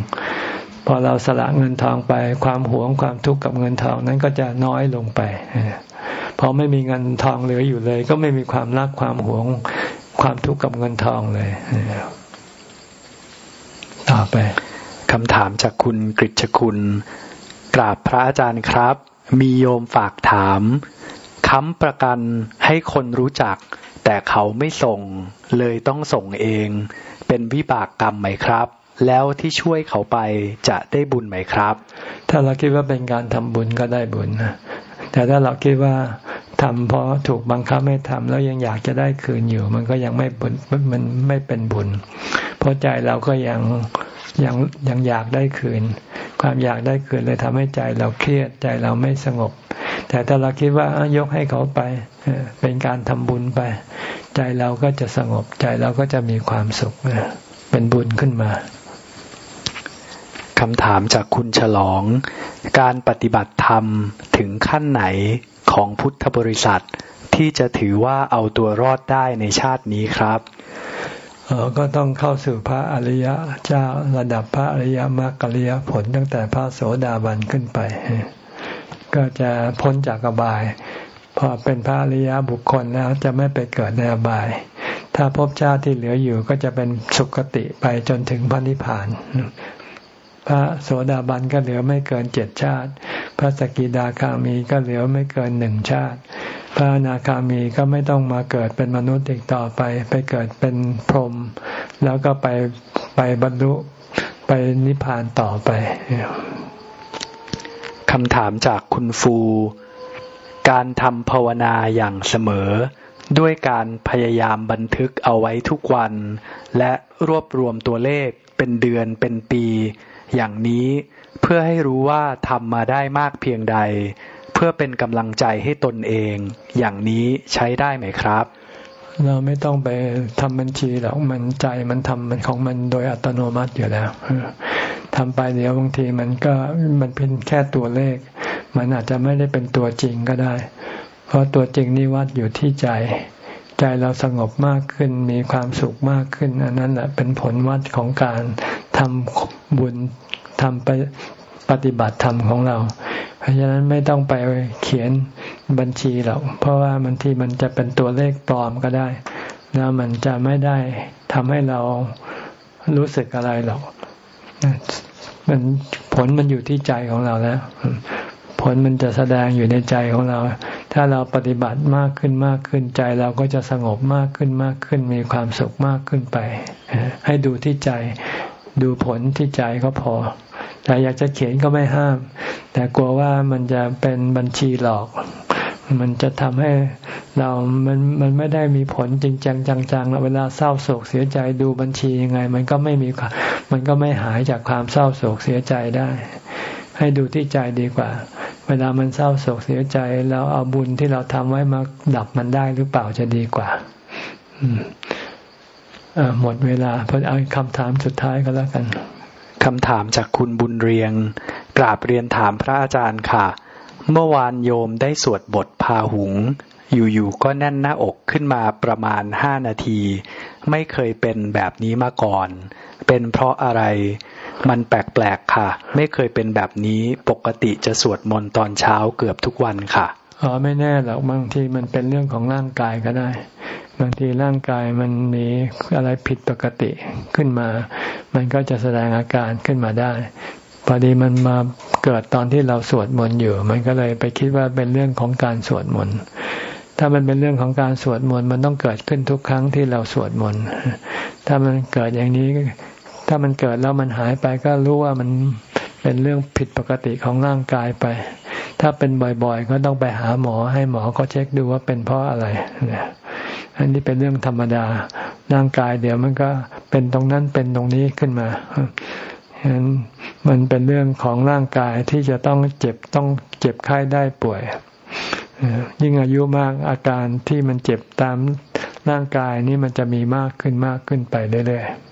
พอเราสละเงินทองไป ความหวงความทุกข์กับเงินทองนั้นก็จะน้อยลงไปพอไม่มีเงินทองเหลืออยู่เลย ก็ไม่มีความรักความหวงความทุกข์กับเงินทองเลยต่อไป
คำถามจากคุณกฤษคุณ กราบพระอาจารย์ครับ มีโยมฝากถาม ค้ำประกันให้คนรู้จัก แต่เขาไม่ส่ง เลยต้องส่งเอง เป็นวิบากกรรมไหมครับ แล้วที่ช่วยเขาไปจะได้บุญไหมครับ
ถ้าเราคิดว่าเป็นการทำบุญก็ได้บุญนะแต่ถ้าเราคิดว่าทำเพราะถูกบังคับให้ทำแล้วยังอยากจะได้คืนอยู่ มันก็ยังไม่บุญมันไม่เป็นบุญ เพราะใจเราก็ยัง ยังยังอยากได้คืน ความอยากได้คืนเลยทำให้ใจเราเครียดใจเราไม่สงบ แต่ถ้าเราคิดว่ายกให้เขาไป เป็นการทำบุญไป ใจเราก็จะสงบใจเราก็จะมีความสุขเป็นบุญขึ้นมา
คำถามจากคุณฉลอง การปฏิบัติธรรมถึงขั้นไหนของพุทธบริษัทที่จะถือว่าเอาตัวรอดได้ในชาตินี้ครับ
ก็ต้องเข้าสู่พระอริยะเจ้าระดับพระอริยมรรคอริยผลตั้งแต่พระโสดาบันขึ้นไป ก็จะพ้นจากอบาย พอเป็นพระอริยบุคคลแล้วจะไม่ไปเกิดในอบาย ถ้าพบชาติที่เหลืออยู่ก็จะเป็นสุคติไปจนถึงพระนิพพาน พระโสดาบันก็เหลือไม่เกินเจ็ดชาติ พระสกิดาคามีก็เหลือไม่เกินหนึ่งชาติ พระนาคามีก็ไม่ต้องมาเกิดเป็นมนุษย์อีกต่อไป ไปเกิดเป็นพรหมแล้วก็ไปไปบรรลุไปนิพพานต่อไป
คำถามจากคุณฟู การทำภาวนาอย่างเสมอ ด้วยการพยายามบันทึกเอาไว้ทุกวัน และรวบรวมตัวเลขเป็นเดือนเป็นปี อย่างนี้เพื่อให้รู้ว่าทำมาได้มากเพียงใด พื่อเป็นกำลังใจให้ตนเอง อย่างนี้ใช้ได้ไหมครับ
เราไม่ต้องไปทำบัญชีหรอกมันใจมันทำมันของมันโดยอัตโนมัติอยู่แล้วทำไปเดี๋ยวบางทีมันก็มันเป็นแค่ตัวเลข มันอาจจะไม่ได้เป็นตัวจริงก็ได้ เพราะตัวจริงนี่วัดอยู่ที่ใจ ใจเราสงบมากขึ้นมีความสุขมากขึ้น อันนั้นแหละเป็นผลวัดของการทำบุญทำไป ปฏิบัติธรรมของเรา เพราะฉะนั้นไม่ต้องไปเขียนบัญชีหรอกเพราะว่าบางทีมันจะเป็นตัวเลขปลอมก็ได้ แล้วมันจะไม่ได้ทำให้เรารู้สึกอะไรหรอกมันผลมันอยู่ที่ใจของเราแล้ว ผลมันจะแสดงอยู่ในใจของเรา ถ้าเราปฏิบัติมากขึ้นมากขึ้นใจเราก็จะสงบมากขึ้นมากขึ้น มีความสุขมากขึ้นไป ให้ดูที่ใจ ดูผลที่ใจก็พอ แต่อยากจะเขียนก็ไม่ห้าม แต่กลัวว่ามันจะเป็นบัญชีหลอก มันจะทำให้เรา มัน มันไม่ได้มีผลจริงจังจังๆเวลาเศร้าโศกเสียใจดูบัญชียังไง มันก็ไม่มี มันก็ไม่หายจากความเศร้าโศกเสียใจได้ ให้ดูที่ใจดีกว่า เวลามันเศร้าโศกเสียใจแล้วเอาบุญที่เราทำไว้มาดับมันได้หรือเปล่าจะดีกว่าอืมหมดเวลาพอเอาคำถามสุดท้ายก็แล้วกัน
คำถามจากคุณบุญเรียง กราบเรียนถามพระอาจารย์ค่ะ เมื่อวานโยมได้สวดบทพาหุง อยู่ๆก็แน่นหน้าอกขึ้นมาประมาณห้านาที ไม่เคยเป็นแบบนี้มาก่อน เป็นเพราะอะไร มันแปลกๆค่ะ ไม่เคยเป็นแบบนี้ปกติจะสวดมนต์ตอนเช้าเกือบทุกวันค่ะ
อ๋อไม่แน่หรอกบางทีมันเป็นเรื่องของร่างกายก็ได้ บางทีร่างกายมันมีอะไรผิดปกติขึ้นมา มันก็จะแสดงอาการขึ้นมาได้พอดีมันมาเกิดตอนที่เราสวดมนต์อยู่ มันก็เลยไปคิดว่าเป็นเรื่องของการสวดมนต์ถ้ามันเป็นเรื่องของการสวดมนต์มันต้องเกิดขึ้นทุกครั้งที่เราสวดมนต์ถ้ามันเกิดอย่างนี้ ถ้ามันเกิดแล้วมันหายไปก็รู้ว่ามัน เป็นเรื่องผิดปกติของร่างกายไป ถ้าเป็นบ่อยๆ ก็ต้องไปหาหมอให้หมอเขาเช็คดูว่าเป็นเพราะอะไรเนี่ยอันนี้เป็นเรื่องธรรมดา ร่างกายเดี๋ยวมันก็เป็นตรงนั้นเป็นตรงนี้ขึ้นมาฉะนั้นมันเป็นเรื่องของร่างกายที่จะต้องเจ็บต้องเจ็บไข้ได้ป่วยยิ่งอายุมากอาการที่มันเจ็บตามร่างกายนี่มันจะมีมากขึ้นมากขึ้นไปเรื่อยๆ